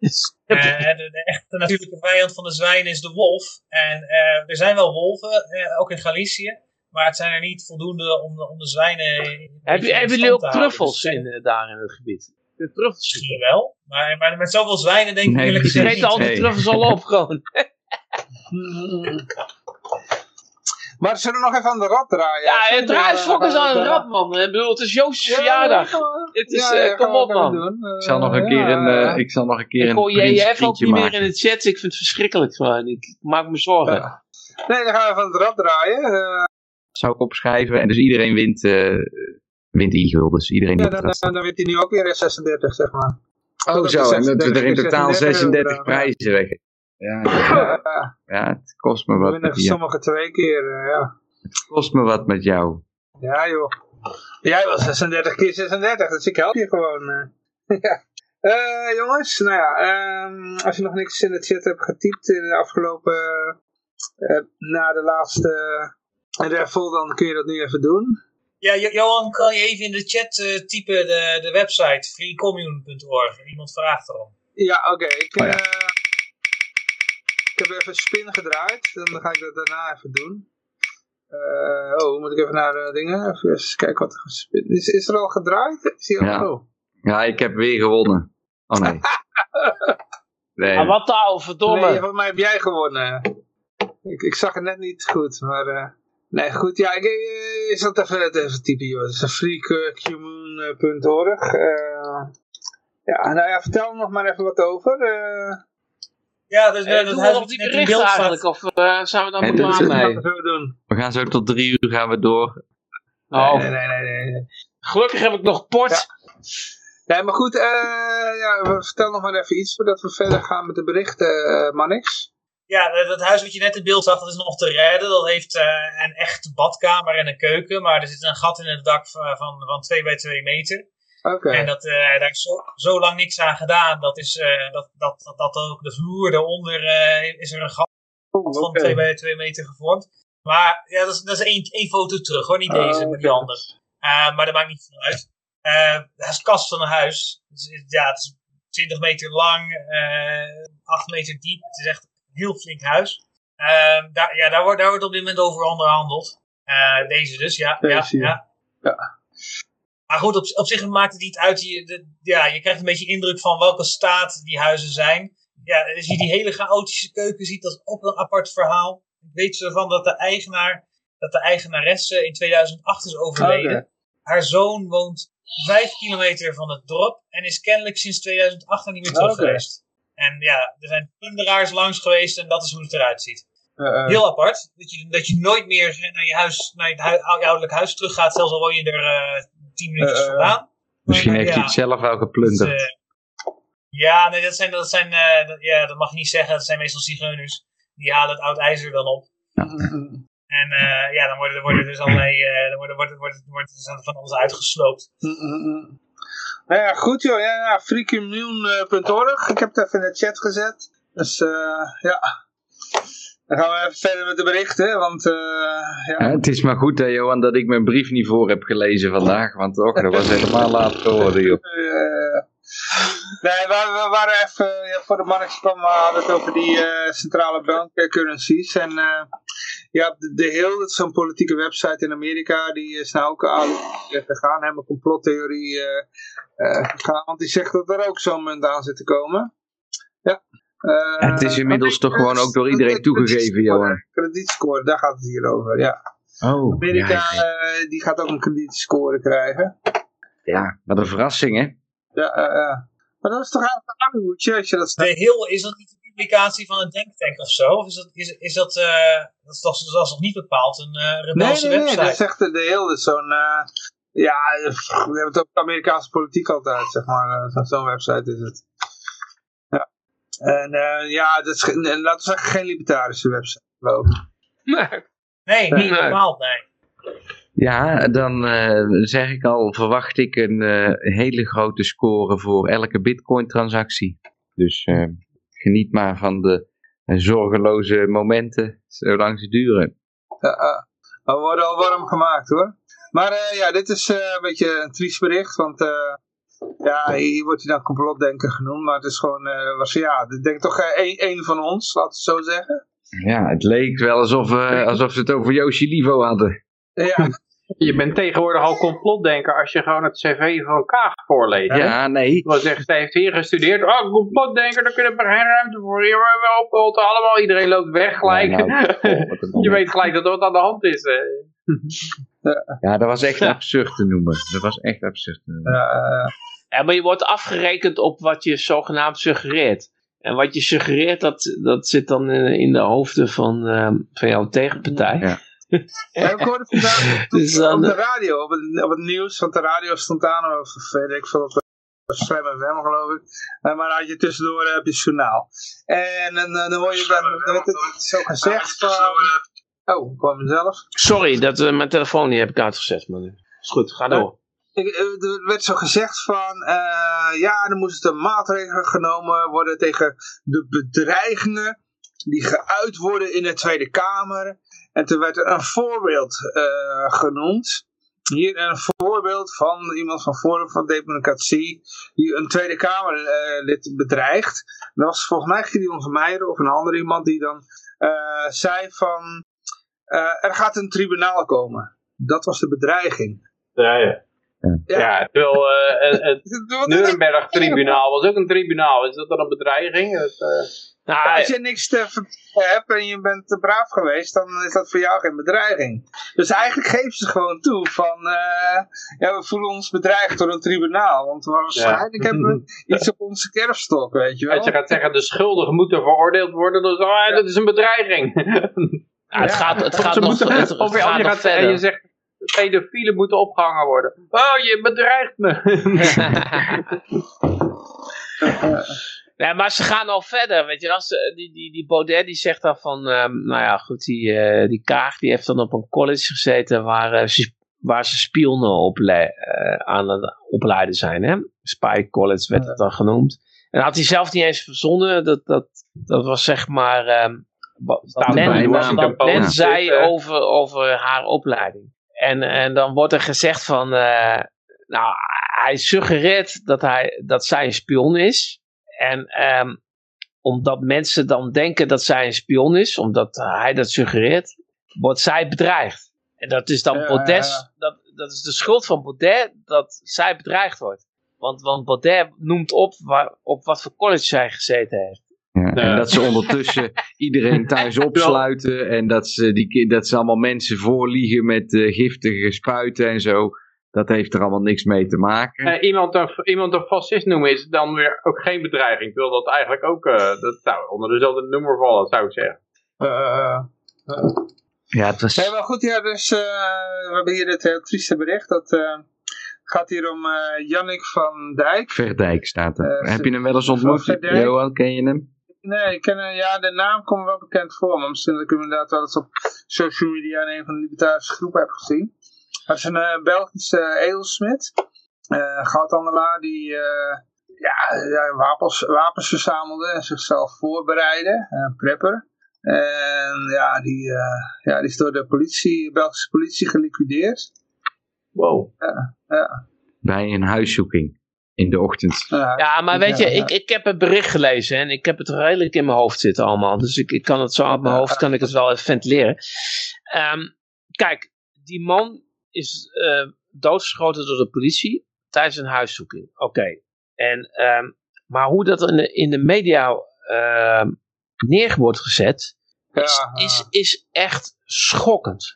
Eh, de, de echte natuurlijke vijand van de zwijnen is de wolf. En eh, er zijn wel wolven, eh, ook in Galicië, maar het zijn er niet voldoende om de, om de zwijnen... Heb, hebben stand jullie ook te houden. truffels Dus, eh, in, daar in het gebied? De truffels Misschien wel, maar, maar met zoveel zwijnen denk ik Nee, eerlijk gezegd al die truffels al op gewoon. Maar zullen we nog even aan de rad draaien? Ja, het draait fokkers aan een rad. man. Ik bedoel, het is Joost's verjaardag. Het is, eh, kom op, man. Ik Ik zal nog een keer een, eh, ik zal nog een keer Ik een hoor JF ook niet meer in het chat. Ik vind het verschrikkelijk gewoon. Ik maak me zorgen. Ja. Nee, dan gaan we van het rad draaien. Eh, Zou ik opschrijven. En dus iedereen wint, eh wint e Dus iedereen ja, dan, dan, dan wint hij nu ook weer 36, zeg maar. Oh zo, en dat we er in 36 totaal 36 euro. prijzen weg. Ja, ja, het kost me wat met jou. sommige twee keer, eh, ja. Het kost me wat met jou. Ja, joh. Jij was 36 keer 36, dus ik help je gewoon. eh. ja. Eh, jongens, nou ja, ehm, als je nog niks in de chat hebt getypt in de afgelopen, eh, na de laatste raffle, dan kun je dat nu even doen. Ja, Jo- Johan, kan je even in de chat eh, typen de, de website freecommune.org? Iemand vraagt erom. Ja, oké. Ik, Oh ja. Eh, ik heb even spin gedraaid, dan ga ik dat daarna even doen. Eh, oh, moet ik even naar de dingen? Even eens kijken wat er gespin is. Is er al gedraaid? Is die al? Ja. Oh. Ja, ik heb weer gewonnen. Oh nee. Nee, Ah, wat nou, verdomme. Nee, volgens mij heb jij gewonnen. Ik, ik zag het net niet goed, maar... eh, nee, goed. Ja, ik, eh, ik zal het even, even typen, joh. Het is freecommune.org. Eh ja, nou ja, vertel er nog maar even wat over. Ja, dus Eh, dat dat die net in berichten beeld eigenlijk? Of eh, zijn we dan En moeten gaan we doen. we gaan zo tot drie uur gaan we door. Oh, Nee, nee, nee, gelukkig heb ik nog port. Nee, maar goed, eh ja, vertel nog maar even iets voordat we verder gaan met de berichten, eh Mannix. Ja, dat- huis wat je net in beeld zag, dat is nog te redden. Dat heeft eh, een echte badkamer en een keuken. Maar er zit een gat in het dak van, van, van 2 bij 2 meter. En dat, eh, daar is zo, zo lang niks aan gedaan. Dat is eh, dat, dat, dat, dat ook de vloer daaronder eh, is er een gat Oh, van oké. 2 bij 2 meter gevormd. Maar ja, dat is, dat is één, één foto terug hoor. Niet deze, Oh, maar die andere. Maar dat maakt niet veel uit. Dat is kast van een huis. Dus, ja, het is 20 meter lang, eh 8 meter diep. Het is echt een heel flink huis. Eh, daar, ja, daar, wordt, daar wordt op dit moment over onderhandeld. Deze dus, ja. Deze ja, ja. Ja. Maar goed, op, op zich maakt het niet uit. Je, de- ja, je krijgt een beetje indruk van welke staat die huizen zijn. Ja, als je die hele chaotische keuken ziet, dat is ook een apart verhaal. Ik weet ervan dat de eigenaar, dat de eigenaresse in 2008 is overleden. Oké. Haar zoon woont vijf kilometer van het dorp en is kennelijk sinds 2008 nog niet meer terug Oké. geweest. En ja, er zijn plunderaars langs geweest en dat is hoe het eruit ziet. Eh, eh, Heel apart, dat je, dat je nooit meer naar je, huis, naar je, hu- je ouderlijk huis terug gaat, zelfs al woon je er eh tien minuutjes Eh, eh. vandaan. Misschien Maar, heeft hij het zelf wel dus, geplunderd. eh, ja, nee, dat zijn, dat zijn eh, dat, ja, dat mag je niet zeggen, dat zijn meestal zigeuners. Die halen het oud ijzer dan op. En eh, ja, dan worden, er worden dus allerlei, eh, dan worden, wordt, wordt, wordt, wordt van alles uitgesloopt. Nou ja, goed joh. Ja, ja. Ik heb het even in de chat gezet. Dus eh, ja. Dan gaan we even verder met de berichten. Want eh, ja. Het is maar goed, hè, Johan, dat ik mijn brief niet voor heb gelezen vandaag. Want toch, dat was helemaal laat geworden, joh. Nee, we, we waren even, ja, voor de markt kwam, we hadden het over die eh, centrale bankcurrencies. En eh, ja, de, de is zo'n politieke website in Amerika, die is nou ook aan gegaan, helemaal complottheorie gegaan. Want die zegt dat er ook zo'n munt aan zit te komen. Ja. Eh, Het is inmiddels toch gewoon ook door iedereen toegegeven, Johan. Kredietscore, daar gaat het hier over, ja. Oh, Amerika, ja, ja. eh, die gaat ook een kredietscore krijgen. ja, wat een verrassing, hè? Ja, eh, eh. maar dat is toch eigenlijk een armoedje als je dat De Hill, is dat niet een publicatie van een denktank of zo? Of is dat, is, is dat, eh, dat, is toch, dat is nog niet bepaald een eh Nee, rebelse nee, nee, website? dat echt de hele, zo'n, eh, ja, we hebben het over Amerikaanse politiek altijd, zeg maar, zo- zo'n website is het. Ja. En eh, ja, dat is, laten we zeggen geen libertarische website. ik. Nee. Nee, niet Nee. normaal, nee. Ja, dan eh, zeg ik al, verwacht ik een eh, hele grote score voor elke bitcoin transactie. Dus eh, geniet maar van de zorgeloze momenten, zolang ze duren. We worden al warm gemaakt hoor. Maar eh, ja, dit is eh, een beetje een triest bericht, want eh, ja, hier wordt hij dan complotdenker genoemd, maar het is gewoon, eh, was, ja, ik denk toch eh, één één van ons, laten we het zo zeggen. Ja, het leek wel alsof, eh, alsof ze het over Yoshi Livo hadden. Ja, Je bent tegenwoordig al complotdenker als je gewoon het cv van Kaag voorleest. hè? Ja, nee. Wat zegt, hij heeft hier gestudeerd. Oh, complotdenker, daar kunnen we geen ruimte voor. Hier we opgeholpen allemaal. Iedereen loopt weg gelijk. Ja, nou, je weet gelijk dat er wat aan de hand is. hè. Ja, dat was echt absurd te noemen. Dat was echt absurd te noemen. eh, Ja, maar je wordt afgerekend op wat je zogenaamd suggereert. En wat je suggereert, dat, dat zit dan in, in de hoofden van, ehm, van jouw tegenpartij. Ja. ja, ik hoorde vandaag op, Dus dan- op de radio, op het, op het nieuws, want de radio stond aan, of weet ik veel, op Slam FM geloof ik. Eh, maar dan had je tussendoor eh, heb je het journaal. En dan, eh, dan hoor je dan, dan werd het zo gezegd van... Oh, ik kwam mezelf. Sorry, dat, eh, mijn telefoon die heb ik uitgezet. Maar is goed, ga door. Ik, eh, Er werd zo gezegd van, eh, ja, er moesten maatregelen genomen worden tegen de bedreigingen die geuit worden in de Tweede Kamer. En toen werd er een voorbeeld eh, genoemd. Hier een voorbeeld van iemand van Forum van Democratie die een Tweede Kamerlid bedreigt. Dat was volgens mij Gideon van Meijeren of een ander iemand die dan eh, zei van, eh, er gaat een tribunaal komen. Dat was de bedreiging. Ja, ja. Ja. Ja, terwijl eh, het- dat? Nuremberg-tribunaal was ook een tribunaal. Is dat dan een bedreiging? Het, eh, Nou, als je niks te vertellen hebt en je bent te braaf geweest, dan is dat voor jou geen bedreiging. Dus eigenlijk geven ze gewoon toe van, eh, ja, we voelen ons bedreigd door een tribunaal. Want waarschijnlijk hebben we iets op onze kerfstok, weet je wel. als je gaat zeggen de schuldigen moeten veroordeeld worden, dan is oh, dat is een bedreiging. ja, het gaat, het gaat nog, moeten- het, het of je, gaat of je nog gaat en verder. je zegt pedofielen moeten opgehangen worden. Oh, je bedreigt me. Ja, maar ze gaan al verder, weet je. Als, die, die, die Baudet die zegt dan van, ehm, nou ja, goed, die, eh, die Kaag die heeft dan op een college gezeten waar, eh, ze, waar ze spionnen ople eh, aan het opleiden zijn. Hè? Spy College werd het dan genoemd. En had hij zelf niet eens verzonnen, dat, dat, dat was zeg maar, ehm Staat Len, wat Len zei over, over haar opleiding. En, en dan wordt er gezegd van, eh, nou, hij suggereert dat, hij, dat zij een spion is. En ehm, omdat mensen dan denken dat zij een spion is, omdat hij dat suggereert, wordt zij bedreigd. En dat is dan Ja, Baudet, ja, ja. Dat, dat is de schuld van Baudet dat zij bedreigd wordt. Want, want Baudet noemt op waar, op wat voor college zij gezeten heeft. Ja. En dat ze ondertussen iedereen thuis opsluiten en dat ze, die, dat ze allemaal mensen voorliegen met eh, giftige spuiten en zo. Dat heeft er allemaal niks mee te maken. Eh, iemand, een, iemand een fascist noemen is dan weer ook geen bedreiging. Terwijl dat eigenlijk ook eh, dat zou onder dezelfde noemer vallen, zou ik zeggen. Eh, Ja, het was... Nee, maar goed, ja, dus we hebben hier dit heel trieste bericht. Dat eh, gaat hier om eh Jannik van Dijk. Verdijk staat er. Heb je hem wel eens ontmoet. Johan? Ken je hem? Nee, ik ken, eh, ja, de naam komt wel bekend voor, maar misschien dat ik hem inderdaad wel eens op social media in een van de libertarische groepen heb gezien. Het is een eh, Belgische edelsmid, eh goudhandelaar die eh, ja, ja, wapens, wapens verzamelde en zichzelf voorbereidde, een prepper. En ja die, eh, ja, die is door de politie, Belgische politie geliquideerd. Wow. Bij een huiszoeking in de ochtend. Ja, Ja, maar weet je, ik, ik heb het bericht gelezen en ik heb het redelijk in mijn hoofd zitten allemaal. Dus ik, ik kan het zo uit mijn hoofd, kan ik het wel even ventileren. Ehm, kijk, die man is eh, doodgeschoten door de politie tijdens een huiszoeking. Oké. En, ehm, maar hoe dat in de, in de media ehm, neer wordt gezet, is, is, is echt schokkend.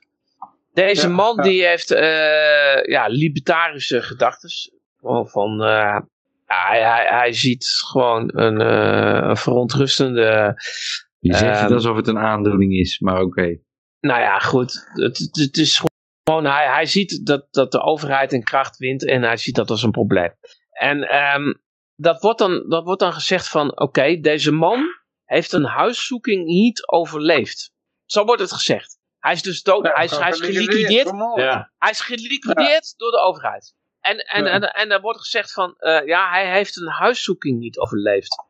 Deze Ja, man ja. die heeft eh, ja, libertarische gedachten. Gewoon van, eh, ja, hij, hij, hij ziet gewoon een, eh, een verontrustende... Je zegt het Ehm, alsof het een aandoening is, maar oké. Nou ja, goed. Het, het, het is gewoon, hij, hij ziet dat, dat de overheid in kracht wint en hij ziet dat als een probleem. En ehm, dat wordt dan, dat wordt dan gezegd van, oké, deze man heeft een huiszoeking niet overleefd. Zo wordt het gezegd. Hij is dus dood, Ja, hij, is, hij is geliquideerd. Ja. hij is geliquideerd door de overheid. En, en, Ja. en, en er wordt gezegd van, eh, ja, hij heeft een huiszoeking niet overleefd.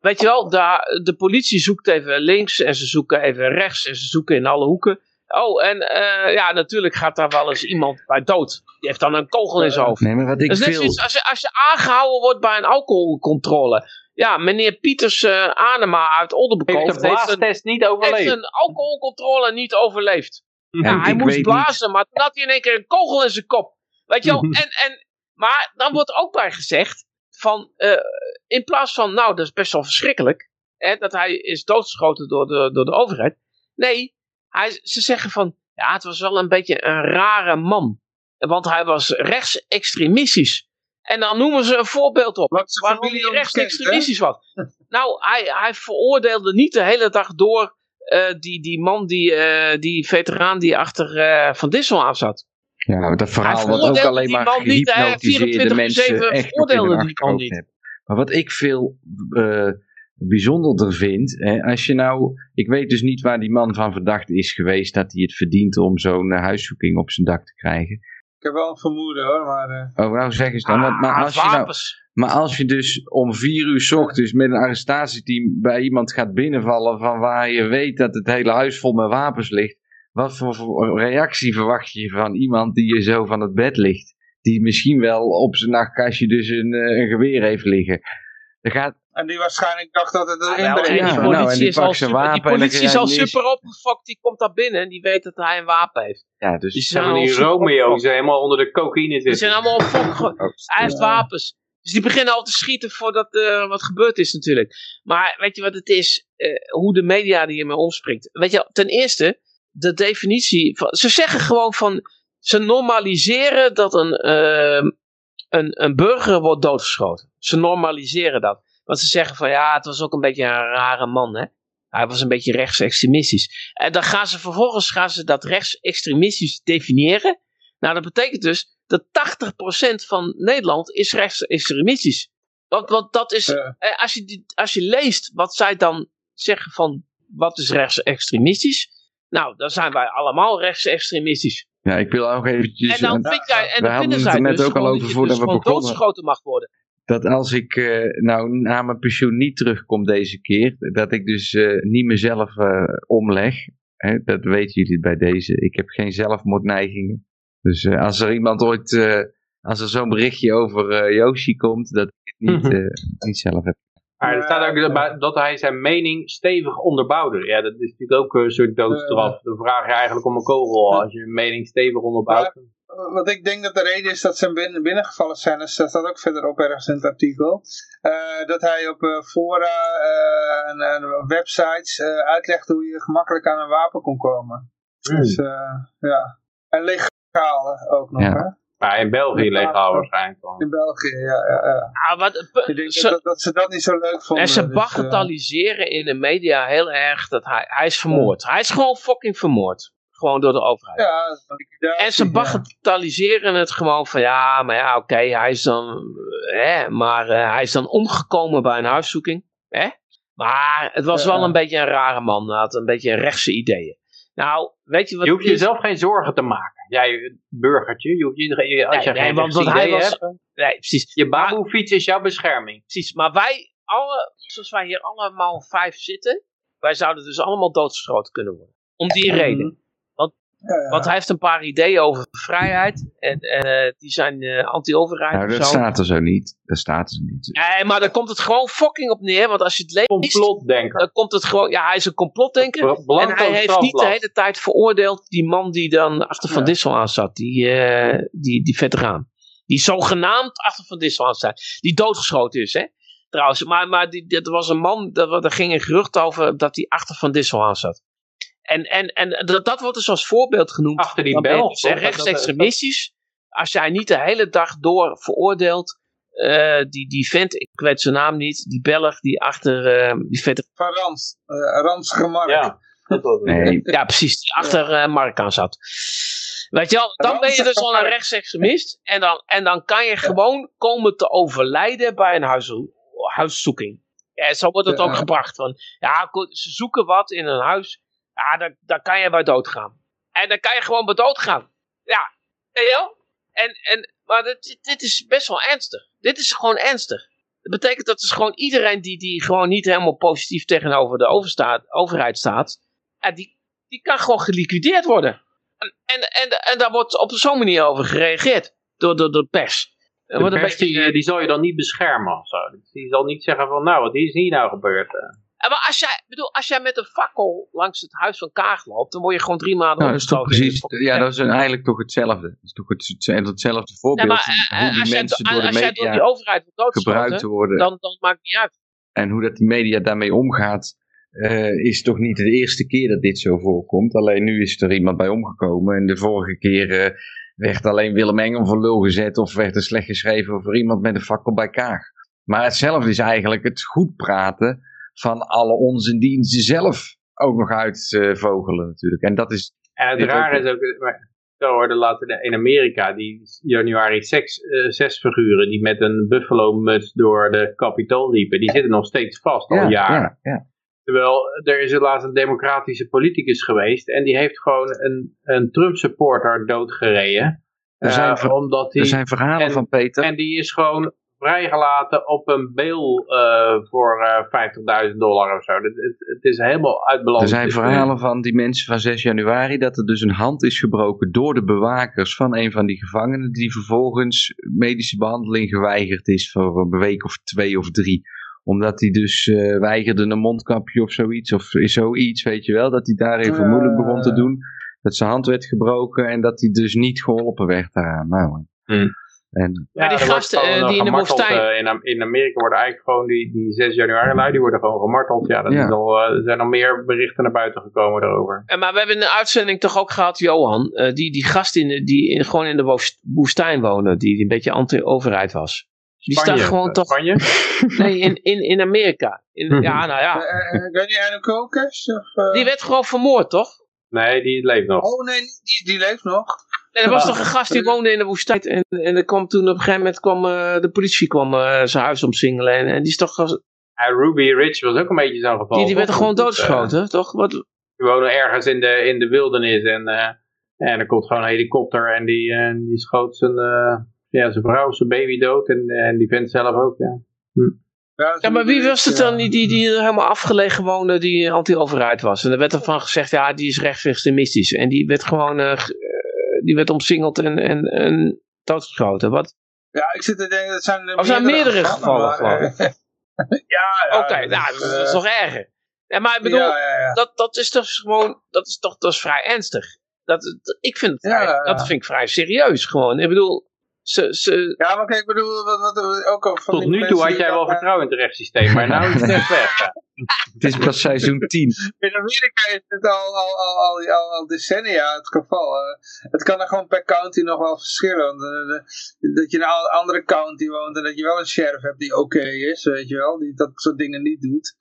Weet je wel, de, de politie zoekt even links en ze zoeken even rechts en ze zoeken in alle hoeken. Oh, en eh, ja, natuurlijk gaat daar wel eens iemand bij dood. Die heeft dan een kogel in zijn hoofd. Nee, maar wat ik Dat is net veel... zoiets als je, als je aangehouden wordt bij een alcoholcontrole. Ja, meneer Pieters eh Anema uit Heeft Oldenbekoop de heeft, een, blaastest niet heeft overleefd. een alcoholcontrole niet overleefd. Ja, hij moest blazen, maar toen had hij in één keer een kogel in zijn kop. Weet je wel? en, en, maar dan wordt ook bij gezegd, van, eh, in plaats van, nou, dat is best wel verschrikkelijk, hè, dat hij is doodgeschoten door de, door de overheid. Nee, hij, ze zeggen van, ja, het was wel een beetje een rare man. Want hij was rechtsextremistisch. En dan noemen ze een voorbeeld op. Waarom hij rechtsextremistisch was. Nou, hij, hij veroordeelde niet de hele dag door eh, die, die man, die, eh, die veteraan die achter Van Dissel aan zat. Ja, maar dat verhaal wordt ook alleen maar gehypnotiseerde 24/7 mensen echt hun die man achterhoofd niet. hebben. Maar wat ik veel eh, bijzonderder vind, hè, als je nou, ik weet dus niet waar die man van verdacht is geweest dat hij het verdient om zo'n eh, huiszoeking op zijn dak te krijgen. Ik heb wel een vermoeden hoor, maar... eh, Oh, nou zeg eens dan. maar, Ah, als je nou, maar als je dus om vier uur 's ochtends met een arrestatieteam bij iemand gaat binnenvallen van waar je weet dat het hele huis vol met wapens ligt, wat voor, reactie verwacht je van iemand die je zo van het bed ligt? Die misschien wel op zijn nachtkastje dus een, eh, een geweer heeft liggen. Er gaat, En die waarschijnlijk dacht dat het een Ah, ja, die was. nou, en politie die is al pakt zijn super, die wapen en dan politie is al super opgefokt. Die komt daar binnen en die weet dat hij een wapen heeft. ja, dus Die zijn die opgefokt. die helemaal onder de cocaïne Die zitten. zijn allemaal op ge- Hij heeft wapens. Dus die beginnen al te schieten voordat er wat gebeurd is natuurlijk. Maar weet je wat het is? Eh, hoe de media die hiermee omspringt. Weet je, ten eerste, de definitie. Van, ze zeggen gewoon van. Ze normaliseren dat een, ehm, een, een burger wordt doodgeschoten. Ze normaliseren dat. Want ze zeggen van ja, het was ook een beetje een rare man hè. Hij was een beetje rechtsextremistisch. En dan gaan ze vervolgens gaan ze dat rechtsextremistisch definiëren. Nou, dat betekent dus dat 80% van Nederland is rechtsextremistisch. Want, want dat is, Ja. eh, als, je als je leest wat zij dan zeggen van wat is rechtsextremistisch. Nou, dan zijn wij allemaal rechtsextremistisch. ja, ik wil ook eventjes... en dan, eh, vind jij, en we dan vinden zij er net dus ook al over dat je dus we doodgeschoten mag worden. dat als ik eh, nou na mijn pensioen niet terugkom deze keer, dat ik dus eh, niet mezelf eh, omleg. Hè, dat weten jullie bij deze. Ik heb geen zelfmoordneigingen. Dus eh, als er iemand ooit, eh, als er zo'n berichtje over eh Yoshi komt, dat ik het niet, niet zelf heb. Maar er staat ook dat, hij zijn mening stevig onderbouwde. Ja, dat is natuurlijk ook een soort doodstraf. Dan vraag je eigenlijk om een kogel als je een mening stevig onderbouwt. Wat ik denk dat de reden is dat ze binnen, binnengevallen zijn, is, dat staat ook verderop ergens in het artikel, eh, dat hij op eh, fora eh, en, en websites eh, uitlegde hoe je gemakkelijk aan een wapen kon komen. Dus eh, ja, en legaal ook nog Ja. hè, Maar in België legaal waarschijnlijk in België. Ja, ja, ja. Ah, wat, Ik denk ze- dat, dat ze dat niet zo leuk vonden. en ze dus, eh, bagatelliseren in de media heel erg dat hij, hij is vermoord. Hij is gewoon fucking vermoord. Gewoon door de overheid. ja, En ze ja. bagatelliseren het gewoon van ja, maar ja, oké, hij is dan, hè, maar eh, hij is dan omgekomen bij een huiszoeking, hè? Maar het was Ja. wel een beetje een rare man, hij had een beetje rechtse ideeën. Nou, weet je wat Je hoeft jezelf geen zorgen te maken. Jij, burgertje, je hoeft je, als je Nee, geen nee, want hij was- hebt, Nee, precies. je baboefiets is jouw bescherming. Precies, maar wij, alle, zoals wij hier allemaal vijf zitten, wij zouden dus allemaal doodgeschoten kunnen worden. Om die reden. Ja, ja. Want hij heeft een paar ideeën over vrijheid. En eh, die zijn eh, anti-overheid. Nou, dat zo. staat er zo niet. Dat staat er niet. Nee, maar daar komt het gewoon fucking op neer. Want als je het leest, Complotdenker. dan komt het gewoon... Ja, hij is een complotdenker. Blanco en hij heeft niet de hele tijd veroordeeld die man die dan achter Van Ja. Dissel aan zat. Die, eh, die, die veteraan. Die zogenaamd achter Van Dissel aan staat. Die doodgeschoten is, hè. Trouwens, maar, maar die, dat was een man, daar, daar ging een gerucht over dat hij achter Van Dissel aan zat. En, en, en dat, dat wordt dus als voorbeeld genoemd. Achter die bel. dus, rechtsextremistisch. Als jij niet de hele dag door veroordeelt. eh, die, die vent, ik weet zijn naam niet. Die Belg die achter eh, die vette. Van Rans, uh, Rans Gemark. Ja. Nee, Ja, precies. Die achter eh, Mark aan zat. Weet je wel, dan ben je dus al een rechtsextremist. En dan, en dan kan je gewoon komen te overlijden bij een huis, huiszoeking. Ja, zo wordt het Ja. ook gebracht. Van, ja, ze zoeken wat in een huis. Ja, daar, daar kan je bij doodgaan. En dan kan je gewoon bij doodgaan. Ja, wel? En, en, maar dit, dit is best wel ernstig. Dit is gewoon ernstig. Dat betekent dat dus gewoon iedereen die, die gewoon niet helemaal positief tegenover de overstaat, overheid staat, ja, die, die kan gewoon geliquideerd worden. En, en, en, en daar wordt op zo'n manier over gereageerd door, door, door de pers. Er De pers beetje, die, die zal je dan niet beschermen of zo. Die zal niet zeggen van, nou, wat is hier nou gebeurd? Eh. Maar als jij, bedoel, als jij met een fakkel langs het huis van Kaag loopt, dan word je gewoon drie maanden Nou, dat is toch precies, ja, dat is eigenlijk toch hetzelfde. Dat is toch het, het- hetzelfde voorbeeld maar van eh, hoe die als, mensen do- door de jij door die media overheid wordt gebruikt worden. dan, dan maakt het niet uit. En hoe dat die media daarmee omgaat, eh, is toch niet de eerste keer dat dit zo voorkomt. Alleen nu is er iemand bij omgekomen. En de vorige keer eh, werd alleen Willem Engel voor lul gezet. Of werd er slecht geschreven over iemand met een fakkel bij Kaag. Maar hetzelfde is eigenlijk het goed praten van alle onzindiensten zelf ook nog uitvogelen natuurlijk. En dat is En het ook. is ook, maar, zo hoorde later in Amerika, die januari 6, eh, zes figuren die met een buffalo muts door de kapitool liepen, die zitten nog steeds vast al ja, jaren. ja, ja. Terwijl er is laatst een democratische politicus geweest en die heeft gewoon een, een Trump supporter doodgereden. Er zijn Eh, omdat die, Er zijn verhalen en- van Peter. En die is gewoon vrijgelaten op een bail eh, voor eh 50.000 dollar of zo. Het, het, het is helemaal uitbeland. Er zijn verhalen van die mensen van 6 januari dat er dus een hand is gebroken door de bewakers van een van die gevangenen die vervolgens medische behandeling geweigerd is voor een week of twee of drie. Omdat hij dus eh, weigerde een mondkapje of zoiets of zoiets, weet je wel. Dat hij daar even Eh. moeilijk begon te doen. Dat zijn hand werd gebroken en dat hij dus niet geholpen werd daaraan. Nou, Hmm. En, Maar die gasten, eh, eh, die in de woestijn- eh, in, Am- in Amerika worden eigenlijk gewoon die, die 6 januari lui, die worden gewoon gemarteld. Ja, dat Ja. Is al, er zijn al meer berichten naar buiten gekomen daarover. En, maar we hebben in de uitzending toch ook gehad, Johan, eh, die, die gast in de, die in, gewoon in de woest- woestijn woonde, die, die een beetje anti-overheid was. Die Spanje, staat gewoon toch... Spanje? Nee, in, in, in Amerika. In, ja, nou ja. Ik weet niet, Anne Kokes? Of, eh? Die werd gewoon vermoord, toch? Nee, die leeft nog. Oh nee, die, die leeft nog. Nee, er was toch een gast die woonde in de woestijn. En, en er kwam toen op een gegeven moment kwam, eh, de politie kwam eh, zijn huis omsingelen. En, en die is toch... Ja, Ruby Rich was ook een beetje zo'n geval. Die, die werd toch? gewoon Dat, doodgeschoten, toch? Wat, eh, die wonen ergens in de, in de wildernis en, eh, en er komt gewoon een helikopter en die, eh, die schoot zijn, eh, ja, zijn vrouw, zijn baby dood en, en die vent zelf ook, ja. Ja, maar wie was het dan die, die, die helemaal afgelegen woonde, die anti-overheid was? En er werd ervan gezegd, ja, die is rechtsextremistisch. En die werd gewoon, eh, eh, die werd omsingeld en, en, en doodgeschoten. Wat? Ja, ik zit te denken, dat zijn zijn meerdere gevallen, maar, eh, ja, ja. Oké, nou, dat is, dat is nog erger. Ja, maar ik bedoel, Ja, ja. Dat, dat is toch gewoon, dat is toch dat is vrij ernstig. Dat, dat- ik vind het vrij, dat vind ik vrij serieus gewoon. Ik bedoel, ze, ze, Ja, maar kijk, ik bedoel, wat, wat, ook al van Tot nu toe had jij wel eh, vertrouwen in het rechtssysteem, maar nou is het echt weg. ja. het is pas seizoen 10. In Amerika is het al, al, al, al, al, al decennia het geval. het kan er gewoon per county nog wel verschillen. Want, eh, de- dat je in een andere county woont en dat je wel een sheriff hebt die oké is, weet je wel. Die dat soort dingen niet doet.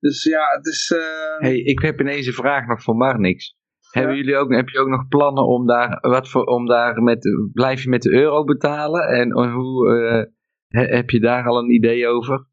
Dus ja, het is... eh, hey, ik heb ineens een vraag nog voor Marnix. Hebben jullie ook, heb je ook nog plannen om daar, wat voor, om daar met, blijf je met de euro betalen? En hoe, eh, he- heb je daar al een idee over?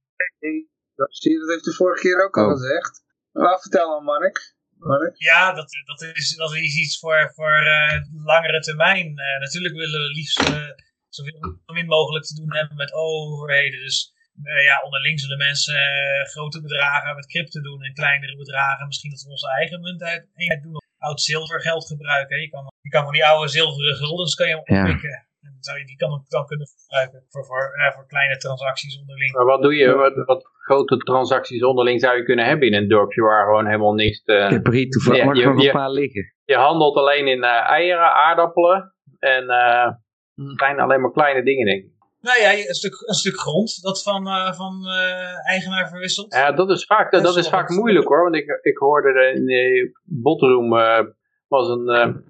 Zie je, dat heeft de vorige keer ook al Oh. gezegd. Maar vertel maar, Mark. Mark. Ja, dat, dat, is, dat is iets voor, voor eh, langere termijn. Eh, natuurlijk willen we liefst eh, zoveel min mogelijk te doen hebben met overheden. Dus eh, ja, onderling zullen mensen eh, grote bedragen met crypto doen en kleinere bedragen. Misschien dat we onze eigen munt uit eenheid doen. Oud zilvergeld gebruiken. Je kan, je kan van die oude zilveren guldens kan je Ja. oppikken. En dan zou je die kan, dan kunnen gebruiken voor, voor, eh, voor kleine transacties onderling. Maar wat doe je, wat, wat grote transacties onderling zou je kunnen hebben in een dorpje waar gewoon helemaal niks te... Ik heb er hier toevallig Ja, mag je- een paar liggen. Je handelt alleen in eh, eieren, aardappelen en eh Hm. zijn alleen maar kleine dingen denk ik. Nou ja, een stuk, een stuk grond dat van, eh, van eh, eigenaar verwisselt. Ja, dat is vaak, dat, Dat is vaak moeilijk hoor, want ik, ik hoorde er in de botroom eh, was een,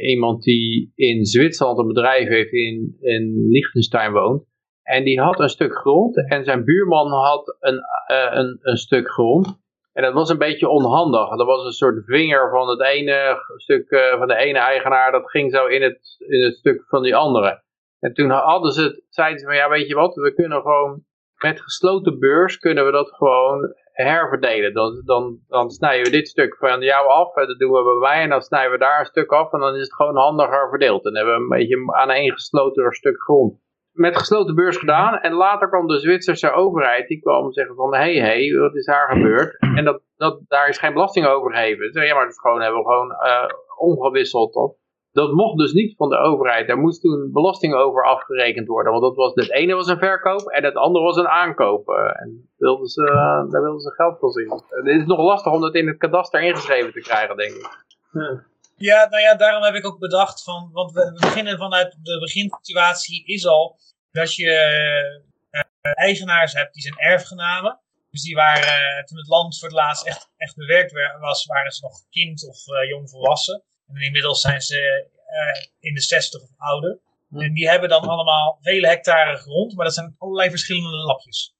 iemand die in Zwitserland een bedrijf heeft in, in Liechtenstein woont. En die had een stuk grond en zijn buurman had een, een, een stuk grond. En dat was een beetje onhandig. Er was een soort vinger van het ene stuk van de ene eigenaar, dat ging zo in het, in het stuk van die andere. En toen hadden ze het, zeiden ze van ja, weet je wat, we kunnen gewoon met gesloten beurs kunnen we dat gewoon herverdelen. Dan, dan, dan snijden we dit stuk van jou af en dat doen we bij mij en dan snijden we daar een stuk af en dan is het gewoon handiger verdeeld. Dan hebben we een beetje aan een gesloten stuk grond. Met gesloten beurs gedaan en later kwam de Zwitserse overheid, die kwam zeggen van hé hey, hey, wat is daar gebeurd? En dat, dat, daar is geen belasting over gegeven. Ja, maar dat gewoon, hebben we gewoon uh, omgewisseld. Tot dat mocht dus niet van de overheid. Daar moest toen belasting over afgerekend worden. Want dat was, het ene was een verkoop en het andere was een aankoop. Eh, en wilden ze, uh, daar wilden ze geld voor zien. Het is nog lastig om dat in het kadaster ingeschreven te krijgen, denk ik. Ja. nou ja, daarom heb ik ook bedacht van, want we beginnen vanuit de beginsituatie is al dat je uh, eigenaars hebt die zijn erfgenamen. Dus die waren, toen het land voor het laatst echt, echt bewerkt was, waren ze nog kind of jong volwassen. En inmiddels zijn ze uh, in de 60 of ouder. En die hebben dan allemaal vele hectare grond, maar dat zijn allerlei verschillende lapjes.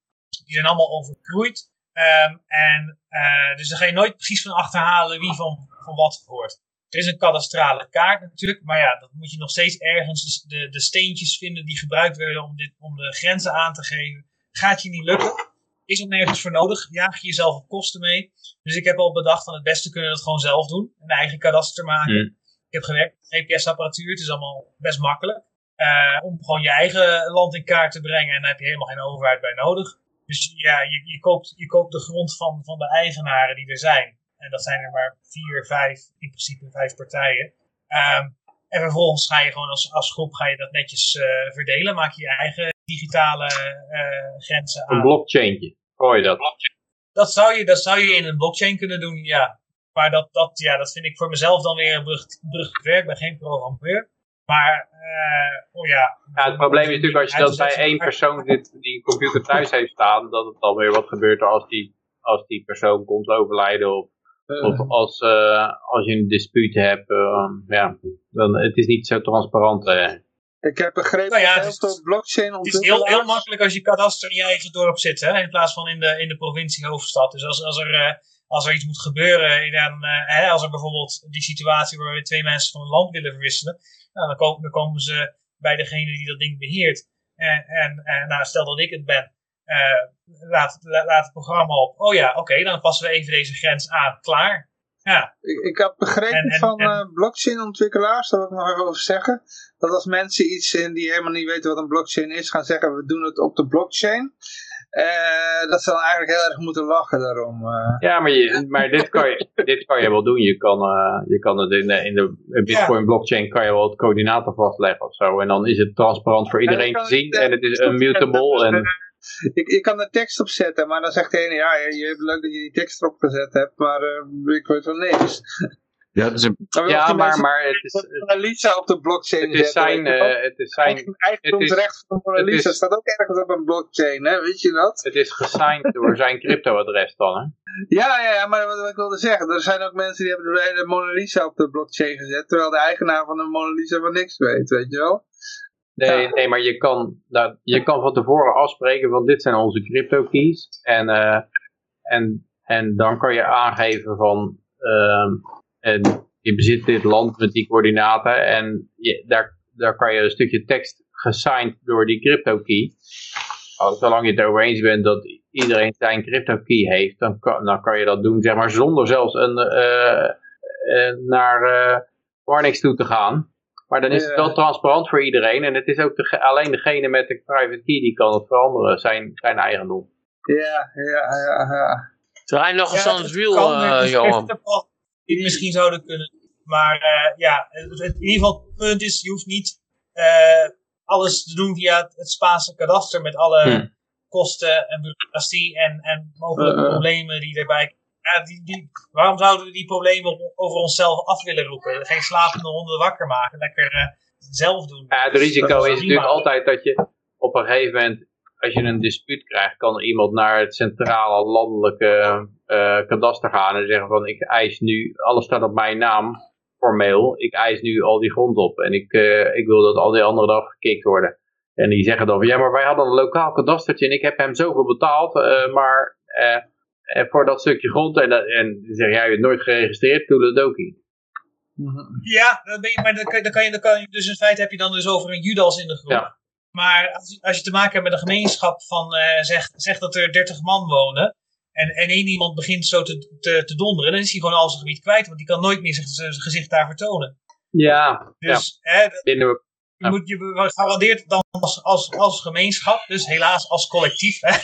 Die zijn allemaal overgroeid. Um, en uh, dus daar ga je nooit precies van achterhalen wie van, van wat hoort. Er is een kadastrale kaart natuurlijk, maar ja, dat moet je nog steeds ergens de, de steentjes vinden die gebruikt werden om, dit, om de grenzen aan te geven. Gaat je niet lukken. Is ook nergens voor nodig. Jaag je jezelf op kosten mee. Dus ik heb al bedacht, van het beste kunnen we dat gewoon zelf doen. Een eigen kadaster maken. Hmm. Ik heb gewerkt met GPS-apparatuur. Het is allemaal best makkelijk. Uh, om gewoon je eigen land in kaart te brengen. En daar heb je helemaal geen overheid bij nodig. Dus ja, je, je, koopt, je koopt de grond van, van de eigenaren die er zijn. En dat zijn er maar vier, vijf, in principe vijf partijen. Um, en vervolgens ga je gewoon als, als groep ga je dat netjes uh, verdelen. Maak je je eigen digitale uh, grenzen aan. Een blockchaintje. Gooi je dat? Dat zou je, dat zou je in een blockchain kunnen doen, ja. Maar dat, dat, ja, dat vind ik voor mezelf dan weer een brug, brug werk. Ik ben geen programmeur. Maar, uh, oh ja. ja. Het probleem is natuurlijk als je dat bij één persoon zit die een computer thuis heeft staan, dat het dan weer wat gebeurt als die, als die persoon komt overlijden of, uh. of als, uh, als je een dispuut hebt. ja, dan, het is niet zo transparant. Ik heb begrepen nou ja, dat het blockchain Het is heel, heel makkelijk als je kadaster in je eigen dorp zit, hè, in plaats van in de, in de provincie hoofdstad. Dus als, als, er, uh, als er iets moet gebeuren, dan, uh, hè, als er bijvoorbeeld die situatie waar we twee mensen van een land willen verwisselen, nou, dan, komen, dan komen ze bij degene die dat ding beheert. En, en, en nou, stel dat ik het ben, uh, laat, laat het programma op. Oh ja, oké, dan passen we even deze grens aan. Klaar. Ja. Ik, ik heb begrepen van uh, blockchain ontwikkelaars, daar wil ik nog even over zeggen, dat als mensen iets in die helemaal niet weten wat een blockchain is, gaan zeggen we doen het op de blockchain, uh, dat ze dan eigenlijk heel erg moeten lachen daarom. Uh. Ja, maar, je, maar dit, kan je, dit kan je wel doen. Je kan, uh, je kan het in de, in de Bitcoin blockchain kan je wel het coördinaten vastleggen of zo. En dan is het transparant voor iedereen te zien en het is immutable. En, ik, ik kan er tekst op zetten, maar dan zegt de ene, ja, je, hebt leuk dat je die tekst erop gezet hebt, maar uh, ik weet van niks. Ja, dus een... ja maar, maar het is... Mona Lisa op de blockchain Het is zijn... Uh, het is zijn eigendomsrecht van Mona Lisa staat ook ergens op een blockchain, hè? weet je dat? Het is gesigned door zijn cryptoadres dan, hè? Ja, ja, ja, maar wat, ik wilde zeggen, er zijn ook mensen die hebben de hele Mona Lisa op de blockchain gezet, terwijl de eigenaar van de Mona Lisa van niks weet, weet je wel? Nee, nee maar je kan, nou, je kan van tevoren afspreken van dit zijn onze crypto keys. En, uh, en, en dan kan je aangeven van uh, en je bezit dit land met die coördinaten. En je, daar, daar kan je een stukje tekst gesigned door die crypto key. Zolang je het erover eens bent dat iedereen zijn crypto key heeft, dan kan, dan kan je dat doen, zeg maar, zonder zelfs een, uh, uh, naar uh, Warnix toe te gaan. Maar dan is het wel transparant voor iedereen. En het is ook de, alleen degene met de private key die kan het veranderen, zijn, zijn eigendom. Ja, ja, ja, ja. Draai nog eens aan het wiel, uh, Johan. Die misschien zouden kunnen. Maar uh, ja, het, in ieder geval het punt is, je hoeft niet uh, alles te doen via het, het Spaanse kadaster met alle hmm. kosten en bureaucratie en, en mogelijke problemen die erbij ja, die, die, waarom zouden we die problemen over onszelf af willen roepen? Geen slapende honden wakker maken, lekker uh, zelf doen. Ja, het risico is natuurlijk altijd dat je op een gegeven moment, als je een dispuut krijgt, kan iemand naar het centrale landelijke uh, kadaster gaan en zeggen van ik eis nu, alles staat op mijn naam, formeel, ik eis nu al die grond op en ik, uh, ik wil dat al die anderen eraf gekikt worden. En die zeggen dan van ja, maar wij hadden een lokaal kadastertje en ik heb hem zoveel betaald, maar eh, voor dat stukje grond. En, dat- en zeg jij, je hebt nooit geregistreerd, toeledoki. Ja, dan ben je, maar dan kan, dan kan je, dan kan je, dus in feite heb je dan dus over een Judas in de groep. Ja. Maar als, je- als je te maken hebt met een gemeenschap van, eh, zeg, zeg dat er 30 man wonen. En, en één iemand begint zo te, te, te donderen, dan is hij gewoon al zijn gebied kwijt. Want die kan nooit meer zijn, zijn gezicht daar vertonen. Ja, Dus hè, dat- binnen je, moet, je garandeert dan als, als, als gemeenschap, dus helaas als collectief, hè,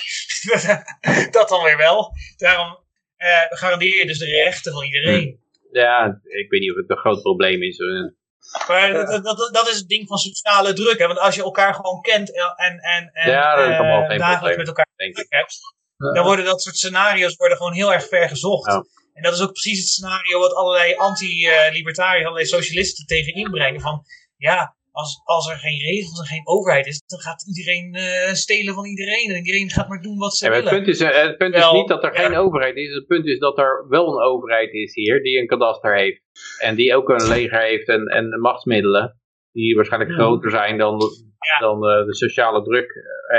dat dan weer wel. Daarom eh, garandeer je dus de rechten van iedereen. ja, ik weet niet of het een groot probleem is. eh. Maar dat, dat, dat is het ding van sociale druk. Hè? Want als je elkaar gewoon kent en, en, en Ja, eh, dagelijks probleem, met elkaar druk hebt, dan worden dat soort scenario's worden gewoon heel erg ver gezocht. Ja. En dat is ook precies het scenario wat allerlei anti-libertariërs, allerlei socialisten tegen inbrengen. Van ja, als, als er geen regels en geen overheid is, dan gaat iedereen eh, stelen van iedereen. En iedereen gaat maar doen wat ze Ja, maar het willen. punt, is, eh, het punt is niet dat er ja. geen overheid is. Het punt is dat er wel een overheid is hier die een kadaster heeft. En die ook een leger heeft en, en machtsmiddelen. Die waarschijnlijk Ja. groter zijn dan, dan de, de sociale druk.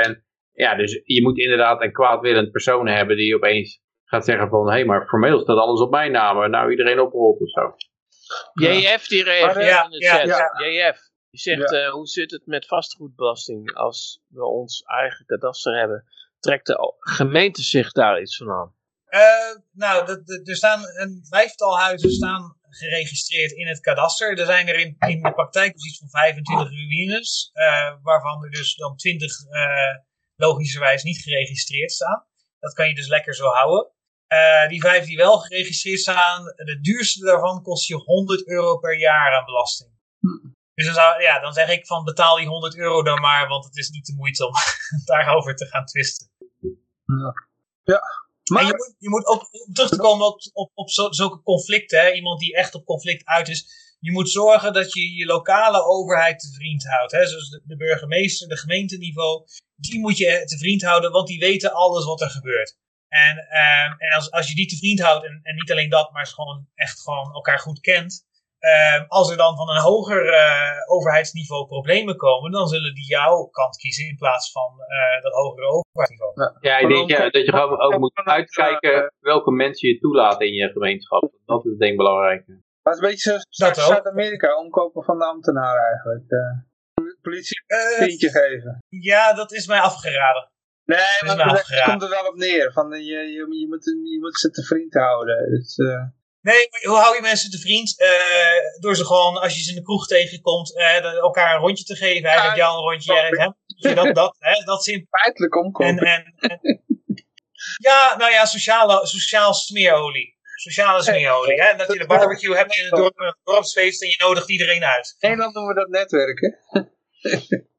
En ja, dus je moet inderdaad een kwaadwillend persoon hebben die opeens gaat zeggen van... Hé, hey, maar formeel staat alles op mijn naam. Nou, iedereen oprolt of zo. JF die reageert Ja, in de ja, chat. ja. JF, die zegt, eh, hoe zit het met vastgoedbelasting als we ons eigen kadaster hebben? Trekt de gemeente zich daar iets van aan? Eh, nou, de- de- er staan een vijftal huizen staan geregistreerd in het kadaster. Er zijn er in, in de praktijk dus iets van 25 ruïnes, eh, waarvan er dus dan 20 eh, logischerwijs niet geregistreerd staan. Dat kan je dus lekker zo houden. Eh, die vijf die wel geregistreerd staan, de duurste daarvan kost je 100 euro per jaar aan belasting. Dus dan, zou, ja, dan zeg ik van betaal die 100 euro dan maar, want het is niet de moeite om daarover te gaan twisten. Maar je moet, je moet ook, om terug te komen op, op, op zulke conflicten, hè, iemand die echt op conflict uit is. Je moet zorgen dat je je lokale overheid te vriend houdt. Hè, zoals de, de burgemeester, de gemeenteniveau. Die moet je te vriend houden, want die weten alles wat er gebeurt. En, ehm, en als, als je die te vriend houdt, en, en niet alleen dat, maar gewoon echt gewoon elkaar goed kent. Ehm, als er dan van een hoger eh, overheidsniveau problemen komen, dan zullen die jouw kant kiezen in plaats van eh, dat hogere overheidsniveau. Ja, ik denk ja, dat je gewoon ook moet uitkijken welke mensen je toelaat in je gemeenschap. Dat is denk ik belangrijk. dat is een beetje zoals Dat. Zuid-Amerika, omkopen van de ambtenaren eigenlijk. eh. politie Eh, een tientje geven. Ja, dat is mij afgeraden. Nee, is maar afgeraden. komt er wel op neer. Van, je, je, je, moet, je moet ze te vriend houden. Dus, eh, Nee, hoe hou je mensen te vriend? Eh, door ze gewoon, als je ze in de kroeg tegenkomt, eh, elkaar een rondje te geven. Hij Ja, geeft jou een rondje, jij geeft hem. Dat, dat, hè, dat zin. feitelijk omkopen. En, en, en- ja, nou ja, sociale, sociaal smeerolie. Sociale smeerolie. Hè? Dat je de barbecue hebt in het dorp, een dorpsfeest en je nodigt iedereen uit. In Nederland noemen we dat netwerken.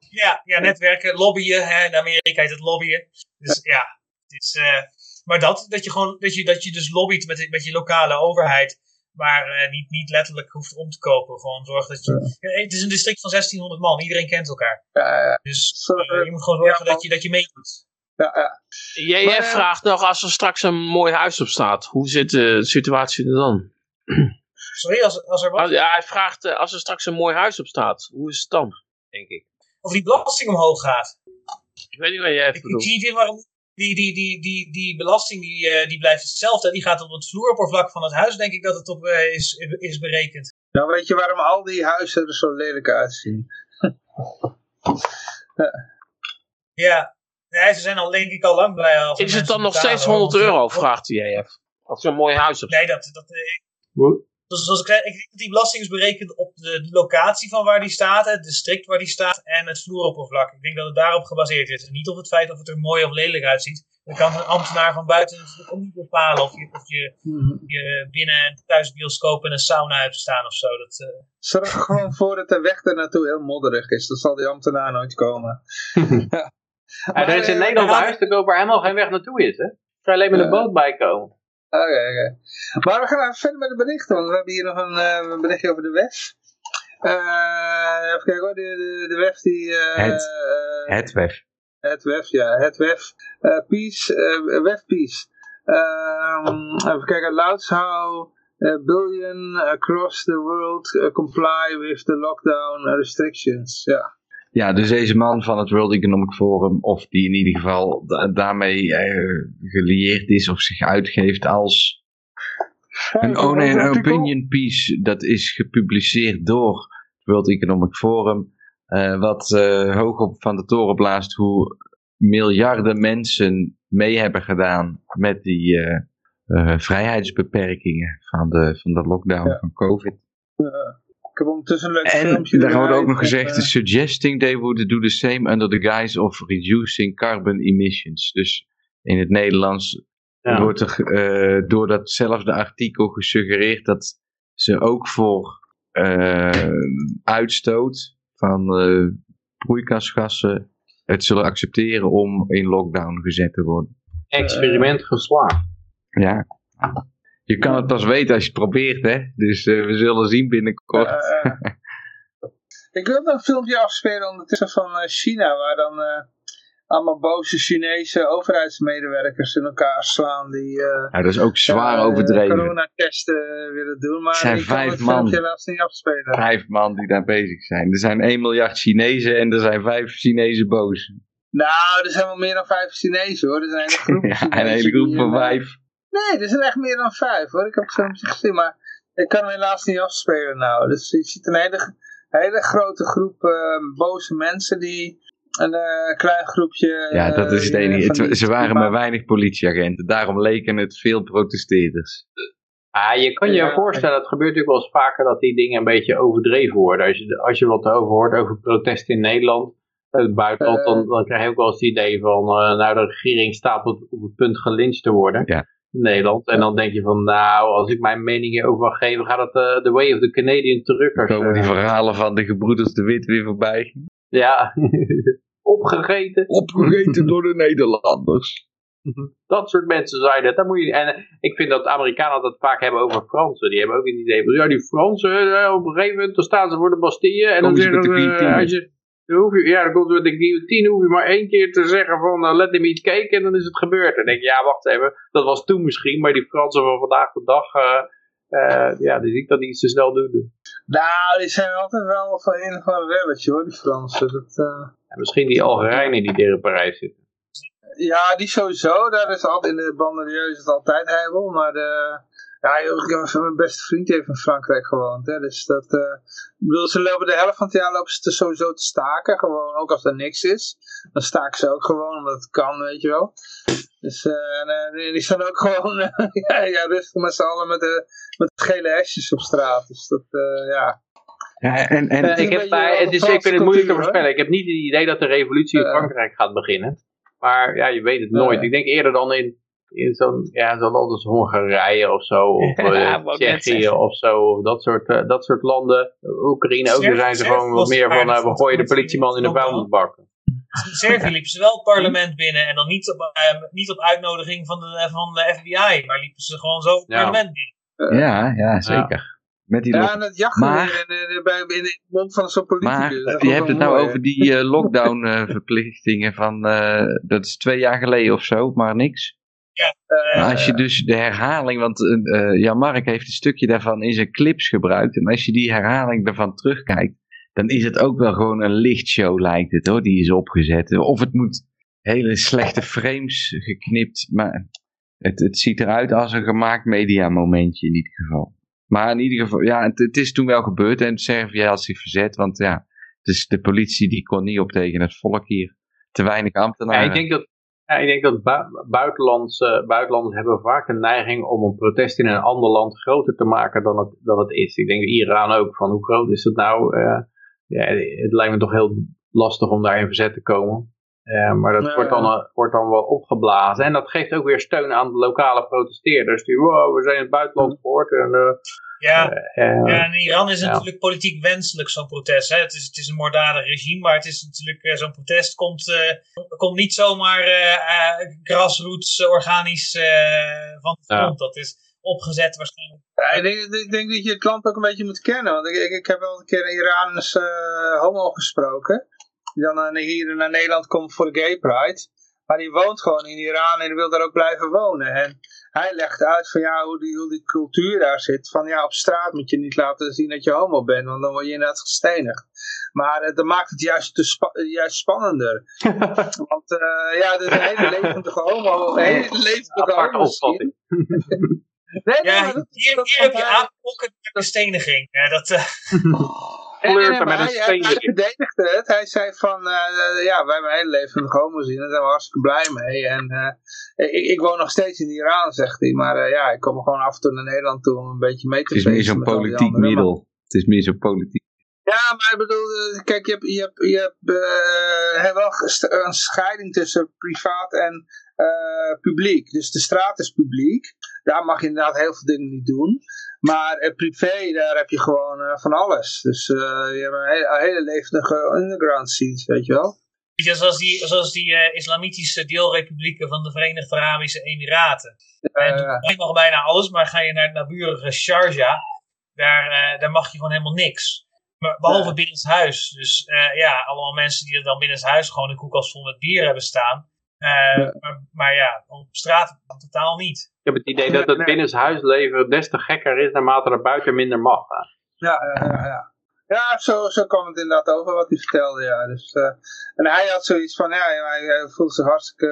Ja, ja netwerken, lobbyen. Hè? In Amerika heet het lobbyen. Dus ja, het is, eh, maar dat, dat je, gewoon, dat, je, dat je dus lobbyt met, met je lokale overheid. Maar eh, niet, niet letterlijk hoeft om te kopen. Gewoon zorg dat je. Ja, het is een district van 1600 man. Iedereen kent elkaar. Ja, ja, Dus eh, je moet gewoon zorgen dat je, dat je meedoet. ja, ja. JF Maar, eh, vraagt nog, als er straks een mooi huis op staat, hoe zit de situatie er dan? Sorry, als, als er wat. Ah, ja, hij vraagt, eh, als er straks een mooi huis op staat, hoe is het dan? Denk ik. Of die belasting omhoog gaat. Ik weet niet wat jij Ik, even ik bedoelt. zie niet in waarom. Die, die, die, die, die belasting die, eh, die blijft hetzelfde. Die gaat op het vloeroppervlak van het huis, denk ik dat het op eh, is, is berekend. Nou weet je waarom al die huizen er zo lelijk uitzien? Ja. ja, ze zijn al denk ik al lang blij. Als Is het dan nog steeds 100 hoor. euro, vraagt de JF. Als er een mooi huis op Nee, dat, dat, eh, Dus zoals ik zei, ik denk dat die belasting is berekend op de locatie van waar die staat, het district waar die staat en het vloeroppervlak. Ik denk dat het daarop gebaseerd is. En niet op het feit of het er mooi of lelijk uitziet. Dan kan een ambtenaar van buiten natuurlijk ook niet bepalen of je, of je, je binnen een thuisbioscoop en een sauna hebt staan of zo. Dat, eh, Zorg er gewoon voor dat de weg er naartoe heel modderig is. Dan zal die ambtenaar nooit komen. ja. Er is in eh, Nederland een huis te koop waar helemaal geen weg naartoe is. Hè? Er kan alleen met een Ja. boot bij komen. Oké, oké. Maar we gaan even verder met de berichten, want we hebben hier nog een, eh, berichtje over de WEF. Eh, even kijken hoor, de, de, de WEF die... eh, Het. Het WEF. Het WEF, ja, het WEF. Peace, eh, WEF Peace. Ehm, even kijken, Louds how a billion across the world comply with the lockdown restrictions. Ja. Ja, dus deze man van het World Economic Forum, of die in ieder geval da- daarmee eh, gelieerd is of zich uitgeeft als een own and opinion piece, dat is gepubliceerd door het World Economic Forum, eh, wat eh, hoog op van de toren blaast hoe miljarden mensen mee hebben gedaan met die vrijheidsbeperkingen van de, van de lockdown van COVID. Heb ondertussen een leuk En filmpje daar wordt ook nog gezegd, eh, suggesting they would do the same under the guise of reducing carbon emissions. Dus in het Nederlands Ja. wordt er eh, door datzelfde artikel gesuggereerd dat ze ook voor eh, uitstoot van eh, broeikasgassen het zullen accepteren om in lockdown gezet te worden. Experiment geslaagd. Ja. Je kan het pas weten als je het probeert, hè? Dus eh, we zullen zien binnenkort. eh, ik wil nog een filmpje afspelen ondertussen van eh, China, waar dan allemaal boze Chinese overheidsmedewerkers in elkaar slaan die ja, dat is ook zwaar overdreven. coronatesten willen doen, maar zijn ik kan vijf het filmpje man. helaas niet afspelen. vijf man die daar bezig zijn. Er zijn 1 miljard Chinezen en er zijn vijf Chinezen boos. Nou, er zijn wel meer dan vijf Chinezen hoor, er zijn een hele groep Ja, een hele groep van vijf. Nee, er zijn echt meer dan vijf hoor. Ik heb het filmpje gezien, maar ik kan hem helaas niet afspelen nou. Dus je ziet een hele, hele grote groep eh, boze mensen die een eh, klein groepje... Ja, dat is het eh, enige. ze waren maar weinig politieagenten. Daarom leken het veel protesteerders. Ah, je kan je Ja. voorstellen, het gebeurt natuurlijk wel eens vaker dat die dingen een beetje overdreven worden. Als je, als je wat over hoort over protesten in Nederland, uit het buitenland, Eh. dan, dan krijg je ook wel eens het idee van, eh, nou de regering staat op, op het punt gelyncht te worden Ja. In Nederland. En dan denk je van, nou, als ik mijn mening hierover mag geven, gaat het eh, the way of the Canadian truckers. komen die eh, verhalen van de gebroeders de Wit weer voorbij. ja, opgegeten. Opgegeten door de Nederlanders. Dat soort mensen zijn het. Dan moet je, en eh, ik vind dat de Amerikanen dat vaak hebben over Fransen. Die hebben ook het idee van, ja, die Fransen, op een gegeven moment dan staan ze voor de Bastille. En dan zeggen de ze, als je, hoef je, ja, dan komt met de guillotine, hoef je maar één keer te zeggen van, eh, let him eat cake en dan is het gebeurd. En dan denk je, ja, wacht even, dat was toen misschien, maar die Fransen van vandaag de dag, eh, eh, ja, die zie ik dat niet zo snel doen. Nou, die zijn altijd wel van een of ander relletje hoor, die Fransen. Dat, eh, En misschien die Algerijnen die tegen Parijs zitten. Ja, die sowieso. Daar is altijd in de banlieue is het altijd heibel. Maar de, ja, joh, mijn beste vriend heeft in Frankrijk gewoond. Hè, dus dat, eh, ik bedoel, ze lopen de helft van het jaar lopen ze te, sowieso te staken. Gewoon, ook als er niks is. Dan staken ze ook gewoon, omdat het kan, weet je wel. Dus eh, en, eh, die- die staan ook gewoon ja, ja, rustig met z'n allen met, de, met gele hesjes op straat. Dus dat, eh, ja. Ja, en, en, ik, heb het is, ik vind het moeilijk te voorspellen. Ik heb niet het idee dat de revolutie in. Frankrijk gaat beginnen. Maar ja, je weet het nooit. Ik denk eerder dan in, in zo'n ja, zo'n land als Hongarije of zo. Of Ja, eh, Tsjechië of zo. Of dat soort, eh, dat soort landen. Oekraïne ook. Daar zijn ze gewoon wat meer van. eh, we gooien de politieman in de vuilnisbak. In Servië liepen ze wel het parlement binnen en dan niet op, niet op uitnodiging van de, van de FBI, maar liepen ze gewoon zo het Ja. parlement binnen. ja, ja, zeker. Met die Ja, en het jachten Maar- weer in, in, bij- in de mond van zo'n politicus. Maar is je hebt het nou over die lockdown verplichtingen van, eh, dat is twee jaar geleden of zo, maar niks. Eh, als je dus de herhaling, want eh eh, Jan Mark heeft een stukje daarvan in zijn clips gebruikt. En als je die herhaling daarvan terugkijkt, dan is het ook wel gewoon een lichtshow lijkt het hoor, die is opgezet. Of het moet hele slechte frames geknipt, maar het, het ziet eruit als een gemaakt mediamomentje in ieder geval. Maar in ieder geval, ja, het, het is toen wel gebeurd en Servië had zich verzet, want ja, dus de politie die kon niet op tegen het volk hier. Te weinig Ja, ambtenaren. ik denk dat, ja, ik denk dat bu- buitenlandse, buitenlanders hebben vaak een neiging om een protest in een ander land groter te maken dan het, dan het is. Ik denk Iran ook, van hoe groot is het nou? Eh, ja, het lijkt me toch heel lastig om daar in verzet te komen. Eh, maar dat Ja, wordt, dan, ja. eh, wordt dan wel opgeblazen. En dat geeft ook weer steun aan de lokale protesteerders. Die, wow, we zijn in het buitenland gehoord. En, eh, Ja, ja, en in Iran is het ja. natuurlijk politiek wenselijk, zo'n protest. Hè. Het, is, het is een moorddadig regime, maar het is natuurlijk, eh, zo'n protest komt, eh, komt niet zomaar grassroots, organisch eh, van de Ja. grond. Dat is opgezet waarschijnlijk. Ja, ik, denk, ik denk dat je het land ook een beetje moet kennen. Want ik, ik, ik heb wel een keer een Iraanse eh, homo gesproken. Die dan eh, hier naar Nederland komt voor de Gay Pride. Maar die woont gewoon in Iran en die wil daar ook blijven wonen. En hij legt uit van ja, hoe die, hoe die cultuur daar zit. Van ja, op straat moet je niet laten zien dat je homo bent. Want dan word je inderdaad gestenigd. Maar eh, dat maakt het juist, te spa- juist spannender. Want eh, ja, een hele levendige homo. Een hele levendige homo opvatting. Nee, Ja, hier, hier heb je aangetrokken met de steniging. Ja, dat, eh, Met een hij, hij, hij steen. verdedigde het. Hij zei van, eh, ja, wij hebben een hele levendige homo zien. Daar zijn we hartstikke blij mee. En eh, ik, ik woon nog steeds in Iran, zegt hij. Maar eh, ja, ik kom gewoon af en toe naar Nederland toe om een beetje mee te Het is meer zo'n politiek middel. Het is meer zo'n politiek. Ja, maar ik bedoel, kijk, je hebt, je hebt, je hebt eh, wel een scheiding tussen privaat en eh, publiek. Dus de straat is publiek. Daar mag je inderdaad heel veel dingen niet doen. Maar eh, privé, daar heb je gewoon eh, van alles. Dus eh, je hebt een hele, hele levendige underground scenes, weet je wel. weet je, zoals die, zoals die islamitische deelrepublieken van de Verenigde Arabische Emiraten. En Eh, je mag bijna alles, maar ga je naar het naburige Sharjah, daar, daar mag je gewoon helemaal niks. Maar, behalve Ja. binnenshuis. Dus eh, ja, allemaal mensen die er dan binnenshuis gewoon een koelkast vol met bier hebben staan. Maar, maar ja, op straat totaal niet. Ik heb het idee dat het Nee. binnenshuisleven des te gekker is naarmate er buiten minder mag. Ja, ja, ja. ja. Ja, zo, zo kwam het inderdaad over wat hij vertelde, ja. Dus, eh, en hij had zoiets van, ja, hij, hij voelde zich hartstikke...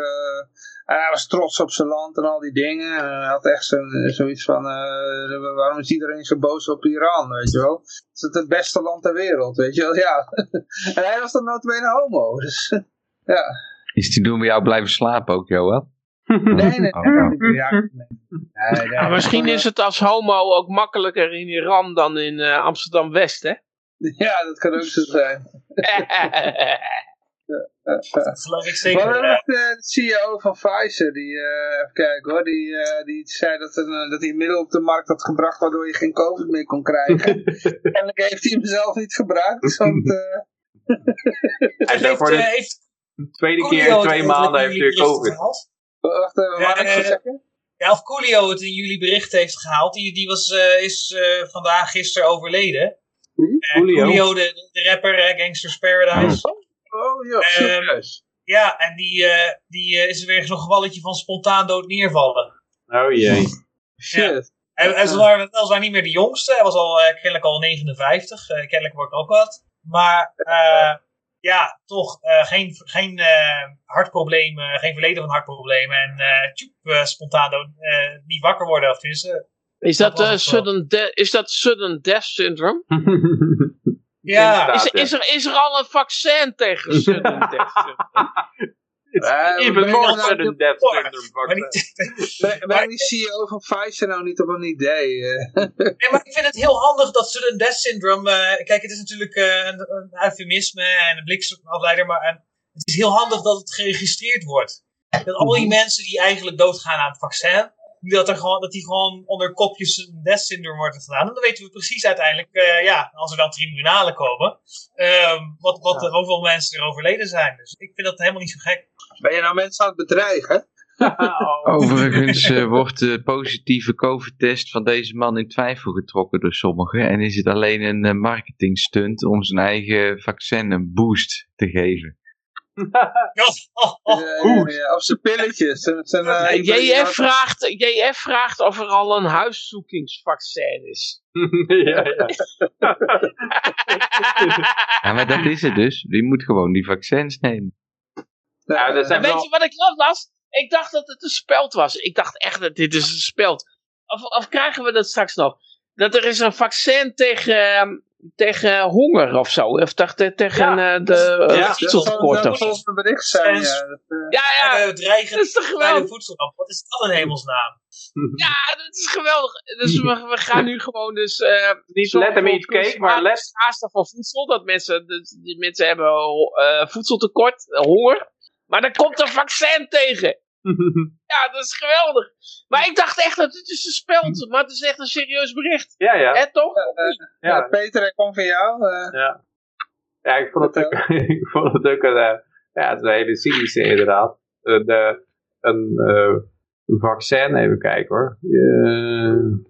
eh, hij was trots op zijn land en al die dingen. En hij had echt zo, zoiets van, eh, waarom is iedereen zo boos op Iran, weet je wel? Het is het beste land ter wereld, weet je wel, ja. en hij was dan notabene homo, dus ja. Is die doen bij jou blijven slapen ook, Johan? Nee, nee, nee. Nee, ja, nee. Nee, nee, Maar misschien is het als homo ook makkelijker in Iran dan in eh, Amsterdam-West, hè? Ja, dat kan ook zo zijn. Dat geloof ik zeker. nog de CEO van Pfizer, die, eh, even kijken hoor, die, eh, die zei dat, een, dat hij een middel op de markt had gebracht waardoor je geen COVID meer kon krijgen. Kennelijk heeft hij hem zelf niet gebruikt, want eh, Hij Heeft, voor eh, de tweede keer in twee maanden heeft hij COVID. Wacht waar ik zeggen? Ja, of Coolio het in jullie bericht heeft gehaald, die, die was, eh, is eh, vandaag, gisteren overleden. Wie? Eh, Coolio? Coolio, de, de rapper, Gangsters Paradise. Oh ja, Ehm, serieus. Ja, en die, eh, die is weer zo'n gevalletje van spontaan dood neervallen. Oh jee. Shit. Hij is wel- weliswaar niet meer de jongste, hij was al eh, kennelijk al 59, eh, kennelijk wordt ook wat. Maar eh, ja, toch eh, geen, geen eh, hartproblemen, geen verleden van hartproblemen. En eh tjoep, spontaan eh, niet wakker worden, of tenminste. Is dat, eh, sudden, de- is dat sudden death syndrome? Ja, Inderdaad, Is, ja. is, er, is er al een vaccin tegen sudden death syndrome? Eh, Even more nou- sudden death syndrome. Ben, die CEO van Pfizer nou niet op een idee? eh? Nee, maar ik vind het heel handig dat sudden death syndrome. eh, kijk, het is natuurlijk eh, een, een eufemisme en een bliksemafleider, maar en het is heel handig dat het geregistreerd wordt. Dat al die mensen die eigenlijk doodgaan aan het vaccin, dat, er gewoon, dat die gewoon onder kopjes sudden death syndrome wordt gedaan. En dan weten we precies uiteindelijk, eh, ja, als er dan tribunalen komen, ehm, wat, wat, er- hoeveel mensen er overleden zijn. Dus ik vind dat helemaal niet zo gek. Ben je nou mensen aan het bedreigen? Overigens eh, wordt de positieve COVID-test van deze man in twijfel getrokken door sommigen. En is het alleen een eh, marketing stunt om zijn eigen vaccin een boost te geven. Ja, oh, oh. Eh, ja, of zijn pilletjes. Zijn, JF, vraagt, JF vraagt of er al een huiszoekingsvaccin is. ja, ja. Ja, maar dat is het dus. Je moet gewoon die vaccins nemen. Ja, er zijn En weet wel- je wat ik las? Ik dacht dat het een speld was. Ik dacht echt dat dit is een speld. Of, of krijgen we dat straks nog? Dat er is een vaccin tegen, ehm, tegen honger of zo. Of tegen, tegen Ja. eh, de Ja, eh, dat voedseltekort of zo. volgens een bericht zijn, ja. Dat, eh, Ja, ja, Ja, dreigen dat is toch bij de geweldig? voedselramp. Wat is dat in hemelsnaam? Ja, dat is geweldig. Dus we, we gaan nu gewoon dus... eh Niet let them voor eat cake, maar let... schaarste van voedsel. Dat mensen, dus die mensen hebben eh, voedseltekort, honger. Maar daar komt een vaccin tegen. Ja, dat is geweldig. Maar ik dacht echt dat het is een speld. Maar het is echt een serieus bericht. ja, ja. Hè, toch? ja. ja. Peter, hij kwam van jou. eh. Ja. Ja, ik vond het ook, ik vond het ook een, eh, ja, het is een hele cynische inderdaad. Een, eh, een eh, vaccin, even kijken hoor. Eh,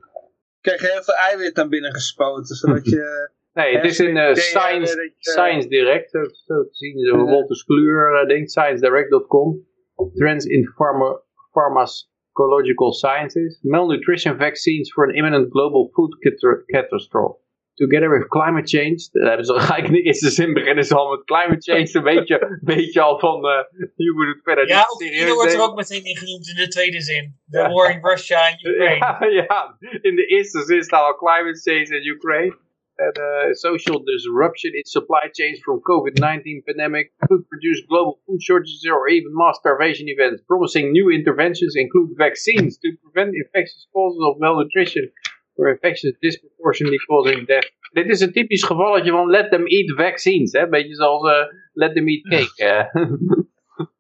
kreeg heel veel eiwit naar binnen gespoten, zodat je... nee, het is in eh, Science, Science Direct, zo, zo te zien, zo Wolters Kluwer uh, denkt, sciencedirect.com. Trends in pharma, pharmacological sciences. Malnutrition vaccines for an imminent global food cata- catastrophe. together with climate change. Daar hebben ze gelijk in de eerste zin beginnen ze al met climate change. Een beetje, beetje al van, uh, je moet het verder Ja, niet Oekraïne serieus wordt er ook meteen in genoemd in de tweede zin. The Ja. war in Russia and Ukraine. Ja, ja, in de eerste zin staat al climate change in Ukraine. And uh, social disruption in supply chains from COVID-19 pandemic could produce global food shortages or even mass starvation events. Promising new interventions include vaccines to prevent infectious causes of malnutrition or infections disproportionately causing death. Dit is een typisch gevalletje van let them eat vaccines. Hè? Beetje zoals eh, let them eat cake.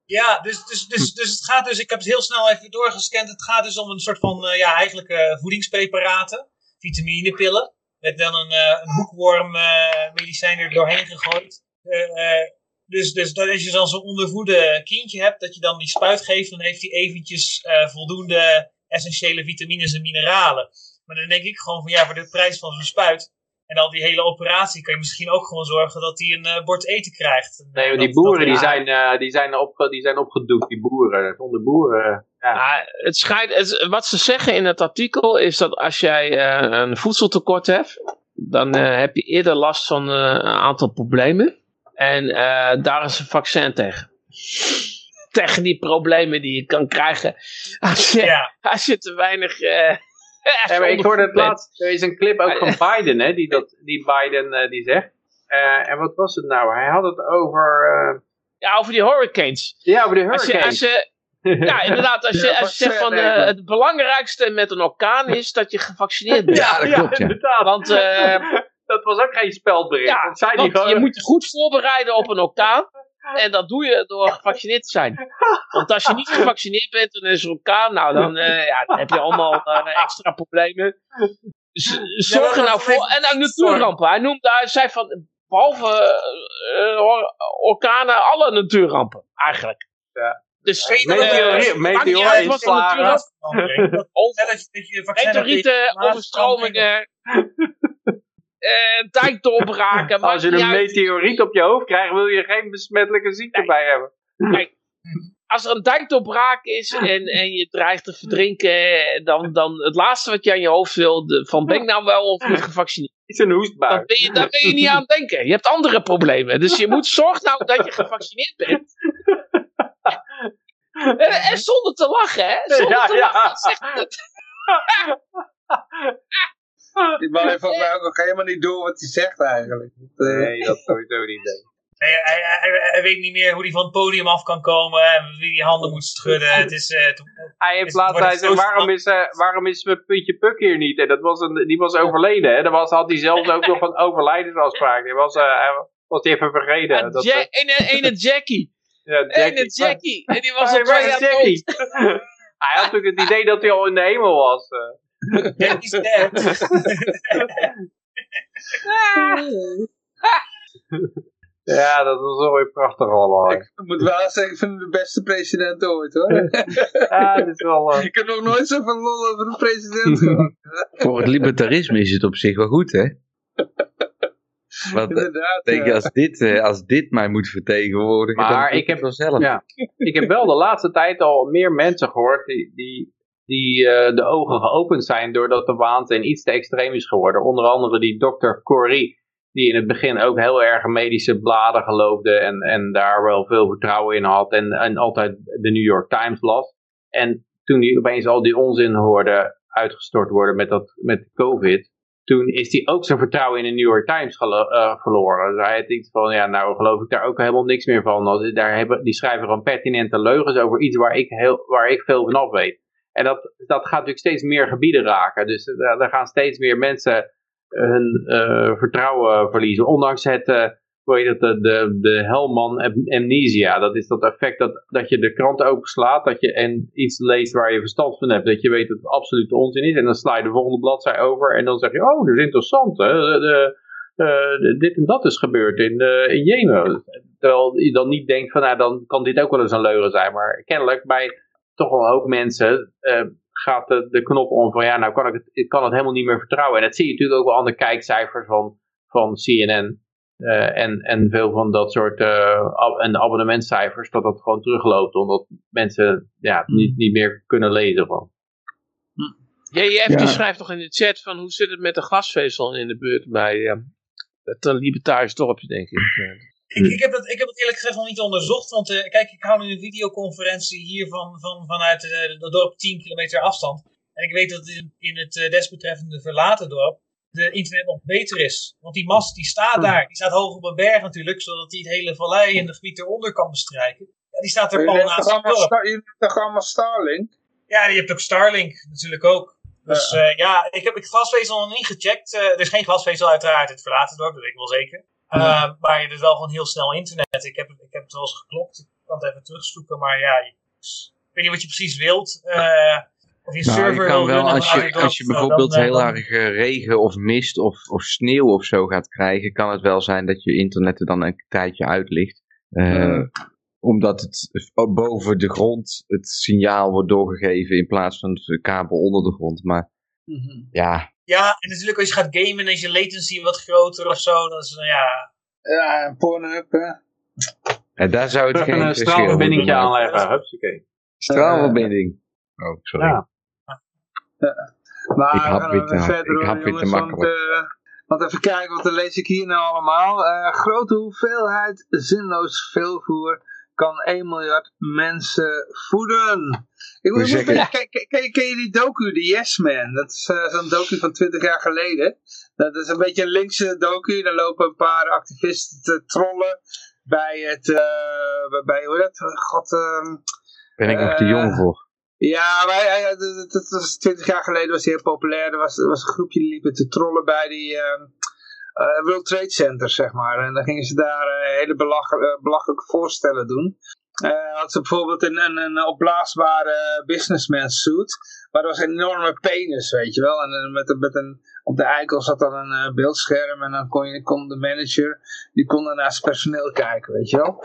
Ja, dus, dus, dus, dus het gaat dus, ik heb het heel snel even doorgescand. Het gaat dus om een soort van, eh, ja, eigenlijk eh, voedingspreparaten, vitaminepillen. Met dan een, eh een hoekworm eh, medicijn er doorheen gegooid. Eh, dus, dus dat als je dan zo'n ondervoede kindje hebt, dat je dan die spuit geeft, dan heeft hij eventjes voldoende essentiële vitamines en mineralen. Maar dan denk ik gewoon van ja, voor de prijs van zo'n spuit en al die hele operatie kan je misschien ook gewoon zorgen dat hij een eh, bord eten krijgt. Nee, eh, maar die boeren die zijn, eh, die, zijn opge die zijn opgedoekt, die boeren. Zonder boeren, ja. Het schijnt, het- wat ze zeggen in het artikel is dat als jij eh, een voedseltekort hebt, dan eh, heb je eerder last van een aantal problemen. En eh, daar is een vaccin tegen. Tegen die problemen die je kan krijgen als je, Ja, als je te weinig... eh Ja, maar ik hoorde het laatst, er is een clip ook van Biden, hè, die, dat, die Biden eh, die zegt. Eh, en wat was het nou? Hij had het over, eh, Ja, over die hurricanes. ja, over de Als je, hurricanes. als je, ja, inderdaad. Als je, als je zegt van het belangrijkste met een orkaan is dat je gevaccineerd bent. Ja, dat klopt, ja. inderdaad. Want eh, dat was ook geen speldbericht. Ja, dat zei hij Want gewoon. je moet je goed voorbereiden op een orkaan. En dat doe je door gevaccineerd te zijn. Want als je niet gevaccineerd bent en er is een orkaan, nou dan, eh, ja, dan heb je allemaal eh, extra problemen. Zorg er nou voor. En natuurrampen. Hij noemde, hij zei van, behalve eh, or- orkanen, alle natuurrampen eigenlijk. Ja. Dus eh, meteor- maakt niet meteor uit wat een inslagen. natuurramp Dat- over- dat je- dat je vaccin hebt Meteorieten, tegen overstromingen, eh dijkdoorbraken. Als je een meteoriet op je hoofd krijgt, wil je geen besmettelijke ziekte bij hebben. als er een dijkdoorbraak is en, en je dreigt te verdrinken, dan, dan het laatste wat je aan je hoofd wil, de, van ben ik nou wel of niet gevaccineerd? Is een hoestbui. Dan ben je, daar ben je niet aan denken. Je hebt andere problemen. Dus je moet zorgen nou dat je gevaccineerd bent. En, en zonder te lachen, hè? Zonder Ja, te ja. het. Die man heeft volgens mij ook nog helemaal niet door wat hij zegt eigenlijk. Eh, Nee, dat sowieso niet. nee. Nee, hij, hij, hij- hij weet niet meer hoe hij van het podium af kan komen. En wie die handen moet schudden. Het is, eh, Hij heeft laatst hij zei, waarom is, eh, waarom is mijn puntje Puk hier niet? En dat was een, die was overleden. Hè? Was, had hij zelfs ook nog een overlijdensafspraak. Die was, hij was die even vergeten. En Dat, Ja, ene Jackie. ja, Ene Jackie. En die was jaar Jackie. Hij had natuurlijk het idee dat hij al in de hemel was. Is dead. Ja, dat was wel weer prachtig allemaal. Ik moet wel zeggen, ik vind hem de beste president ooit hoor. Ja, het is wel... eh, ik heb nog nooit zoveel lol over een president gehad. Voor het libertarisme is het op zich wel goed, hè? Want eh, Inderdaad. denk je, als dit, eh, als dit mij moet vertegenwoordigen, Maar dan ik heb- wel zelf. ja. ik heb wel de laatste tijd al meer mensen gehoord die, die, die eh, de ogen geopend zijn doordat de waanzin iets te extreem is geworden. Onder andere die dokter Corrie, die in het begin ook heel erg medische bladen geloofde en, en daar wel veel vertrouwen in had en, en altijd de New York Times las. En toen hij opeens al die onzin hoorde uitgestort worden met, dat, met COVID, toen is hij ook zijn vertrouwen in de New York Times eh, verloren. Dus hij had iets van, ja, nou geloof ik daar ook helemaal niks meer van. Daar hebben, die schrijven gewoon pertinente leugens over iets waar ik, heel, waar ik veel van af weet. En dat, dat gaat natuurlijk steeds meer gebieden raken. Dus eh, daar, gaan steeds meer mensen hun eh, vertrouwen verliezen. Ondanks het, eh, hoe het, de, de, am- amnesia. Dat is dat effect dat, dat je de krant openslaat dat je, en iets leest waar je verstand van hebt. Dat je weet dat het absoluut onzin is. En dan sla je de volgende bladzij over en dan zeg je, oh, dat is interessant. Hè? De, eh, dit en dat is gebeurd in, eh, in Jemen. Terwijl je dan niet denkt van, nou, dan kan dit ook wel eens een leugen zijn. Maar kennelijk bij toch wel een hoop mensen eh, gaat de, de knop om van, ja, nou kan ik, het, ik kan het helemaal niet meer vertrouwen. En dat zie je natuurlijk ook wel aan de kijkcijfers van, van CNN. eh, en, en veel van dat soort eh, ab- en de abonnementcijfers, dat dat gewoon terugloopt, omdat mensen ja, niet, niet meer kunnen lezen van. JF Ja. schrijft toch in de chat van hoe zit het met de glasvezel in de buurt bij eh, het uh, libertarisch dorpje, denk ik. Ik, ik, heb het, ik heb het eerlijk gezegd nog niet onderzocht. Want eh, kijk, ik hou nu een videoconferentie hier van, van, vanuit eh, het dorp 10 kilometer afstand. En ik weet dat in, in het eh, desbetreffende verlaten dorp de internet nog beter is. Want die mast die staat daar. Die staat hoog op een berg natuurlijk. Zodat die het hele vallei en het gebied eronder kan bestrijken. Ja, die staat er pal naast het dorp. Jullie hebben toch allemaal Starlink? Ja, je hebt ook Starlink natuurlijk ook. Dus eh, ja, ik heb ik glasvezel nog niet gecheckt. Eh, er is geen glasvezel uiteraard in het verlaten dorp, dat weet ik wel zeker. Uh, maar je hebt wel gewoon heel snel internet. Ik heb, ik heb het wel eens geklopt. Ik kan het even terugzoeken. Maar ja, ik weet niet wat je precies wilt. Eh, of je Nou, server je kan wel, als je, als je eh, bijvoorbeeld dan, eh, heel erg eh, regen of mist of, of sneeuw of zo gaat krijgen, kan het wel zijn dat je internet er dan een tijdje uit ligt. Eh, Omdat het boven de grond het signaal wordt doorgegeven in plaats van het kabel onder de grond. Maar ja, Ja, en natuurlijk als je gaat gamen en is je latency wat groter of zo. Dan is het, ja, Ja, en Pornhub, hè. en daar zou het geen een verschil straalverbindingje aanleggen. Hupsakee. Straalverbinding. Oh, sorry. Ja. Maar Ik hap we gaan weer te- verder, ik hap weer te want, makkelijk. eh, want even kijken, wat lees ik hier nou allemaal? Eh, grote hoeveelheid zinloos veelvoer kan 1 miljard mensen voeden. Ik moet ken, ken, ken, ken je die docu, de Yes Man? Dat is eh, zo'n docu van 20 jaar geleden. Dat is een beetje een linkse docu. Daar lopen een paar activisten te trollen bij het, eh, bij- hoe dat? God, ehm, Ben ik nog te Eh, jong voor. ja, maar dat, was 20 jaar geleden was hij heel populair. Er was, er was een groepje die liepen te trollen bij die ehm, eh, World Trade Center, zeg maar. En dan gingen ze daar eh, hele belach, eh, belachelijke voorstellen doen. Eh had ze bijvoorbeeld een, een, een opblaasbare businessman suit. Maar dat was een enorme penis, weet je wel. En eh, met, met een, op de eikel zat dan een eh, beeldscherm. En dan kon, je, kon de manager, die kon naar zijn personeel kijken, weet je wel.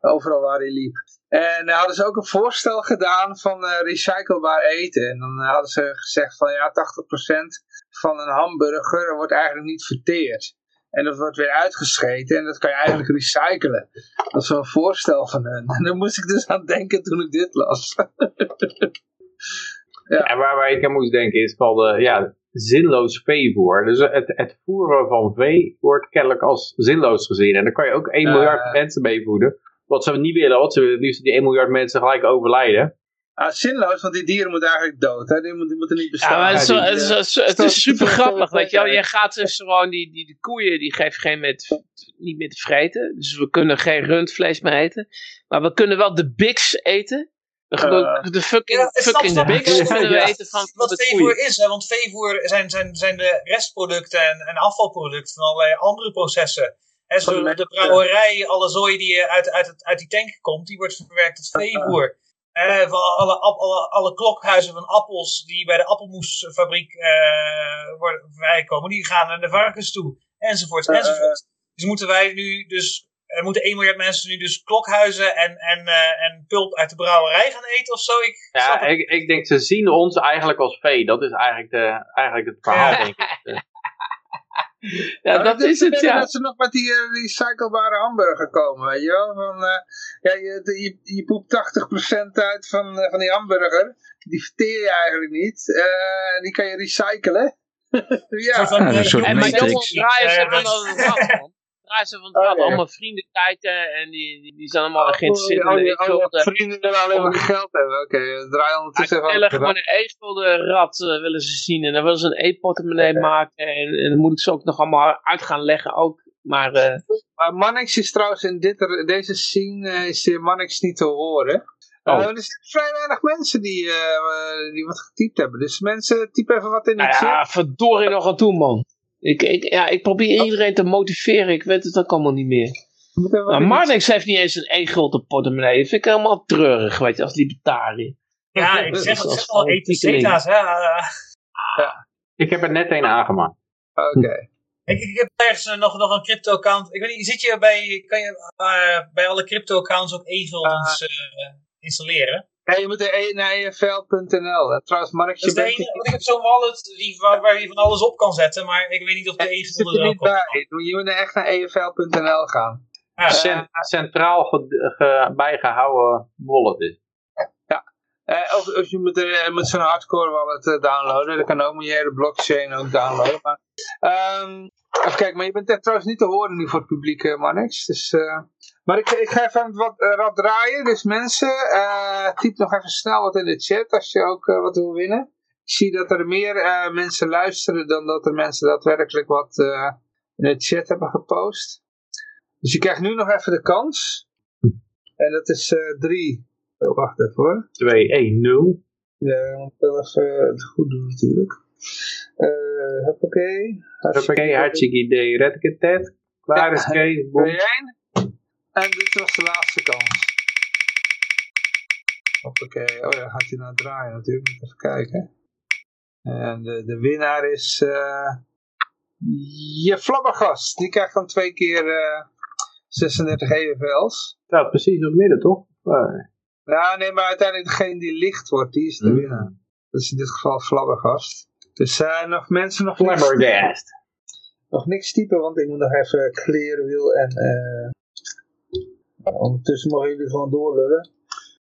Overal waar hij liep. En dan hadden ze ook een voorstel gedaan van eh, recyclebaar eten. En dan eh, hadden ze gezegd van ja, 80% van een hamburger wordt eigenlijk niet verteerd. En dat wordt weer uitgescheten en dat kan je eigenlijk recyclen. Dat is wel een voorstel van hen. En daar moest ik dus aan denken toen ik dit las. En waar, waar ik aan moest denken is van de, ja, zinloos veevoer. Dus het, het voeren van vee wordt kennelijk als zinloos gezien. En daar kan je ook 1 Ja. miljard mensen mee voeden. Wat ze niet willen, want ze willen liefst die 1 miljard mensen gelijk overlijden. Ah, zinloos, want die dieren moeten eigenlijk dood. Hè? Die, moeten, die moeten niet bestaan. Ja, maar het is, Die, het is, het is- het stel- is super grappig, weet je wel. Je gaat dus gewoon die, die, die koeien, die geef je geen met, niet meer te vreten. Dus we kunnen geen rundvlees meer eten. Maar we kunnen wel de biks eten. De, Eh. de fucking, Ja, fucking kunnen we Ja. eten van, wat de veevoer koeien. is, hè, want veevoer zijn, zijn, zijn de restproducten en, en afvalproducten van allerlei andere processen. Hè, zo de de brouwerij, alle zooi die uit, uit, het, uit die tank komt, die wordt verwerkt als veevoer. Eh, van alle, alle, alle klokhuizen van appels die bij de appelmoesfabriek eh, worden vrijkomen, die gaan naar de varkens toe. Enzovoort, Eh, enzovoort. Dus moeten wij nu dus, er moeten 1 miljard mensen nu dus klokhuizen en, en, en pulp uit de brouwerij gaan eten of zo? Ik Ja, ik, ik denk ze zien ons eigenlijk als vee. Dat is eigenlijk, de, eigenlijk het verhaal, Ja. denk ik. Ja, Nou, dat is het, ja. Dat ze nog met die eh, recyclebare hamburger komen, weet je wel. Van, eh, ja, je, je, je poept 80% uit van, eh, van die hamburger. Die verteer je eigenlijk niet. Eh, die kan je recyclen. ja. eh, En maar jongens draaien ze Eh, van dat- een man. Draaien. Oh, ja. Allemaal vrienden kijken en die, die, die zijn allemaal geïnteresseerd in Oh, de die- oh, e-gulden. vrienden willen alleen maar geld hebben. Oké, draai ondertussen even willen aan gewoon een e-gulden rad eh, willen ze zien. En dan willen ze een e-portemonnee maken. En, en dan moet ik ze ook nog allemaal uit gaan leggen ook. Maar eh, Maar Mannix is trouwens in dit, deze scene eh, is Mannix niet te horen. Oh. Er zijn vrij weinig mensen die, die wat getypt hebben. Dus mensen, typ even wat in de nou chat. ja, verdorie nog aan toe man. Ik, ik, ja, ik probeer iedereen te motiveren. Ik weet het ook allemaal niet meer. Maar de Marnix heeft niet eens een e-gulden portemonnee. Dat vind ik helemaal treurig, weet je, als libertariër. Ja, ik zeg het zeg al ETC'ta's, hè. eh, Ik heb er net een aangemaakt. Oké. Ik, ik heb ergens eh, nog, nog een crypto-account. Ik weet niet, zit je bij, kan je eh, bij alle crypto-accounts ook Ah. eh, installeren? Ja, je moet er naar EFL.nl. En Trouwens, Mark, Dat je is de bent enige, want ik heb zo'n wallet die, waar, waar je van alles op kan zetten, maar ik weet niet of de e-gulden er op bij. Je moet er echt naar EFL.nl gaan. Cent- centraal ge- ge- bijgehouden wallet is. Eh, of, of je moet, eh, moet zo'n hardcore wallet eh, downloaden. Dat kan ook met je hele blockchain ook downloaden. Maar, ehm, even kijken, maar je bent echt trouwens niet te horen nu voor het publiek, uh, Marnix. Dus, eh, maar ik, ik ga even wat, eh, rad draaien. Dus mensen, eh, typ nog even snel wat in de chat als je ook eh, wat wil winnen. Ik zie dat er meer mensen luisteren dan dat er mensen daadwerkelijk wat in de chat hebben gepost. Dus je krijgt nu nog even de kans. En dat is eh, drie. Oh, wacht even hoor. 2, 1, 0. Ja, ik moet wel even het goed doen natuurlijk. Eh hoppakee. Oké, hartstikke idee. Red ik het, Ted? Klaar is Kees. Boem. 2-1. En dit was de laatste kans. Hoppakee. Oh ja, gaat hij nou draaien natuurlijk. Moet even kijken. En de, de winnaar is eh je flabbergast. Die krijgt dan twee keer eh 36 EFL's. Staat precies op het midden, toch? Eh, Ja, nee, maar uiteindelijk degene die licht wordt, die is de Hmm. winnaar. Dat is in dit geval flabbergast. Dus eh nog mensen nog Flabbergast. nog niks typen, want ik moet nog even kleren wil en eh ondertussen mogen jullie gewoon doorlullen.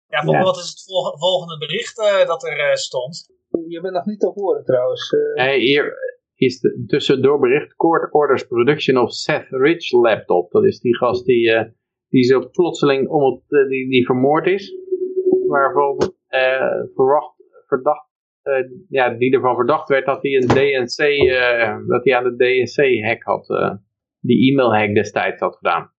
Ja, volgens Ja. wat is het volg- volgende bericht eh, dat er eh, stond? Je bent nog niet te horen trouwens. eh. Hey, hier is de, tussendoor bericht. Court orders production of Seth Rich laptop. Dat is die gast die, eh, die zo plotseling om het, eh, die, die vermoord is. Waarvan eh, verwacht, verdacht, eh, ja, die ervan verdacht werd dat hij een DNC, eh, dat hij aan de DNC hack had, eh, die e-mail hack destijds had gedaan.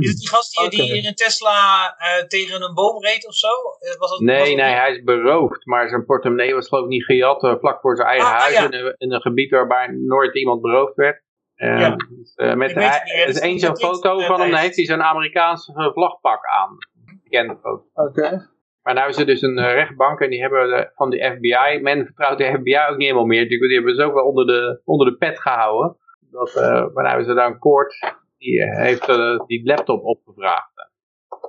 Is het die gast die, die in een Tesla eh, tegen een boom reed of zo? Eh, was dat, was Nee, dat nee, die? hij is beroofd, maar zijn portemonnee was geloof ik niet gejat, eh, vlak voor zijn eigen Ah, huis ja. in, een, in een gebied waarbij nooit iemand beroofd werd. Eh, Ja. dus, eh, met hij- er is één zo'n foto van hem, dan heeft hij zo'n Amerikaanse vlagpak aan. Bekende foto. Oké. Maar nou is er dus een rechtbank en die hebben de- van de FBI, men vertrouwt de FBI ook niet helemaal meer, natuurlijk, die hebben ze ook wel onder de, onder de pet gehouden. Dat, eh, maar nou is er dan een court, die eh, heeft eh, die laptop opgevraagd.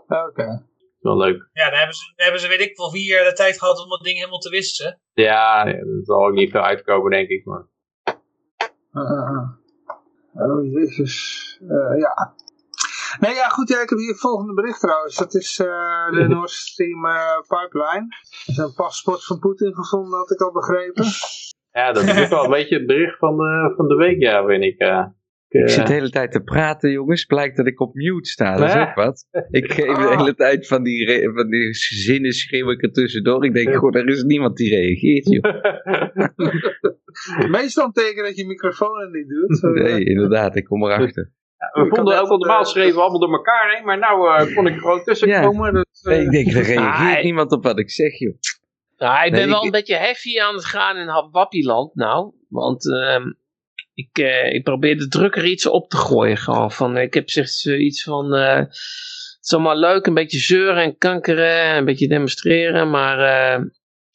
Oké. Wel leuk. Ja, dan hebben ze, dan hebben ze weet ik wel vier jaar de tijd gehad om dat ding helemaal te wissen. Ja, er zal ook niet veel uitkomen denk ik, maar... Uh. Oh jezus. Eh, ja. Nee, ja goed, ja, ik heb hier het volgende bericht trouwens. Dat is eh, de Nord Stream eh, pipeline. Er is een paspoort van Poetin gevonden, had ik al begrepen. Ja, dat is ook wel een beetje het bericht van de, van de week, ja, vind ik. eh. Ik, eh, zit de hele tijd te praten, jongens. Blijkt dat ik op mute sta. Dat is ook wat. Ik geef de Ah. hele tijd van die, van die zinnen schreeuw ik er tussendoor. Ik denk, goh, er is niemand die reageert, joh. Meestal teken dat je microfoon er niet doet. Zo, eh, Nee, inderdaad, ik kom erachter. we vonden ook al normaal eh, schreven allemaal door elkaar heen, maar nou eh, kon ik er gewoon tussenkomen. Dat, eh, Nee, ik denk, er reageert Ah, niemand op wat ik zeg, joh. Nou, ik ben Nee, wel ik- een beetje heavy aan het gaan in Wappiland nou. Want ehm, ik, eh, ik probeer de druk er iets op te gooien. Gewoon van, ik heb zich zoiets van... eh, het is allemaal leuk, een beetje zeuren en kankeren. en Een beetje demonstreren. Maar eh,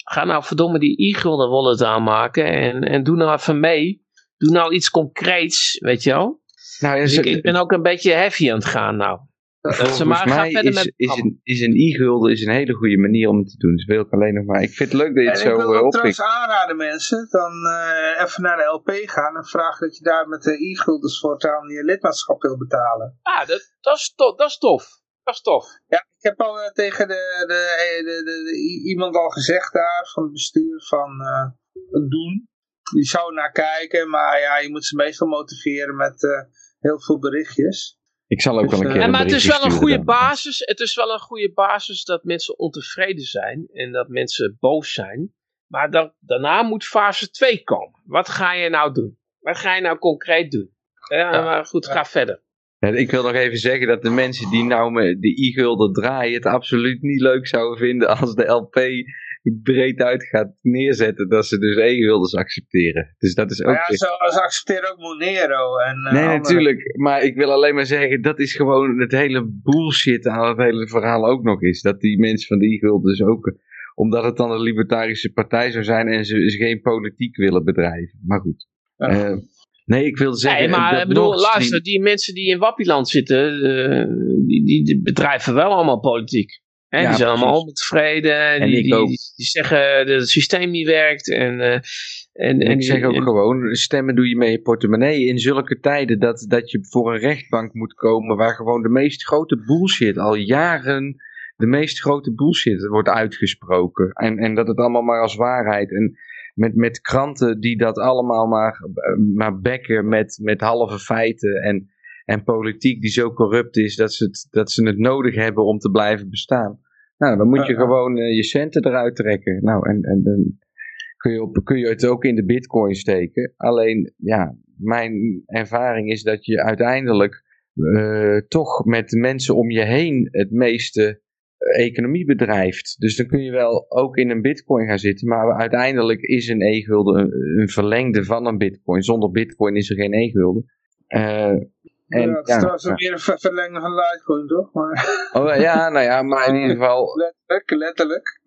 ga nou verdomme die e-gulden wallet aanmaken. En, en doe nou even mee. Doe nou iets concreets, weet je wel. Nou, Dus ik, ik ben ook een beetje heavy aan het gaan nou. Dat ze volgens maar mij verder is, met... is, een, is een e-gulden is een hele goede manier om het te doen. Dus wil ik alleen nog maar... Ik vind het leuk dat je En het ik zo wil uh, ook oppikt. trouwens aanraden mensen, dan eh, even naar de LP gaan en vragen dat je daar met de e-guldens voortaan je lidmaatschap wil betalen. Ah, dat, dat, is tof, dat is tof. Dat is tof. Ja, ik heb al eh, tegen de, de, de, de, de- i- iemand al gezegd daar van het bestuur van eh, het doen. Die zou naar kijken, maar ja, je moet ze meestal motiveren met eh, heel veel berichtjes. Ik zal ook Dus, wel een eh, keer Ja, maar het is wel een goede dan. basis. Het is wel een goede basis dat mensen ontevreden zijn en dat mensen boos zijn. Maar dan, daarna moet fase 2 komen. Wat ga je nou doen? Wat ga je nou concreet doen? Ja, maar goed, ga verder. Ja, ik wil nog even zeggen dat de mensen die nou met de e-gulden draaien het absoluut niet leuk zouden vinden als de LP breed uit gaat neerzetten dat ze dus e-guldens accepteren. Dus dat is ook... Maar ja, zo, ze accepteren ook Monero. En, eh, Nee, andere- natuurlijk. Maar ik wil alleen maar zeggen, dat is gewoon het hele bullshit aan het hele verhaal ook nog is. Dat die mensen van die guldens ook, omdat het dan een libertarische partij zou zijn en ze, ze geen politiek willen bedrijven. Maar goed. Ja. Eh, nee, ik wil zeggen... Nee, maar ik bedoel, luister, die mensen die in Wappieland zitten, eh, die, die bedrijven wel allemaal politiek. Hè, Ja, die zijn allemaal ontevreden. En die, die, die, die zeggen dat het systeem niet werkt. En, eh, en, En en ik zeg ook en- gewoon, stemmen doe je met je portemonnee in zulke tijden dat, dat je voor een rechtbank moet komen waar gewoon de meest grote bullshit al jaren de meest grote bullshit wordt uitgesproken. En, en dat het allemaal maar als waarheid. En met, met kranten die dat allemaal maar, maar bekken met, met halve feiten. En, en politiek die zo corrupt is dat ze, het, dat ze het nodig hebben om te blijven bestaan. Nou, dan moet je gewoon eh, je centen eruit trekken. Nou, en, en dan kun je, op, kun je het ook in de bitcoin steken. Alleen, ja, mijn ervaring is dat je uiteindelijk eh, toch met de mensen om je heen het meeste eh, economie bedrijft. Dus dan kun je wel ook in een bitcoin gaan zitten, maar uiteindelijk is een e-gulden een, een verlengde van een bitcoin. Zonder bitcoin is er geen e-gulden. Eh, en, ja, het is ja, trouwens ja. meer een ver- verlenging van Litecoin, toch? Maar Oh, ja, nou ja, maar in ieder geval, letterlijk, letterlijk.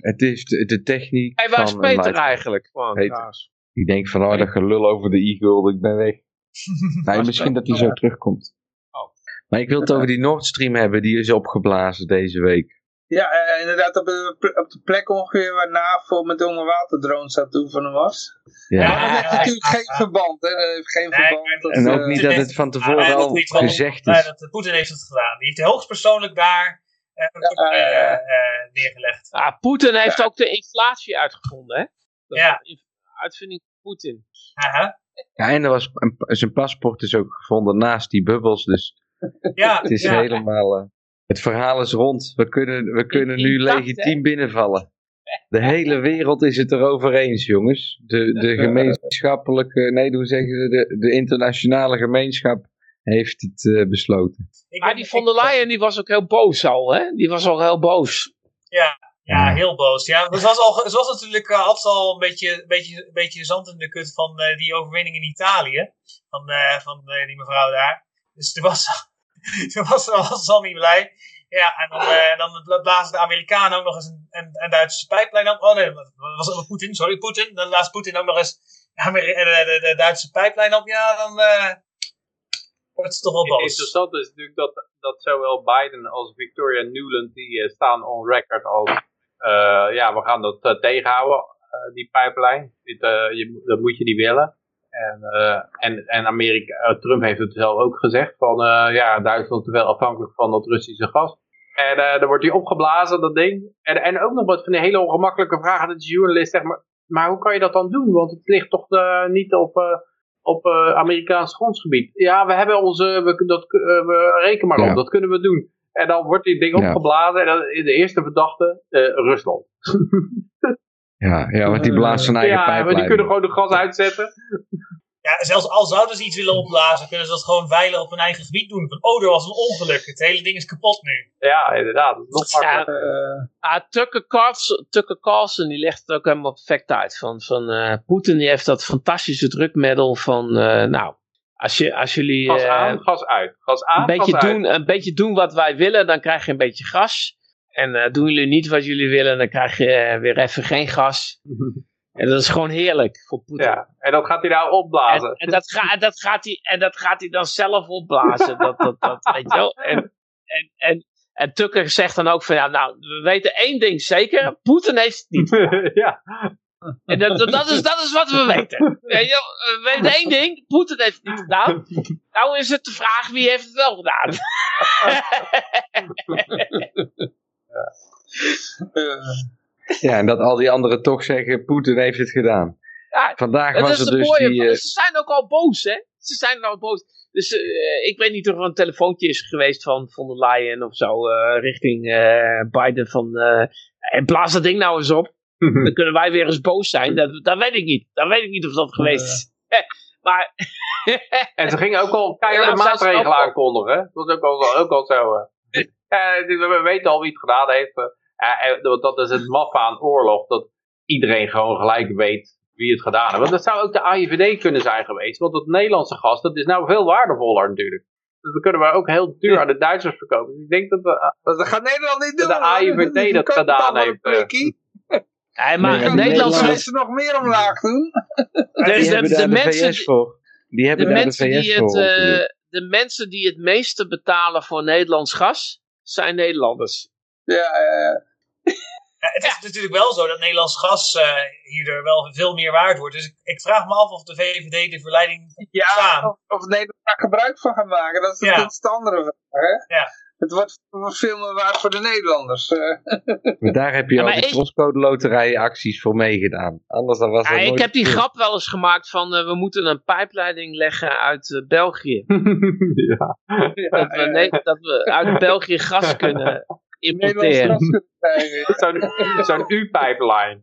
het is de, de techniek Hij was van... Peter eigenlijk. Peter. trouwens. Ik denk van, oh, dat gelul over de e-gulden, ik ben weg. Nee, misschien dat hij zo terugkomt. Oh. Maar ik wil het over die Nord Stream hebben, die is opgeblazen deze week. Ja, eh, inderdaad op de, op de plek ongeveer waar NAVO met onderwaterdrones aan het oefenen was. Ja. Ja, Maar dat heeft natuurlijk geen verband, hè. Dat heeft geen Nee, verband. dat, En ook eh, niet dat het van tevoren Nee, al gezegd Nee, is. dat, Poetin heeft het gedaan. Die heeft hoogstpersoonlijk daar eh, Ja, eh, eh, neergelegd. Ah, Poetin heeft ook de inflatie uitgevonden, hè? Dat Ja. uitvinding van Poetin. Aha. Ja, en er was een, zijn paspoort is ook gevonden naast die bubbels, dus Ja, het is ja. helemaal... het verhaal is rond. We kunnen, we kunnen nu legitiem binnenvallen. De hele wereld is het erover eens, jongens. De, de gemeenschappelijke, nee, hoe zeggen ze, de, de internationale gemeenschap heeft het eh, besloten. Maar die von der Leyen die was ook heel boos al, hè? Die was al heel boos. Ja, heel boos. Ja, ze was, al, ze was natuurlijk uh, altijd al een beetje, een, beetje, een beetje zand in de kut van eh, die overwinning in Italië. Van, eh, van die mevrouw daar. Dus toen was, was, ze- was ze al niet blij. Ja, en dan, eh, dan blazen de Amerikanen ook nog eens een, een, een Duitse pijplijn op. Oh nee, dat was het Poetin, sorry, Poetin. Dan blaast Poetin ook nog eens eh, de, Duitse pijplijn op. Ja, dan eh, wordt ze toch wel Het boos. interessante is natuurlijk dat, dat zowel Biden als Victoria Nuland die eh, staan on record als ja, we gaan dat tegenhouden, die pijplijn. Dit, dat moet je niet willen. En, eh, en, en Amerika, eh, Trump heeft het zelf ook gezegd van eh, ja, Duitsland is wel afhankelijk van dat Russische gas. En dan wordt hij opgeblazen, dat ding. En, en ook nog wat van die hele ongemakkelijke vragen. Dat de journalist zegt, maar, maar hoe kan je dat dan doen? Want het ligt toch niet op, op Amerikaans grondgebied. Ja, we hebben onze, we, dat, we reken maar op, dat kunnen we doen. En dan wordt die ding Ja. opgeblazen en dan is de eerste verdachte Rusland. Ja, ja want die blaast zijn eigen ja, maar die kunnen gewoon de gas uitzetten. Ja, zelfs al zouden ze iets willen opblazen, kunnen ze dat gewoon veilig op hun eigen gebied doen. Van, oh, er was een ongeluk. Het hele ding is kapot nu. Ja, inderdaad. Nog Ja, Ah, Tucker, Carlson, Tucker Carlson die legt het ook helemaal perfect uit. Van, van eh, Poetin die heeft dat fantastische drukmiddel van, eh, nou, als, je, als jullie Gas eh, aan, gas uit. Gas aan, een, beetje gas uit. doen, een beetje doen wat wij willen, dan krijg je een beetje gas. En eh, doen jullie niet wat jullie willen, dan krijg je eh, weer even geen gas. En dat is gewoon heerlijk voor Poetin. Ja, en dat gaat hij nou opblazen. En, en, dat ga, dat gaat hij, en dat gaat hij dan zelf opblazen. Dat, dat, dat, weet je wel. En, en, en, en Tucker zegt dan ook van, ja, nou, we weten één ding zeker. Poetin heeft het niet. ja. En dat, dat, is, dat is wat we weten. We weten één ding. Poetin heeft het niet gedaan. Nou is het de vraag, wie heeft het wel gedaan? Ja, en dat al die anderen toch zeggen, Poetin heeft het gedaan. Ja, Vandaag was er de dus mooie. die... eh, Ze zijn ook al boos, hè? Ze zijn al boos. Dus eh, ik weet niet of er een telefoontje is geweest van von der Leyen of zo. eh, richting Biden van. en blaas dat ding nou eens op. Dan kunnen wij weer eens boos zijn. Dat, dat weet ik niet. Dat weet ik niet of dat geweest is. maar. En ze gingen ook al keiharde maatregelen aankondigen. hè. Dat was ook al, ook al zo. Eh. Eh, we we weten al wie het gedaan heeft. eh. Ja, en dat dat is het maffe aan oorlog. Dat iedereen gewoon gelijk weet wie het gedaan heeft. Want dat zou ook de AIVD kunnen zijn geweest. Want het Nederlandse gas, dat is nou veel waardevoller natuurlijk. Dus dan kunnen we ook heel duur aan de Duitsers verkopen. Dus ik denk dat we, dat gaat Nederland niet Dat doen. de AIVD dat gedaan heeft, eh. Nee, maar Nee, het Nederlandse. Ze nog meer omlaag doen? Dus die de, hebben de daar de, mensen, VS voor. Die de, hebben daar de mensen VS die voor. het, de mensen die het meeste betalen voor Nederlands gas zijn Nederlanders. Ja, ja, Ja, het is natuurlijk wel zo dat Nederlands gas eh, hierdoor wel veel meer waard wordt. Dus ik, ik vraag me af of de VVD de verleiding ja. staan. Of, of Nederland daar gebruik van gaat maken, dat is, Ja. dat is de andere vraag. Hè? Ja. Het wordt, veel meer waard voor de Nederlanders. eh. Maar daar heb je Ja, al de ik- postcode loterij acties voor meegedaan. Anders dan was Ja, dat ik nooit heb die grap wel eens gemaakt van eh, we moeten een pijpleiding leggen uit eh, België. ja. Dat we, nee, dat we uit België gas kunnen Nederlands importeren. Zo'n zo'n U-pipeline.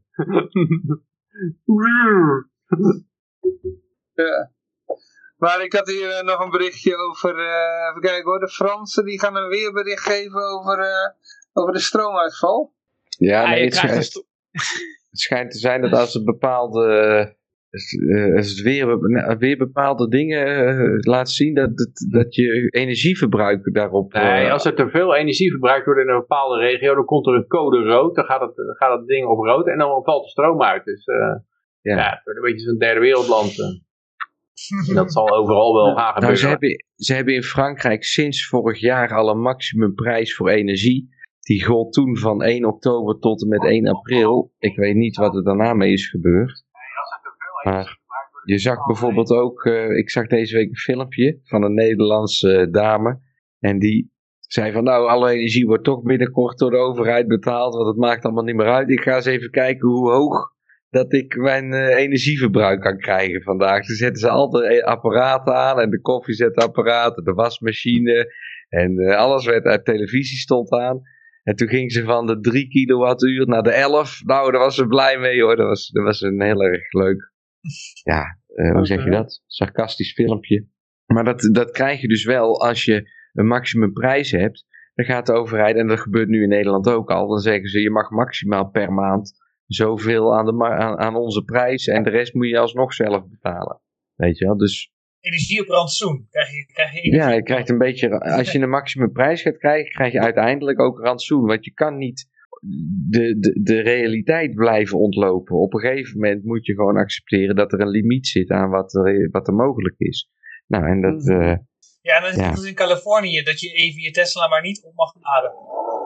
Ja. Maar ik had hier eh, nog een berichtje over, eh, even kijken hoor, de Fransen die gaan een weerbericht geven over, eh, over de stroomuitval. Ja, nee, het, schijnt, het schijnt te zijn dat als het bepaalde, eh, als het weer, weer bepaalde dingen laat zien, dat, dat, dat je energieverbruik daarop... Nee, eh, als er te veel energie verbruikt wordt in een bepaalde regio, dan komt er een code rood. Dan gaat het, gaat het ding op rood en dan valt de stroom uit. Dus eh, Ja. ja. het wordt een beetje zo'n derde wereldland. Dat zal overal wel gaan gebeuren. Nou, ze hebben, ze hebben in Frankrijk sinds vorig jaar al een maximumprijs voor energie. Die gold toen van 1 oktober tot en met 1 april. Ik weet niet wat er daarna mee is gebeurd. Maar je zag bijvoorbeeld ook, eh, ik zag deze week een filmpje van een Nederlandse eh, dame. En die zei van nou, alle energie wordt toch binnenkort door de overheid betaald. Want het maakt allemaal niet meer uit. Ik ga eens even kijken hoe hoog dat ik mijn eh, energieverbruik kan krijgen vandaag. Toen zetten ze altijd eh, apparaten aan en de koffiezetapparaten, de wasmachine en eh, alles werd uit televisie stond aan. En toen ging ze van de 3 kilowattuur naar de 11. Nou, daar was ze blij mee hoor. Dat was, dat was een heel erg leuk. Ja, eh, hoe zeg je dat? Sarcastisch filmpje. Maar dat, dat krijg je dus wel als je een maximumprijs hebt. Dan gaat de overheid, en dat gebeurt nu in Nederland ook al. Dan zeggen ze je mag maximaal per maand zoveel aan, de, aan, aan onze prijs. En de rest moet je alsnog zelf betalen. Weet je wel? Dus Energie op rantsoen. Krijg je, krijg je ja, je krijgt een beetje, als je een maximumprijs gaat krijgen, krijg je uiteindelijk ook rantsoen. Want je kan niet de, de, de realiteit blijven ontlopen. Op een gegeven moment moet je gewoon accepteren dat er een limiet zit aan wat er, wat er mogelijk is. Nou, en dat, eh, Ja, dan is Ja. in Californië dat je even je Tesla maar niet op mag laden.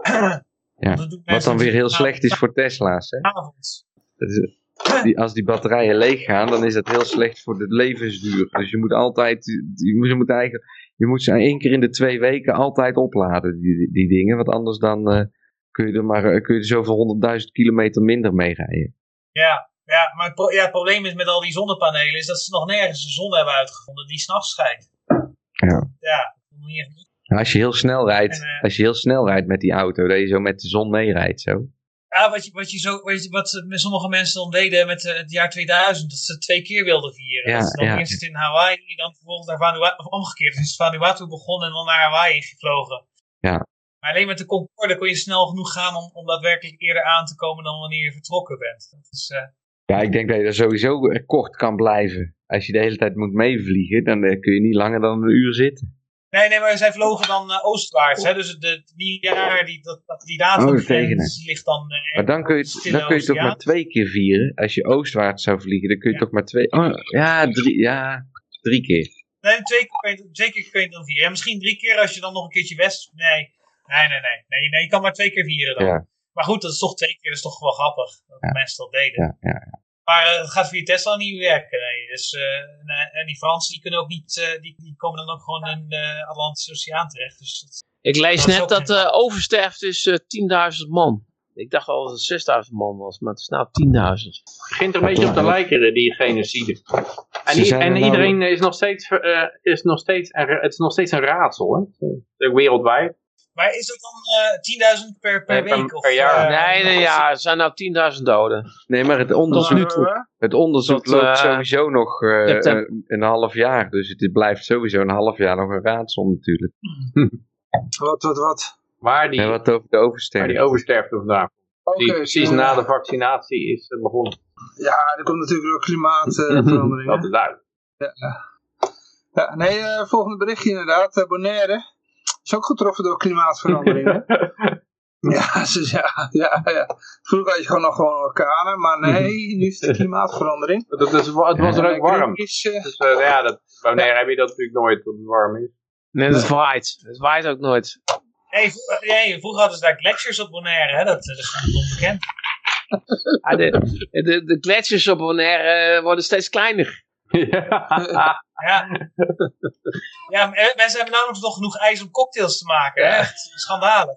Ja, wat dan weer heel slecht is voor Tesla's. Hè? Avonds. Dat is- die, als die batterijen leeg gaan, dan is dat heel slecht voor de levensduur. Dus je moet altijd, je moet, eigenlijk, je moet ze één keer in de twee weken altijd opladen, die, die dingen. Want anders dan eh, kun je er maar eh, kun je er zoveel honderdduizend kilometer minder mee rijden. Ja, ja maar het, pro- ja, het probleem is met al die zonnepanelen is dat ze nog nergens de zon hebben uitgevonden die s'nachts schijnt. Ja. Ja, als je heel snel rijdt, En, eh, als je heel snel rijdt met die auto, dat je zo met de zon meerijdt, zo. Ja, wat, je, wat, je zo, wat, je- wat met sommige mensen dan deden met eh, het jaar 2000, dat ze twee keer wilden vieren. Ja, dat ze dan ja. eerst in Hawaii, dan vervolgens naar Vanuatu, of omgekeerd, dus Vanuatu begonnen en dan naar Hawaii gevlogen. Ja. Maar alleen met de Concorde kon je snel genoeg gaan om, om daadwerkelijk eerder aan te komen dan wanneer je vertrokken bent. Dat is, eh, Ja, ik denk dat je er sowieso kort kan blijven. Als je de hele tijd moet meevliegen, dan kun je niet langer dan een uur zitten. Nee, nee, maar zij vlogen dan eh, oostwaarts. Hè? Dus de, die jaar, die, dat, die Oh, datumgrens tegen ligt dan... eh, Maar dan kun je, dan kun je toch maar twee keer vieren. Als je oostwaarts zou vliegen, dan kun je Ja. toch maar twee... Oh, ja, drie, ja, drie keer. Nee, twee keer, kun je, twee keer kun je het dan vieren. Ja, misschien drie keer als je dan nog een keertje west... Nee, nee, nee, nee. Nee, nee je kan maar twee keer vieren dan. Ja, Maar goed, dat is toch twee keer. Dat is toch wel grappig. Dat Ja. mensen dat deden. ja, ja. Maar eh, het gaat via Tesla niet werken. Nee. Dus, eh, en, eh, die Fransen die kunnen ook niet... eh, die, die komen dan ook gewoon in de Atlantische Oceaan terecht. Dus dat, Ik lees Dat net dat eh oversterft is eh 10.000 man. Ik dacht al dat het 6.000 man was, maar het is nou 10.000. Het begint er een beetje op te lijken, die genocide. En, en nou- iedereen is nog steeds, eh, is nog steeds, een het is nog steeds een raadsel, hè? Eh, Wereldwijd. Maar is dat dan eh 10.000 per, per Nee, per- week? Of, per jaar. eh, nee, nee, ja, er zijn nou 10.000 doden. Nee, maar het onderzoek, het onderzoek Tot, loopt eh, sowieso nog eh, een, een half jaar. Dus het blijft sowieso een half jaar nog een raadsel natuurlijk. Wat, wat, wat? Waar die, En wat over de waar oversterfte. die oversterfte vandaan. Die Oké, precies ja. na de vaccinatie is begonnen. Ja, er komt natuurlijk door klimaatverandering. Dat is duidelijk. ja, nee, eh, volgende berichtje inderdaad. Bonaire is ook getroffen door klimaatverandering. ja, ze- ja, ja, ja. Vroeger had je gewoon nog gewoon orkanen, maar nee, nu is het klimaatverandering. Dat is, het was er ook warm. Eh, Dus eh, ja, dat, wanneer heb je dat natuurlijk nooit, dat het warm is. Nee, het waait. Het waait ook nooit. Nee, vroeger, nee, vroeger hadden ze daar gletsjers op Bonaire, hè? Dat, dat is gewoon onbekend. Ah, de, de, de gletsjers op Bonaire eh, worden steeds kleiner. Ja. Ja. ja, eh, mensen hebben nauwelijks nog genoeg ijs om cocktails te maken. Echt schandalig.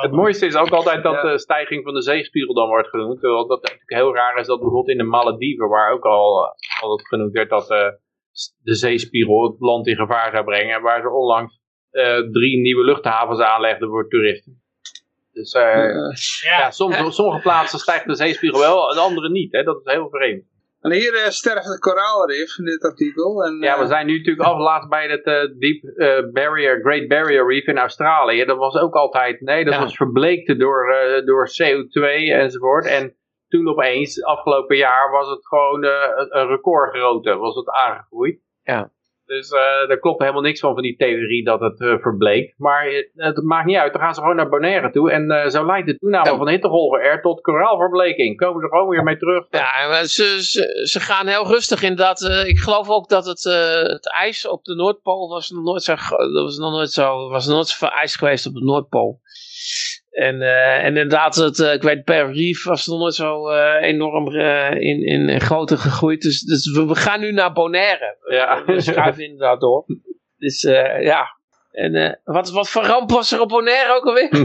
Het mooiste is ook altijd dat Ja. de stijging van de zeespiegel dan wordt genoemd. Terwijl dat natuurlijk heel raar is dat bijvoorbeeld in de Malediven, waar ook al eh, altijd genoemd werd dat eh, de zeespiegel het land in gevaar zou brengen. Waar ze onlangs eh, drie nieuwe luchthavens aanlegden voor toeristen. Dus eh, Eh, Ja, ja, soms, op sommige plaatsen stijgt de zeespiegel wel, en andere niet. Hè? Dat is heel vreemd. En hier eh, sterft de koraalrif in dit artikel. En, Ja, we eh, zijn nu natuurlijk afgelaten bij het eh, Deep eh, Barrier, Great Barrier Reef in Australië. Dat was ook altijd, nee, dat Ja. was verbleekte door, eh, door CO2 enzovoort. En toen opeens, afgelopen jaar, was het gewoon eh, een- een recordgrootte, was het aangegroeid. Ja. Dus eh er klopt helemaal niks van van die theorie dat het eh, verbleekt. Maar eh, het maakt niet uit, dan gaan ze gewoon naar Bonaire toe. En zo leidt de toename Ja. van hittegolven er tot koraalverbleking. Komen ze gewoon weer mee terug. Ja, ze, ze, ze gaan heel rustig inderdaad. ik geloof ook dat het, het ijs op de Noordpool was nog nooit zo, was nog nooit zo, was nog nooit zoveel ijs geweest op de Noordpool. En, eh, en inderdaad, het, eh, ik weet, per reef was nog nooit zo eh, enorm eh, in, in, in grootte gegroeid. Dus, dus we, we gaan nu naar Bonaire. Ja. We schuiven inderdaad door. Dus eh, ja. En eh, wat, wat voor ramp was er op Bonaire ook alweer?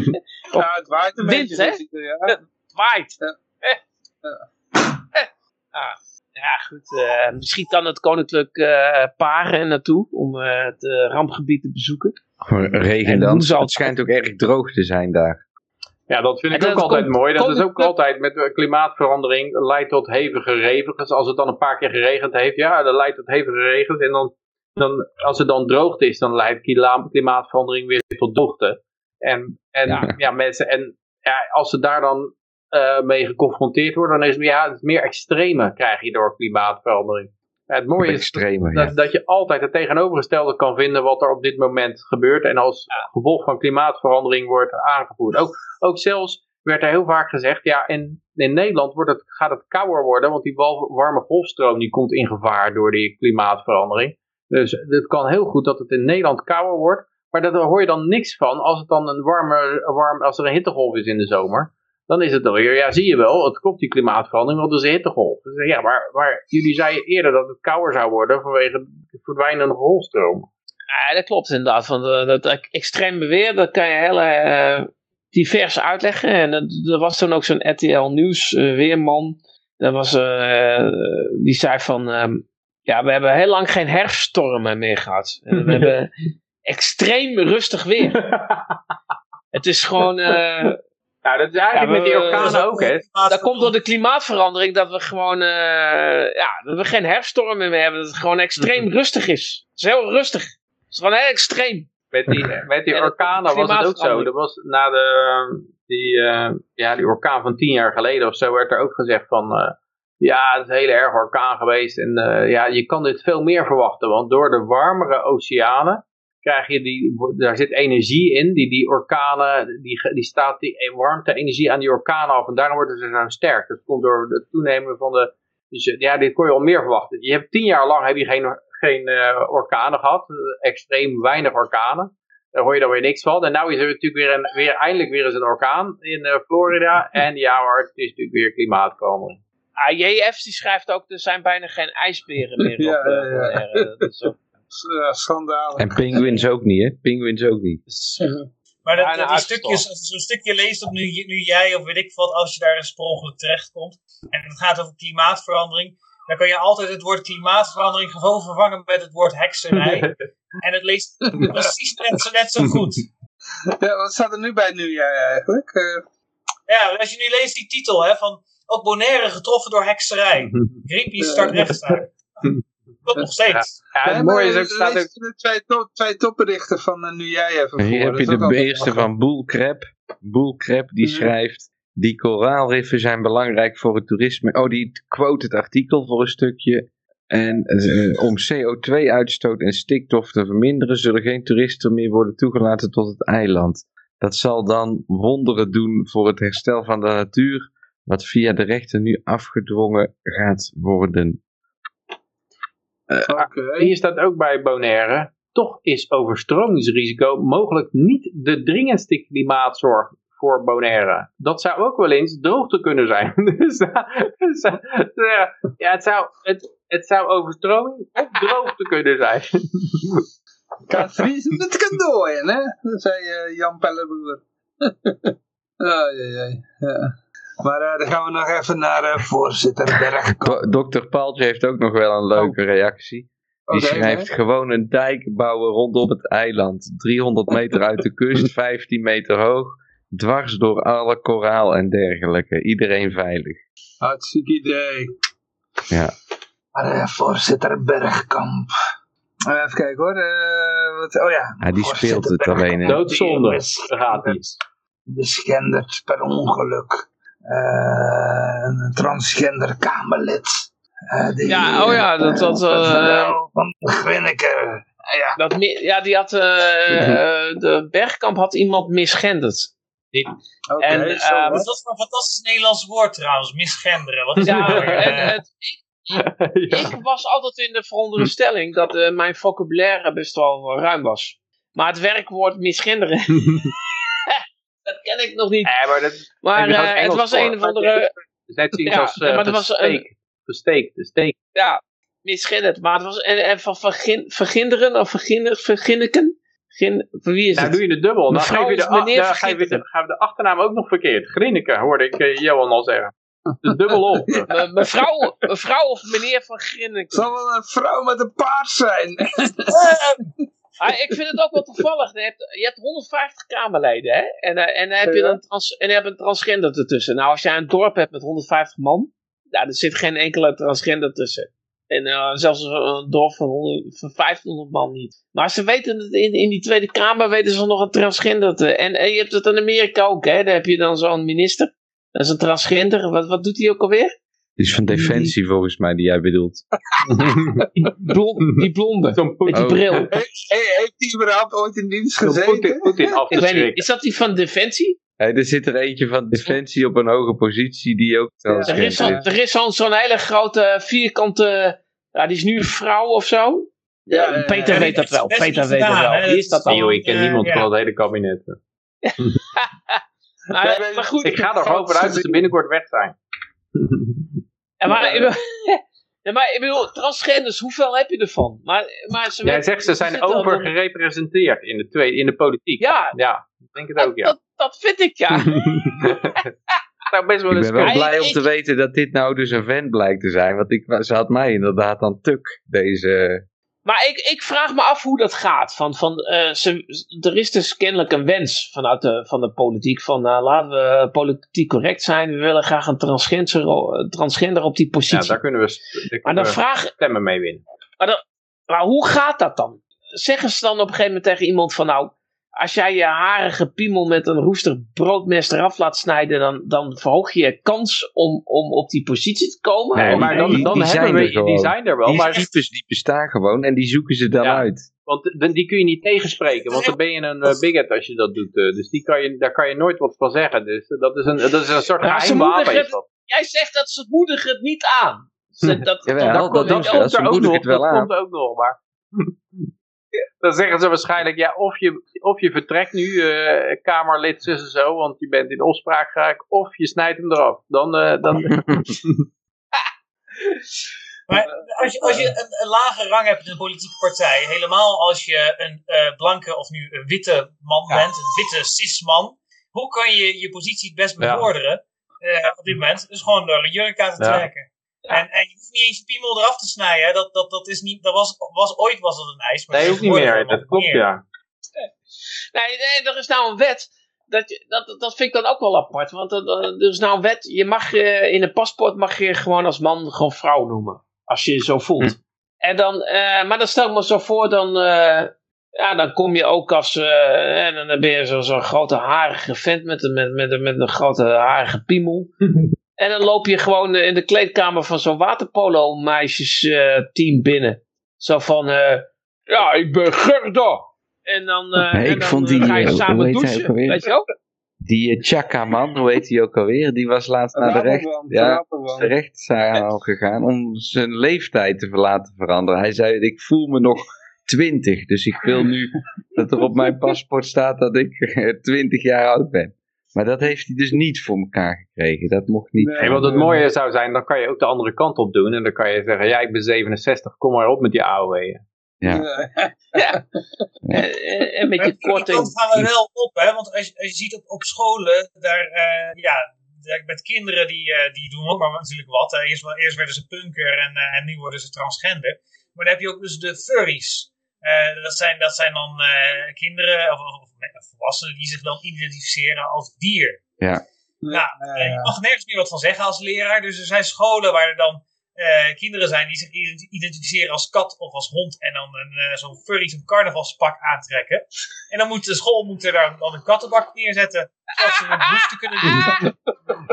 ja, het waait een Wind, beetje. hè? ja. Waait. Ja. Eh. Eh. Ah. Ja, goed. eh, misschien kan het koninklijk eh paren naartoe om eh, het eh, rampgebied te bezoeken. Regen En dan. Het het- schijnt ook erg droog te zijn daar. Ja, dat vind ik ook altijd komt- mooi. Dat komt is ook altijd met klimaatverandering leidt tot hevige regens. Als het dan een paar keer geregend heeft, ja, dan leidt tot hevige regens. En dan, dan, als het dan droogte is, dan leidt klimaatverandering weer tot droogte. En, en, ja. Ja. mensen, en ja, als ze daar dan eh, mee geconfronteerd worden, dan is het, ja, het is meer extreme krijg je door klimaatverandering. Ja, het mooie is Extreme, dat, ja. dat je altijd het tegenovergestelde kan vinden wat er op dit moment gebeurt. En als gevolg van klimaatverandering wordt aangevoerd. Ook, ook zelfs werd er heel vaak gezegd, ja, in, in Nederland wordt het, gaat het kouder worden, want die warme golfstroom die komt in gevaar door die klimaatverandering. Dus het kan heel goed dat het in Nederland kouder wordt, maar daar hoor je dan niks van als het dan een warme, warm, als er een hittegolf is in de zomer. Dan is het dan weer, ja zie je wel, het klopt die klimaatverandering, want het is een hittegolf. Dus, ja, maar, maar jullie zeiden eerder dat het kouder zou worden vanwege de verdwijnende golfstroom. Ja, dat klopt inderdaad. Want eh, dat extreem beweer, dat kan je heel eh, divers uitleggen. En er was toen ook zo'n RTL Nieuws eh, weerman. Dat was, die zei van, ehm, ja, we hebben heel lang geen herfststormen meer gehad. En we hebben extreem rustig weer. Het is gewoon, Nou, dat is eigenlijk Ja, met die orkanen ook, hè. dat komt door de klimaatverandering dat we gewoon, eh, ja, dat we geen herfststormen meer hebben. Dat het gewoon extreem rustig is. Het is heel rustig. Het is gewoon heel extreem. Met die, met die orkanen was het ook zo. Dat was na de, die, eh, ja, die orkaan van tien jaar geleden of zo werd er ook gezegd van... eh, ja, het is een hele erg orkaan geweest. En eh, ja, je kan dit veel meer verwachten. Want door de warmere oceanen krijg je die... Daar zit energie in. Die, die orkanen, die, die staat die warmte-energie aan die orkanen af. En daarom worden ze zo sterk. Dat komt door het toenemen van de... Dus eh, ja, dit kon je al meer verwachten. Je hebt tien jaar lang heb je geen, geen eh, orkanen gehad. Eh, extreem weinig orkanen. Daar hoor je dan weer niks van. En nu is er natuurlijk weer, een, weer eindelijk weer eens een orkaan in Florida. En ja hoor, het is natuurlijk weer klimaatverandering. Ah, JF die schrijft ook, er zijn bijna geen ijsberen meer op ja, Ja, schandalig. En penguins ook niet, hè? Penguins ook niet. Maar dat, Bijna dat stukjes, als je zo'n stukje leest op nu, nu jij of weet ik wat, als je daar eens per ongeluk terechtkomt. En het gaat over klimaatverandering. Dan kan je altijd het woord klimaatverandering gewoon vervangen met het woord hekserij. en het leest precies net zo, net zo goed. Ja, wat staat er nu bij nu jij eigenlijk? Eh, Ja, als je nu leest die titel hè, van ook Bonaire getroffen door hekserij. Greenpeace start rechtszaak. Klopt nog steeds. Ja, het mooie is ook, staat ook... de twee, top, twee topberichten van eh, nu jij even voor. Hier heb Dat je de eerste van Boelkrep. Boelkrep die schrijft... Die koraalriffen zijn belangrijk voor het toerisme. Oh, die quote het artikel voor een stukje. En eh, om CO2-uitstoot en stikstof te verminderen... zullen geen toeristen meer worden toegelaten tot het eiland. Dat zal dan wonderen doen voor het herstel van de natuur... wat via de rechter nu afgedwongen gaat worden. Oké. Hier staat ook bij Bonaire. Toch is overstromingsrisico mogelijk niet de dringendste klimaatzorg voor Bonaire. Dat zou ook wel eens droogte kunnen zijn. dus, dus, ja, het zou, het, het zou overstroming of droogte kunnen zijn. Kan vriezen, het kan dooien, hè? Dat zei eh, Jan Pelleboer. oh, jee, jee. Ja. Maar eh, dan gaan we nog even naar eh, voorzitter Berg. Do- Dr. Paaltje heeft ook nog wel een leuke reactie. Die schrijft hè? gewoon een dijk bouwen rondom het eiland. 300 meter uit de kust, 15 meter hoog. Dwars door alle koraal en dergelijke. Iedereen veilig. Hartstikke idee. Ja. Maar eh, voorzitter Bergkamp. Even kijken hoor. eh, wat, oh ja. Ja, die Voorzitter speelt het Bergkamp. alleen. Doodzonde. Die. Beschenderd per ongeluk. Eh, een transgender kamerlid. Eh, die, Ja, oh ja, dat- dat, eh, eh, verhaal van Grinniken. Ja, Dat, ja, die had, de Bergkamp had iemand misgenderd. oké. En, zo eh, wat. Dat is een fantastisch Nederlands woord trouwens, misgenderen. Wat is Ja, dat? nou en, het, ik was altijd in de veronderstelling dat eh, mijn vocabulaire best wel ruim was. Maar het werkwoord misgenderen, dat ken ik nog niet. Nee, maar dat Maar eh, het was voor. een of andere, net zoiets Ja, als eh, maar was een- gesteek. Gesteekt, de steek. ja, misgenderd. Maar het was en, en van vergin, verginderen of verginder, verginneken? Gin, voor wie is Nou het? doe je het dubbel. Dan geef je de, of meneer dan geef je de, gaan we de achternaam ook nog verkeerd. Grinneke hoorde ik eh, Johan al zeggen. Dus dubbel op. Me- mevrouw, mevrouw of meneer van Het Grinneken. zal wel een vrouw met een paard zijn. Ah, ik vind het ook wel toevallig. Je hebt, je hebt 150 Kamerleden, hè? En, eh, en, dan heb je een trans, en je een transgender ertussen. Nou, als jij een dorp hebt met 150 man, nou, er zit geen enkele transgender tussen. En eh, zelfs een dorp van, 100, van 1500 man niet. Maar ze weten het in, in die Tweede Kamer weten ze nog een transgender te. En, en je hebt het in Amerika ook, hè? Daar heb je dan zo'n minister. Dat is een transgender. Wat, wat doet hij ook alweer? Die is van Defensie volgens mij, die jij bedoelt. Die blonde. Met die Oh. bril. He- he- heeft hij überhaupt ooit in dienst gezeten? Ik weet niet. Is dat die van Defensie? Hey, er zit er eentje van Defensie op een hoge positie die ook Er transgender is, zo'n- is. er is zo'n zo'n hele grote vierkante. Ja, die is nu een vrouw of zo. Ja, ja, ja. Peter Ja, weet die dat wel. heeft Peter weet dat wel. Wie is dat dan? ik ken Eh, niemand ja. van het hele kabinet. Nee, maar goed. Ik ga er gewoon vanuit dat ze binnenkort weg zijn. Ja, maar, ik bedoel- ja, maar ik bedoel, transgenders, hoeveel heb je ervan? Maar, maar ze Jij zegt ze zijn overgerepresenteerd in de, tweede, in de politiek. Ja, Ja, ik denk het ook, dat, ja. dat, dat vind ik ja. best wel Ik ben wel blij om te weten dat dit nou dus een vent blijkt te zijn. Want ik, ze had mij inderdaad dan tuk, deze... Maar ik, ik vraag me af hoe dat gaat. Van, van, eh, ze, er is dus kennelijk een wens vanuit de, van de politiek. Van nou, laten we politiek correct zijn. We willen graag een transgender, transgender op die Ja, positie. daar kunnen we, daar maar dan we vraag, stemmen mee winnen. Maar hoe gaat dat dan? Zeggen ze dan op een gegeven moment tegen iemand van nou, als jij je harige piemel met een roestig broodmes eraf laat snijden, dan, dan verhoog je je kans om, om op die positie te komen? Nee, maar dan, die- dan die hebben er we, die zijn er wel. die Maar, types die bestaan gewoon en die zoeken ze dan Ja. uit. want die kun je niet tegenspreken, want dan ben je een eh, bigot als je dat doet. eh. dus die kan je, daar kan je nooit wat van zeggen. Dus eh, dat is een, dat is een soort Ja, geheim wapen. Jij zegt dat ze moedigen het niet aan. Ze- dat, Jawel, dat- dat komt- er ook nog, het wel dat komt ook nog, maar... Dan zeggen ze waarschijnlijk, ja, of je, of je vertrekt nu, eh, Kamerlid, zus en zo, want je bent in opspraak geraakt, of je snijdt hem eraf. Dan, eh, dan, Maar als je, als je een, een lage rang hebt in een politieke partij, helemaal als je een eh, blanke of nu een witte man Ja. bent, een witte cis-man, hoe kan je je positie het best Ja. bevorderen eh, op dit moment? Dus gewoon door een jurk aan te Ja. trekken. En, en je hoeft niet eens je piemel eraf te snijden, hè. dat, dat, dat is niet, dat was, was, ooit was dat een eis. Maar nee, hoeft niet meer. Dat klopt, meer. ja. Nee, nee, er is nou een wet. Dat, je, dat, dat vind ik dan ook wel apart. Want er, is nou een wet. Je mag eh, in een paspoort mag je gewoon als man gewoon vrouw noemen. Als je je zo voelt. En dan, eh, maar dan stel ik me zo voor, dan, eh, ja, dan kom je ook als. eh, en dan ben je zo- zo'n grote harige vent met, een- met, met, een- met een grote harige piemel. en dan loop je gewoon eh, in de kleedkamer van zo'n waterpolo meisjesteam binnen. Zo van, eh, ja, ik ben Gerda. En dan, eh, Nee, en ik dan vond eh, die, ga je eh, samen hij douchen. Weet je ook? Die uh, Chaka-man, hoe heet die ook alweer? Die was laatst naar de recht, ja, de rechtszaal gegaan om zijn leeftijd te laten veranderen. Hij zei, ik voel me nog 20, dus ik wil nu dat er op mijn paspoort staat dat ik eh, 20 jaar oud ben. Maar dat heeft hij dus niet voor elkaar gekregen. Dat mocht niet. Nee. Wat het mooie zou zijn, dan kan je ook de andere kant op doen. En dan kan je zeggen, ja, ik ben 67, kom maar op met die AOW. Ja. En, en- en met je Maar die korting. kant gaan we wel op, hè? Want als je, als je ziet op, op scholen, daar, eh, ja, met kinderen die, eh, die doen ook maar natuurlijk wat. Eerst, wel- eerst werden ze punker en, eh, en nu worden ze transgender. Maar dan heb je ook dus de furries. Eh, dat, zijn, dat zijn dan eh, kinderen of, of, of volwassenen die zich dan identificeren als dier. Ja. Nou, eh, je mag nergens meer wat van zeggen als leraar. Dus er zijn scholen waar er dan eh, kinderen zijn die zich ident- identificeren als kat of als hond. En dan een, eh, zo'n furry, zo'n carnavalspak aantrekken. En dan moet de school moet er dan, dan een kattenbak neerzetten. Zodat ze hun behoefte kunnen doen.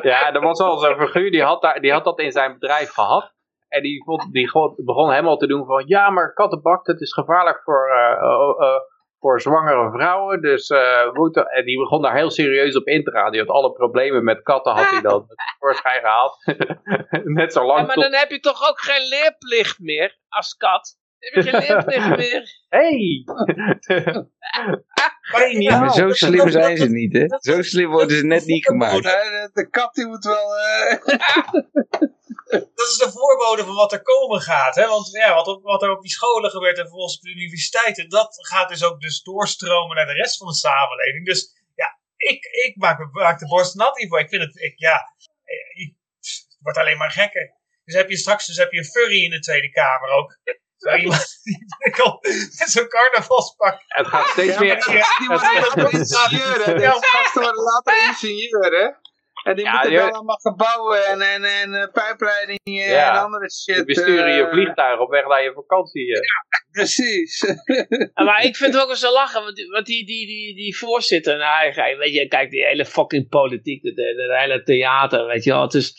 Ja, er was al zo'n figuur, die had, daar, die had dat in zijn bedrijf gehad. En die, vond, die begon helemaal te doen van, ja, maar kattenbak, dat is gevaarlijk voor, eh, eh, eh, voor zwangere vrouwen. Dus, moeten- en die begon daar heel serieus op in te gaan. Die had alle problemen met katten, had hij dan voorschijn gehaald. Net zo lang Ja, maar tot, dan heb je toch ook geen leerplicht meer als kat? Heb je geen meer. hey! Maar, Maar zo slim zijn ze niet, hè? Zo slim worden ze net niet gemaakt. De, de kat die moet wel... eh, dat is de voorbode van wat er komen gaat. Hè? Want ja, wat, op, wat er op die scholen gebeurt en vervolgens op de universiteiten, dat gaat dus ook dus doorstromen naar de rest van de samenleving. Dus ja, ik, ik maak, me- maak de borst nat hiervoor. Ik vind het, ik, ja, eh, ik- het wordt alleen maar gekker. Dus heb je straks dus heb je een furry in de Tweede Kamer ook. Zo iemand die met zo'n carnavalspak. Het gaat steeds Ja, meer... die, die worden later ingenieur, hè. Deze gasten worden later ingenieur, hè. En die Ja, moeten die- allemaal gebouwen en, en, en eh, pijpleidingen Ja. en andere shit. We besturen je eh, vliegtuig op weg naar je vakantie. eh. Precies. Ja, maar ik vind het ook wel zo lachen, want, die- want die, die, die, die voorzitter, nou, hij- weet je, kijk, die hele fucking politiek, het, het hele theater, weet je wel, het is,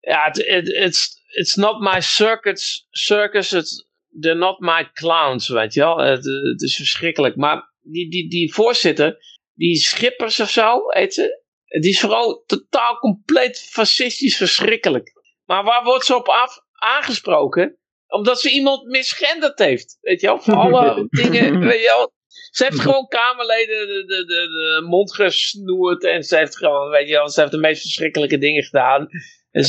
ja, het, het, it's, it's not my circus, circus, it's, they're not my clowns, weet je wel, het, het is verschrikkelijk, maar die, die, die voorzitter, die Schippers of zo, weet je, die is vooral totaal compleet fascistisch verschrikkelijk. Maar waar wordt ze op af aangesproken? Omdat ze iemand misgenderd heeft. Weet je wel? Voor alle dingen. Weet je wel? Ze heeft gewoon Kamerleden de, de, de, de mond gesnoerd. En ze heeft gewoon, weet je wel, ze heeft de meest verschrikkelijke dingen gedaan. Weet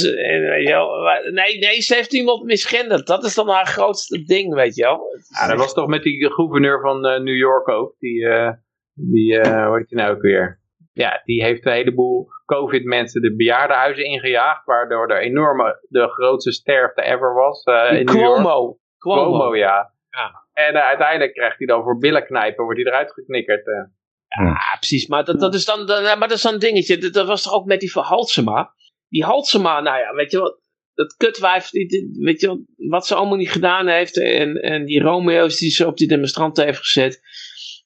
je wel, maar- nee, nee, ze heeft iemand misgenderd. Dat is dan haar grootste ding, weet je wel. Ja, dat was toch met die gouverneur van eh, New York ook. Die, eh, die eh, hoe heet die nou ook weer? Ja, die heeft een heleboel COVID-mensen de bejaardenhuizen ingejaagd. Waardoor er enorme, de grootste sterfte ever was eh, in New York. Cuomo. Cuomo. Cuomo, ja. Ja. En eh, uiteindelijk krijgt hij dan voor billen knijpen, wordt hij eruit geknikkerd. eh. Ja, precies. Maar dat, dat, is dan, maar dat is dan een dingetje. Dat, dat was toch ook met die van Halsema. Die Halsema, nou ja, weet je wat. Dat kutwijf, weet je wat, wat ze allemaal niet gedaan heeft. En, en die Romeo's die ze op die demonstranten heeft gezet.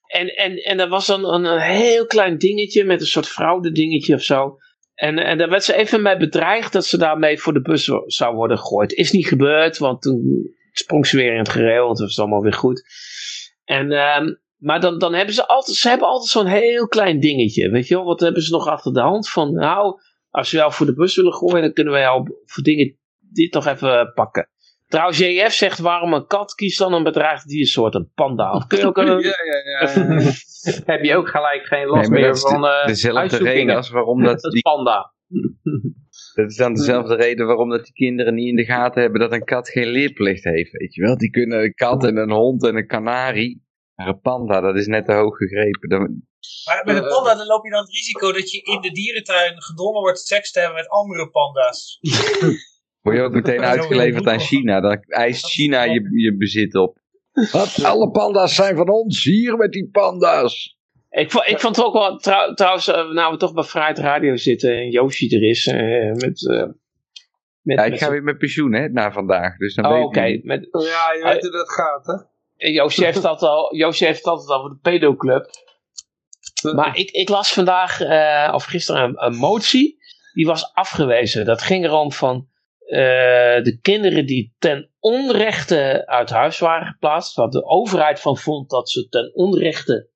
En, en, en dat was dan een, een heel klein dingetje met een soort fraude dingetje of zo. En, en daar werd ze even mee bedreigd dat ze daarmee voor de bus zou worden gegooid. Is niet gebeurd, want toen sprong ze weer in het gereel. Het was allemaal weer goed. En, ehm, maar dan, dan hebben ze altijd, ze hebben altijd zo'n heel klein dingetje. Weet je wel, wat hebben ze nog achter de hand? Van nou, als we jou voor de bus willen gooien, dan kunnen we jou voor dingen dit nog even pakken. Trouwens, JF zegt waarom een kat kiest dan een bedreigd diersoort, een panda. Of kun je ook een, ja, ja, ja. ja. Heb je ook gelijk geen last Nee, meer dat is de- van eh dezelfde reden als waarom dat Dat die, panda. dat is dan dezelfde reden waarom dat die kinderen niet in de gaten hebben dat een kat geen leerplicht heeft, weet je wel. Die kunnen een kat en een hond en een kanarie, maar een panda, dat is net te hoog gegrepen. Dan, Maar met een panda dan loop je dan het risico dat je in de dierentuin gedwongen wordt seks te hebben met andere panda's. word je ook meteen uitgeleverd aan China, dan eist China je, je bezit op. Wat? Alle panda's zijn van ons, hier met die panda's. Ik, vond, ik vond het ook wel, trouw- trouwens, eh, nou we toch bij Vrijheid Radio zitten en Yoshi er is. eh, met, eh, met, Ja, ik met ga weer met pensioen, hè, na vandaag. Dus dan Oh, oké. ja, je weet hoe dat gaat, hè. En Yoshi heeft altijd, al, Yoshi heeft het altijd over de pedoclub. Maar ik, ik las vandaag, eh, of gisteren, een, een motie. Die was afgewezen. Dat ging erom van eh, de kinderen die ten onrechte uit huis waren geplaatst. Wat de overheid van vond dat ze ten onrechte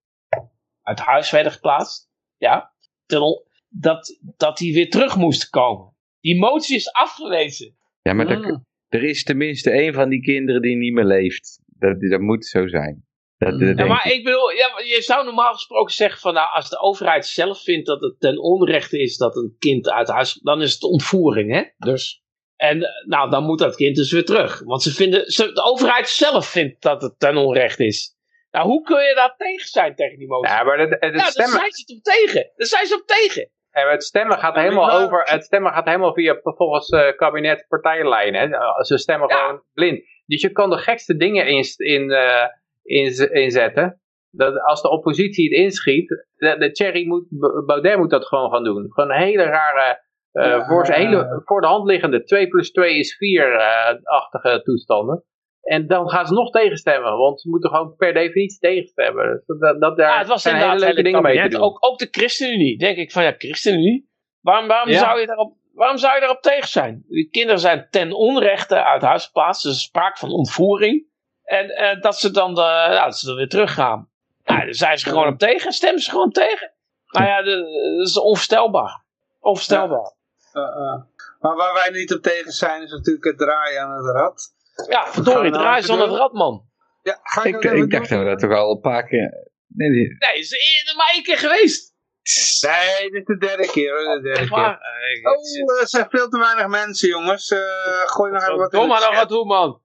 uit huis werden geplaatst. Ja. Ten on- dat, dat die weer terug moesten komen. Die motie is afgewezen. Ja, maar Ah. er, er is tenminste één van die kinderen die niet meer leeft. Dat, dat moet zo zijn. Dat, dat Ja, maar ik. ik bedoel, ja, je zou normaal gesproken zeggen van nou, als de overheid zelf vindt dat het ten onrechte is dat een kind uit huis, dan is het ontvoering, hè? Dus. En eh, nou, dan moet dat kind dus weer terug. Want ze vinden, ze, de overheid zelf vindt dat het ten onrechte is. Nou, hoe kun je daar tegen zijn tegen die motie? Ja, maar het, het, Ja, daar stemmen, zijn ze op tegen. Daar zijn ze op tegen. Ja, het stemmen gaat helemaal over. Het stemmen gaat helemaal via volgens eh kabinet partijlijnen. Ze stemmen Ja. gewoon blind. Dus je kan de gekste dingen in, in, eh, in, inzetten. Dat als de oppositie het inschiet. De, de Thierry moet, Baudet moet dat gewoon gaan doen. Gewoon een hele rare. eh, Ja. voor, zijn hele, voor de hand liggende 2 plus 2 is 4-achtige toestanden. En dan gaan ze nog tegenstemmen. Want ze moeten gewoon per definitie tegenstemmen. Dus dat, dat, daar Ja, het was zijn hele leuke dingen mee te doen. Ook, ook de ChristenUnie. Denk ik van ja, ChristenUnie. Waarom, waarom, Ja. zou je daarop, waarom zou je daarop tegen zijn? Die kinderen zijn ten onrechte uit huis geplaatst. Dus er is sprake van ontvoering. En eh, dat ze dan de, nou, dat ze dan weer teruggaan. Nou, daar zijn ze gewoon op tegen. Stemmen ze gewoon tegen. Nou ja, de- dat is onvoorstelbaar. Onvoorstelbaar. Uh, uh. Maar waar wij niet op tegen zijn is natuurlijk het draaien aan het rad. Ja, verdorie, Gaan we draai eens aan het rad, man. Ja, ga Ik, even ik dacht dat we dat toch al een paar keer... Nee, die- Nee, het is er maar één keer geweest. Nee, dit is de derde keer hoor, de derde keer. Oh, er zijn veel te weinig mensen jongens. Eh gooi nog even wat Kom maar nog wat toe, man.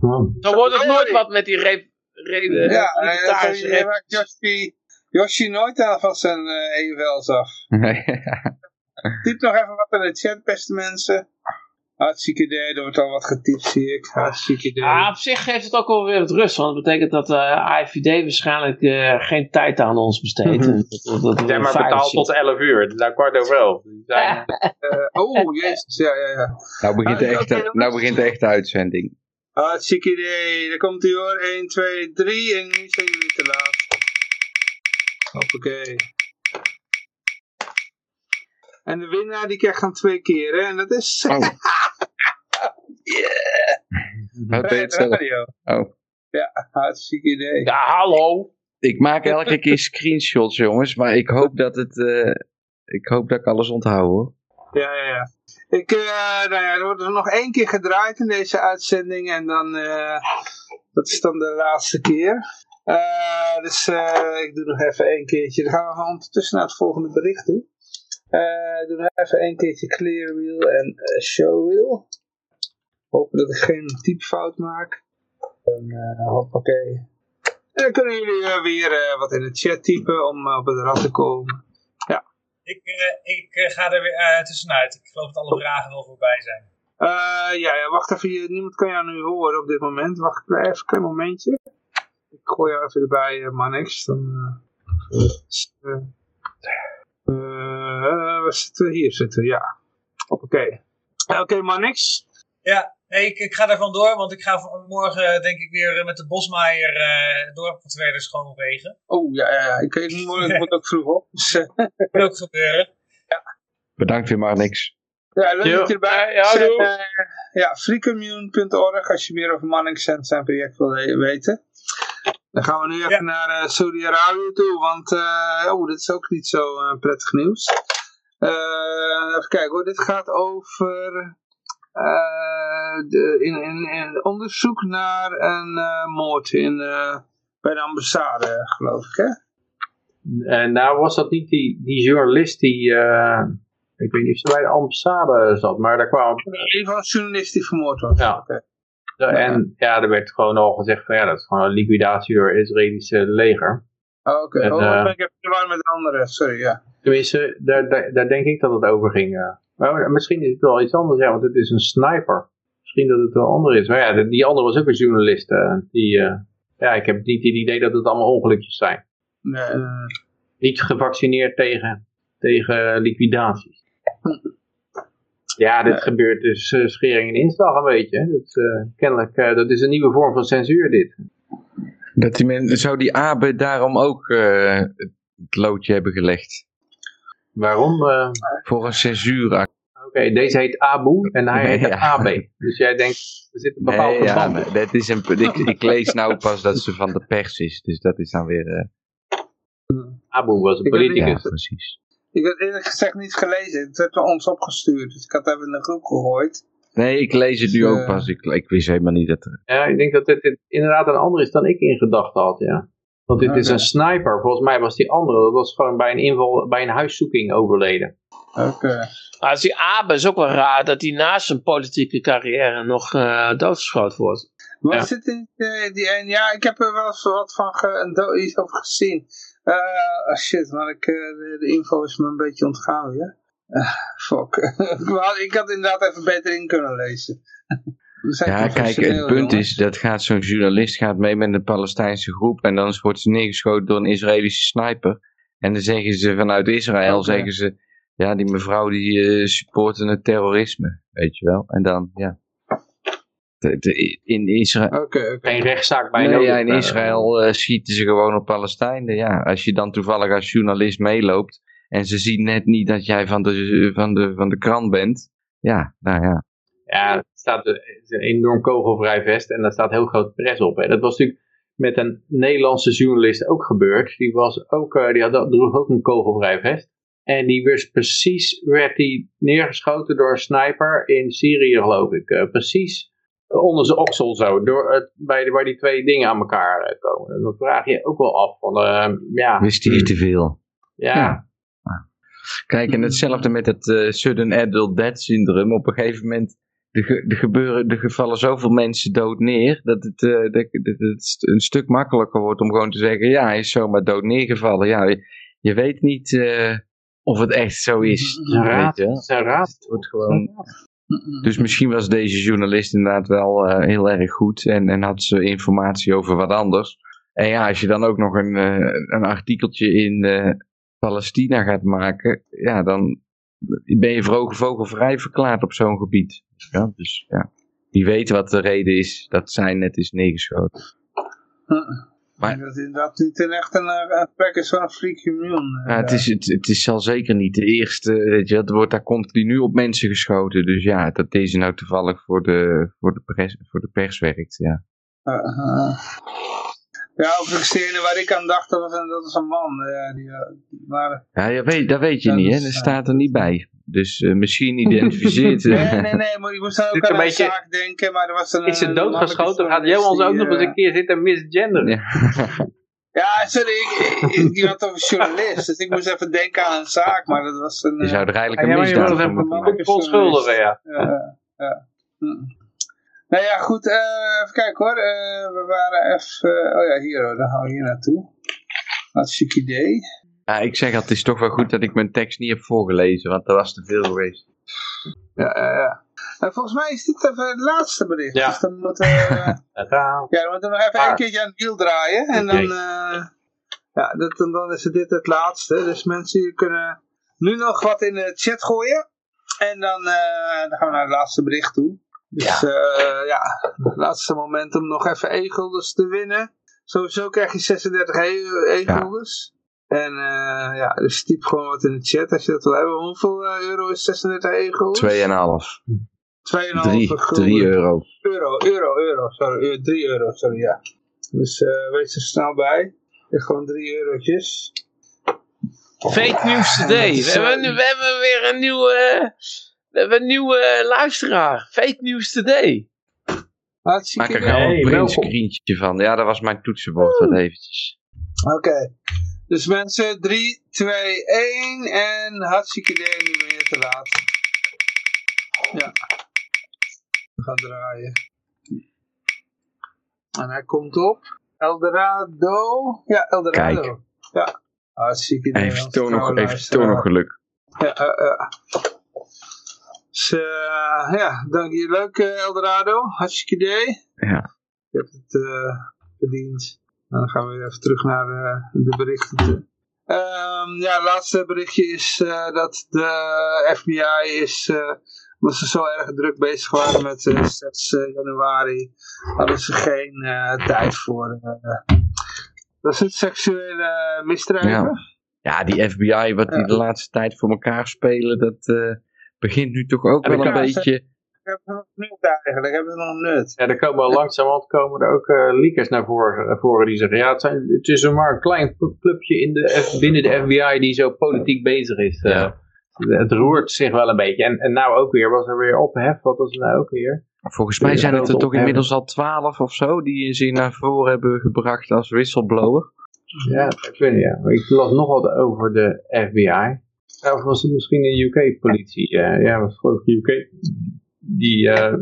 Man. Dan wordt het nooit wat met die re... re eh, Ja, eh, je rep- raakt Yoshi, Yoshi nooit aan van zijn uh, EVL's af. Nee. Typ nog even wat in de chat, beste mensen. Hartstikke idee, er wordt al wat getypt, zie ik. Hartstikke idee. Ah, op zich geeft het ook wel weer wat rust, want dat betekent dat eh AFVD waarschijnlijk eh, geen tijd aan ons besteedt. Mhm. En dat- dat- dat we Ja, maar betaald tot 11 uur. Nou kwart over 11. Die zijn, Eh, oh, jezus, ja, ja, ja. nou, begint de Ah, echte, nou begint de echte uitzending. Hartstikke idee, daar komt hij hoor. 1, 2, 3 en nu zijn jullie te laat. Hoppakee. En de winnaar die krijgt dan twee keer, hè? En dat is... Oh. Wat Red deed het zelf? Radio. Oh. Ja, hartstikke idee. Ja, hallo. Ik maak elke keer screenshots, jongens, maar ik hoop dat het... eh, ik hoop dat ik alles onthoud, hoor. Ja, ja, ja. Ik, eh, nou ja, er wordt nog één keer gedraaid in deze uitzending en dan, eh, dat is dan de laatste keer. Eh, dus ik doe nog even één keertje. Dan gaan we ondertussen naar het volgende bericht toe. Ik doe nog even één keertje clear wheel en show wheel. Hopen dat ik geen typfout maak. En, hoppakee. En dan kunnen jullie weer wat in de chat typen om op het rad te komen. Ik, eh, ik eh, ga er weer eh, tussenuit. Ik geloof dat alle vragen wel voorbij zijn. Ja, ja, wacht even. Niemand kan jou nu horen op dit moment. Wacht even een klein momentje. Ik gooi jou even erbij, Manix. Dan, waar zitten we? Hier zitten we, ja. Oké. Oké, Manix. Ja, nee, ik, ik ga er vandoor, want ik ga morgen eh, denk ik weer eh, met de bosmaaier uh, dorpvertreders dus schoonvegen. Oh, ja, ja, ja. Ik, ik, moet, ik moet ook vroeg op. Dus, eh, Dat kan ook gebeuren. Bedankt weer maar niks. ja, leuk Ja. dat je erbij Ja. Eh, ja, freecommune.org als je meer over Mannix en zijn project wil weten. Dan gaan we nu even Ja. naar eh, Saudi-Arabië toe, want eh, oh, dit is ook niet zo eh, prettig nieuws. Eh, even kijken hoor, dit gaat over eh, de, in, in, in onderzoek naar een eh, moord in, eh, bij de ambassade, geloof ik hè? En nou was dat niet die, die journalist die, eh, ik weet niet of ze bij de ambassade zat, maar daar kwam, Een van de journalisten die vermoord was. Ja. Oké. en ja, er werd gewoon al gezegd van ja, dat is gewoon een liquidatie door het Israëlische leger. Oh, Oké, En, oh, eh, ik heb war met de andere, sorry, ja. Tenminste, daar, daar, daar denk ik dat het over ging. ja. Maar misschien is het wel iets anders, ja, want het is een sniper. Misschien dat het wel ander is. Maar ja, de- die andere was ook een journalist. eh, die, eh, ja, ik heb niet het idee dat het allemaal ongelukjes zijn. Nee, eh, Niet gevaccineerd tegen, tegen liquidaties. Ja, dit gebeurt dus eh, schering en inslag een beetje. Dat, is, eh, kennelijk, eh, dat is een nieuwe vorm van censuur dit. Dat die men, zou die Abe daarom ook eh, het loodje hebben gelegd? Waarom? eh, Voor een censuur. Oké, deze heet Abu en hij heet Ja. AB. Dus jij denkt, er zit een bepaald Nee, ja, maar dat is een, ik, ik lees nou pas dat ze van de pers is. Dus dat is dan weer... eh, Abu was een politicus. ja, precies. Ik had eerlijk gezegd niet gelezen. Het werd bij ons opgestuurd. Dus ik had even in de groep gegooid. Nee, ik lees het nu Dus, ook eh, pas. Ik, ik wist helemaal niet dat er... Ja, ik denk dat dit, dit inderdaad een ander is dan ik in gedachten had, ja. Want dit is een sniper. Volgens mij was die andere, dat was gewoon bij een inval, bij een huiszoeking overleden. Oké. Maar als die Abe is ook wel raar dat hij naast zijn politieke carrière nog eh doodgeschoten wordt. Was Ja. het in eh, die een? Ja, ik heb er wel eens wat van ge, iets over gezien. Eh ah, shit, maar ik, de, de info is me een beetje ontgaan weer. Eh, fuck. ik had- ik had inderdaad even beter in kunnen lezen. Ja, kijk, het punt jongens. is, dat gaat zo'n journalist gaat mee met een Palestijnse groep en dan wordt ze neergeschoten door een Israëlische sniper. En dan zeggen ze vanuit Israël, zeggen ze, ja, die mevrouw die eh, supporten het terrorisme, weet je wel. En dan, ja. De- de- in Israël, Oké, oké. Geen rechtszaak bij nee, ja, in Israël eh, schieten ze gewoon op Palestijnen. Ja, als je dan toevallig als journalist meeloopt en ze zien net niet dat jij van de, van de, van de krant bent. Ja, nou ja. Ja, het staat een enorm kogelvrij vest en daar staat heel groot pres op. Hè. Dat was natuurlijk met een Nederlandse journalist ook gebeurd. Die, was ook, eh, die had, droeg ook een kogelvrij vest. En die werd precies werd die neergeschoten door een sniper in Syrië, geloof ik. Eh, precies onder zijn oksel zo, door het, bij de, waar die twee dingen aan elkaar eh, komen. En dan vraag je ook wel af van, eh, ja, Wist hij te veel. ja, Ja. Kijk, en hetzelfde met het sudden adult death syndrome. Op een gegeven moment, er, ge- er, gebeuren, er vallen zoveel mensen dood neer, dat het, eh, dat, dat het een stuk makkelijker wordt om gewoon te zeggen, ja, hij is zomaar dood neergevallen. Ja, je, je weet niet eh, of het echt zo is. Raad. weet je een raad. Het wordt gewoon... Dus misschien was deze journalist inderdaad wel eh, heel erg goed en, en had ze informatie over wat anders. En ja, als je dan ook nog een, een artikeltje in Palestina gaat maken, ja, dan ben je vogelvrij verklaard op zo'n gebied. Ja, dus ja, wie weet wat de reden is dat zij net is neergeschoten. Maar- Dat is inderdaad niet een echt een, eh, een plek is van een freak immune. Ja, het, is, het, het is al zeker niet de eerste, weet je, er wordt daar continu op mensen geschoten. Dus ja, dat deze nou toevallig voor de, voor de, pers, voor de pers werkt, ja. Eh, eh. Ja, overigens de waar ik aan dacht, dat was een, dat was een man. Ja, die, eh, maar, Ja, je weet, dat weet je niet, dat hè? is, Dat staat er niet bij. Dus eh, misschien identificeert... nee, nee, nee, maar ik moest dan ook is aan een beetje- zaak denken, maar er was een... Is ze doodgeschoten? Gaat Johan ook nog eens een keer zitten misgenderen? Ja. Ja, sorry, ik, ik, ik had over journalist, dus ik moest even denken aan een zaak, maar dat was een... Je eh, zou er eigenlijk een misdaad van maken. verontschuldigen, ja. Ja, ja. Hm. Nou ja, goed, eh, even kijken hoor. Eh, we waren even... oh ja, hier hoor, dan gaan we hier naartoe. Hartstikke idee. Ja, ik zeg altijd, het is toch wel goed dat ik mijn tekst niet heb voorgelezen, want dat was te veel geweest. Ja, ja, ja. Nou, volgens mij is dit even het laatste bericht. Ja. Dus dan moeten we... Ja, dan moeten we nog even Ah. een keertje aan het wiel draaien. En dan, eh, ja, dat, dan- dan is dit het laatste. Dus mensen jullie kunnen nu nog wat in de chat gooien. En dan, eh, dan gaan we naar het laatste bericht toe. Dus ja, ja het laatste moment om nog even e-gulders te winnen. Sowieso krijg je 36 e- e-gulders. En eh, ja, dus typ gewoon wat in de chat als je dat wil hebben. Hoeveel eh, euro is 36 e-gulders? 2,5. 2,5 3, gulden. 3 euro. Euro, euro, euro, sorry, eh, 3 euro, sorry, ja. Dus eh wees er snel bij. En gewoon 3 eurotjes. Fake News Today. We hebben, eh, we hebben weer een nieuwe, we hebben een nieuwe eh, luisteraar. Fake News Today. Hartstikke Maak er gewoon Hey, een printscreentje van. Ja, dat was mijn toetsenbord, wat eventjes. Oké. Dus mensen, 3, 2, 1 en hartstikke idee, nu ben je te laat. Ja. We gaan draaien. En hij komt op. Eldorado. Ja, Eldorado. Kijk. Ja. Hartstikke idee. Heeft onze toch nog, toch nog geluk. Ja, eh, eh. Dus, eh, ja, dank je. Leuk, eh, Eldorado. Hartstikke idee. Ja. Je hebt het eh, verdiend. Nou, dan gaan we weer even terug naar de berichten. Ehm, ja, het laatste berichtje is dat de FBI is, eh, omdat ze zo erg druk bezig waren met eh 6 eh, januari, hadden ze geen tijd voor. dat is het seksuele misdrijven. Ja. Ja, die FBI, wat die de laatste tijd voor elkaar spelen, dat begint nu toch ook En wel een beetje... Hebben ze nog nut eigenlijk? Hebben ze nog nut? Ja, er komen al langzamerhand komen er ook eh leakers naar voren, naar voren die zeggen, ja, het, zijn, het is maar een klein clubje in de, F- binnen de FBI die zo politiek bezig is. eh. Ja. het roert zich wel een beetje. En, en nou ook weer, was er weer ophef. Wat was er nou ook weer? Volgens mij zijn het er toch inmiddels al twaalf of zo die zich naar voren hebben gebracht als whistleblower. Ja, ik weet niet, ja. Maar Ik las nog wat over de FBI. Of was het misschien de UK-politie? ja, was geloof ik UK. Die, eh,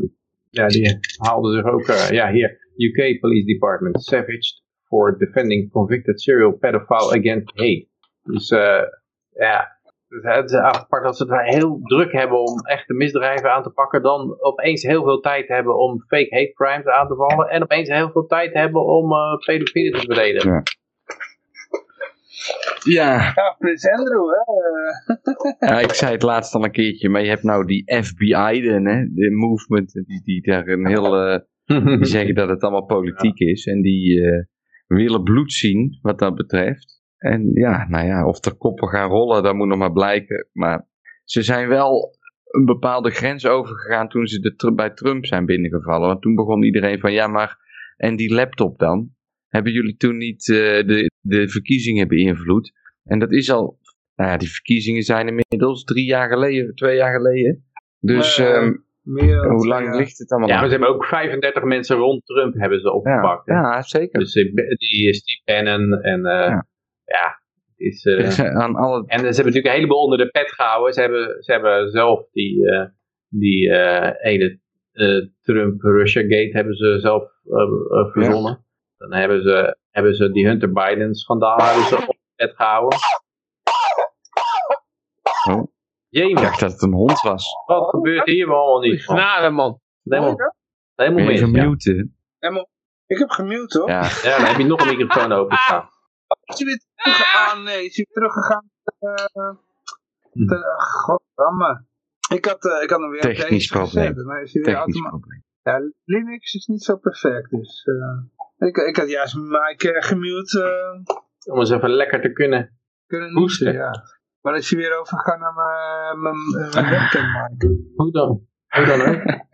ja, die haalde zich ook, eh, ja hier, UK Police Department, savaged for defending convicted serial pedophile against hate. Dus eh, ja, dus het is apart als ze het heel druk hebben om echte misdrijven aan te pakken, dan opeens heel veel tijd hebben om fake hate crimes aan te vallen en opeens heel veel tijd hebben om pedofielen te verdedigen. Ja. Ja, Ja, Prins Andrew, hè. eh. ja, ik zei het laatst al een keertje, maar je hebt nou die FBI, de, hè, de movement, die, die daar een heel... eh, die zeggen dat het allemaal politiek is. En die eh, willen bloed zien, wat dat betreft. En ja, nou ja, of er koppen gaan rollen, dat moet nog maar blijken. Maar ze zijn wel een bepaalde grens overgegaan toen ze de, bij Trump zijn binnengevallen. Want toen begon iedereen van, ja maar, en die laptop dan? Hebben jullie toen niet eh, de, de verkiezingen beïnvloed? En dat is al, nou ja, die verkiezingen zijn inmiddels drie jaar geleden, twee jaar geleden. Dus Maar, ehm, hoe lang jaar. ligt het allemaal? Ja, maar ze hebben ook 35 mensen rond Trump hebben ze opgepakt. ja, zeker. Dus die, die Steve Bannon en eh, Ja. ja. is, eh, aan alle en ze hebben natuurlijk een heleboel onder de pet gehouden. Ze hebben, ze hebben zelf die, eh, die eh, hele eh, Trump-Russia Gate hebben ze zelf eh, eh, verzonnen. Dan hebben ze, hebben ze die Hunter Biden schandaal hebben ze op de pet gehouden. Oh. Ik dacht dat het een hond was. wat gebeurt hier allemaal niet? Genade, man. Helemaal, helemaal mis. Ja. muten. Ik heb gemute, hoor. Ja. ja, dan heb je nog een microfoon open staan. Is hij weer teruggegaan? Nee, is hij weer teruggegaan? Uh, Hm. goddamme. Ik had, eh, ik had hem weer Technisch probleem. gezet. Maar is hij weer Technisch probleem. Ja, Linux is niet zo perfect, dus... eh, ik, ik had juist Mike uh, gemute uh, Om eens even lekker te kunnen. kunnen Hoesten. ja. Maar is hij weer overgegaan naar mijn, mijn, eh, mijn webcam mic. Hoe dan? Hoe dan ook?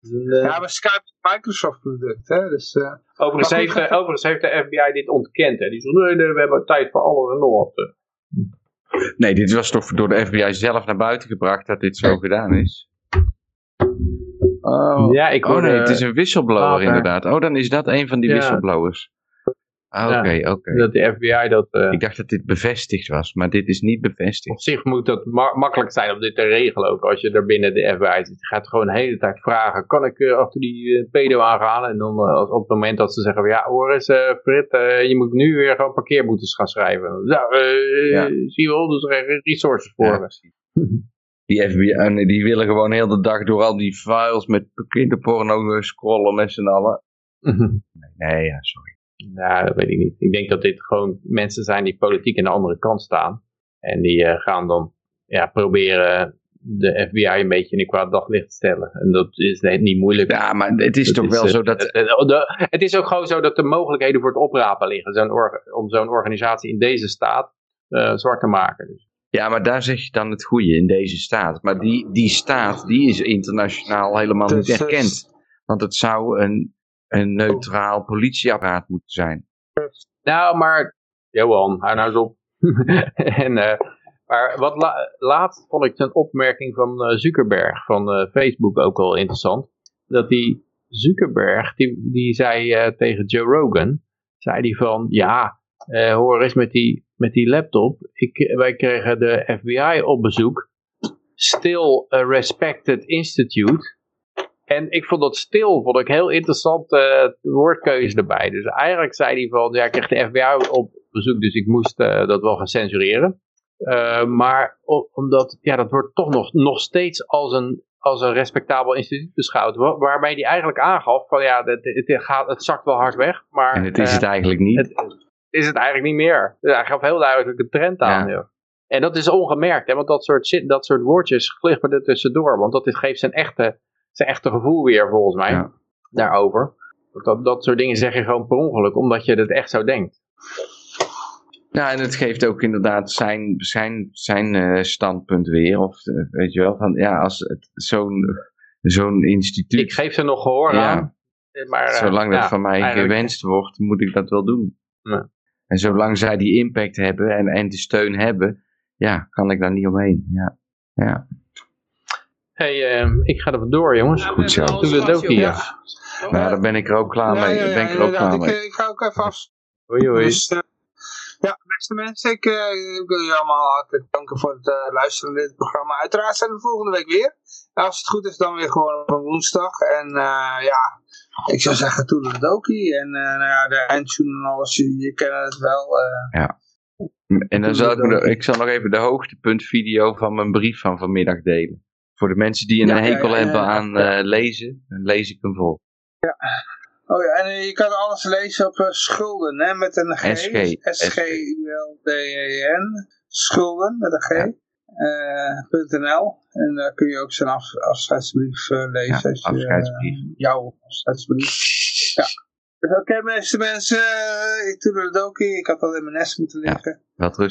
Eh, Ja, maar Skype is een Microsoft product, hè, dus... eh, Overigens, heeft, eh, overigens heeft de FBI dit ontkend. Hè. Die zegt, nee, nee, we hebben tijd voor alles en nog wat. eh. Nee, dit was toch door de FBI zelf naar buiten gebracht dat dit zo gedaan is. Oh, Ja, ik oh nee, het is een whistleblower inderdaad. Oh, dan is dat een van die Ja. whistleblowers. Ah, Oké, Ja. oké. Dat de FBI dat... eh, Ik dacht dat dit bevestigd was, maar dit is niet bevestigd. op zich moet dat ma- makkelijk zijn om dit te regelen ook. Als je er binnen de FBI zit. Je gaat gewoon de hele tijd vragen. Kan ik eh, achter die eh, pedo aangaan? En dan als, op het moment dat ze zeggen. van, Ja hoor eens Frit. je moet nu weer gewoon parkeerboetes gaan schrijven. Ja, eh, Ja. zie je wel. Dus er resources voor. Ja. Die FBI, en die willen gewoon heel de dag door al die files met kinderporno scrollen met z'n allen. Nee, ja, sorry. Nou, dat weet ik niet. Ik denk dat dit gewoon mensen zijn die politiek aan de andere kant staan. En die eh, gaan dan ja, proberen de FBI een beetje in een kwaad daglicht te stellen. En dat is niet moeilijk. Ja, maar het is Dat toch wel eh, zo dat... Het, het- is ook gewoon zo dat de mogelijkheden voor het oprapen liggen. Om zo'n organisatie in deze staat eh, zwart te maken. Dus. Ja, maar daar zeg je dan het goede in deze staat. Maar die, die staat, die is internationaal helemaal niet Dus, eh, erkend. Want het zou een, een neutraal politieapparaat moeten zijn. Nou, maar Johan, hou nou eens op. en, eh, maar wat la- laatst vond ik een opmerking van eh, Zuckerberg van eh, Facebook ook wel interessant. Dat die Zuckerberg, die, die zei eh, tegen Joe Rogan, zei die van, ja, eh, hoor eens met die, met die laptop. Ik, wij kregen de FBI op bezoek. Still a respected institute. En ik vond dat stil, vond ik heel interessant eh woordkeuze erbij. Dus eigenlijk zei hij van, ja, ik kreeg de FBI op bezoek, dus ik moest eh, dat wel gaan censureren. Eh, maar omdat, ja, dat wordt toch nog, nog steeds als een, als een respectabel instituut beschouwd. wa- Waarbij hij eigenlijk aangaf van, ja, het, het, gaat, het zakt wel hard weg, maar... En het is het eigenlijk niet. het is het eigenlijk niet meer. Dus hij gaf heel duidelijk een trend aan. Ja. Ja. En dat is ongemerkt, hè, want dat soort, shit, dat soort woordjes glippen er tussendoor. Want dat is, geeft zijn echte, zijn echte gevoel weer, volgens mij, Ja. daarover. Dat, dat soort dingen zeg je gewoon per ongeluk, omdat je het echt zo denkt. Ja, en het geeft ook inderdaad zijn, zijn, zijn eh, standpunt weer. Of eh, weet je wel, van ja, als zo'n zo'n instituut. Ik geef ze nog gehoor Ja. aan. Maar, eh, zolang dat ja, van mij eigenlijk- gewenst wordt, moet ik dat wel doen. Ja. En zolang zij die impact hebben en, en de steun hebben, ja, kan ik daar niet omheen. Ja, ja. hey, eh, ik ga er vandoor, jongens. Nou, Goed zo. we het ook hier? op. Nou, daar ben ik er ook klaar Ja, mee. ja, ben ja, ik er ook klaar Ik, mee. eh, ik ga ook even af. Hoi, hoi. Dus, eh, ja, beste mensen, ik, eh, ik wil jullie allemaal hartelijk danken voor het luisteren naar dit programma. Uiteraard zijn we volgende week weer. Als het goed is, dan weer gewoon op een woensdag. En eh, ja, ik zou zeggen, toedeledokie. En eh, nou ja, de en alles, je, je kent het wel. eh. En dan zal ik, ik zal nog even de hoogtepuntvideo van mijn brief van vanmiddag delen. Voor de mensen die een Ja, ja, hekel ja, ja, hebben ja. aan eh, lezen, dan lees ik hem vol. Oh ja, en je kan alles lezen op schulden, hè, met een G. SG. S-G-U-L-D-E-N. Schulden, met een G. Ja. .nl. En daar kun je ook zijn af, afscheidsbrief eh, lezen. Ja, als je, afscheidsbrief. eh, jouw afscheidsbrief. ja. Dus Oké, beste mensen. Uh, ik doe het ook. Ik had al in mijn nest moeten liggen. Wat rust.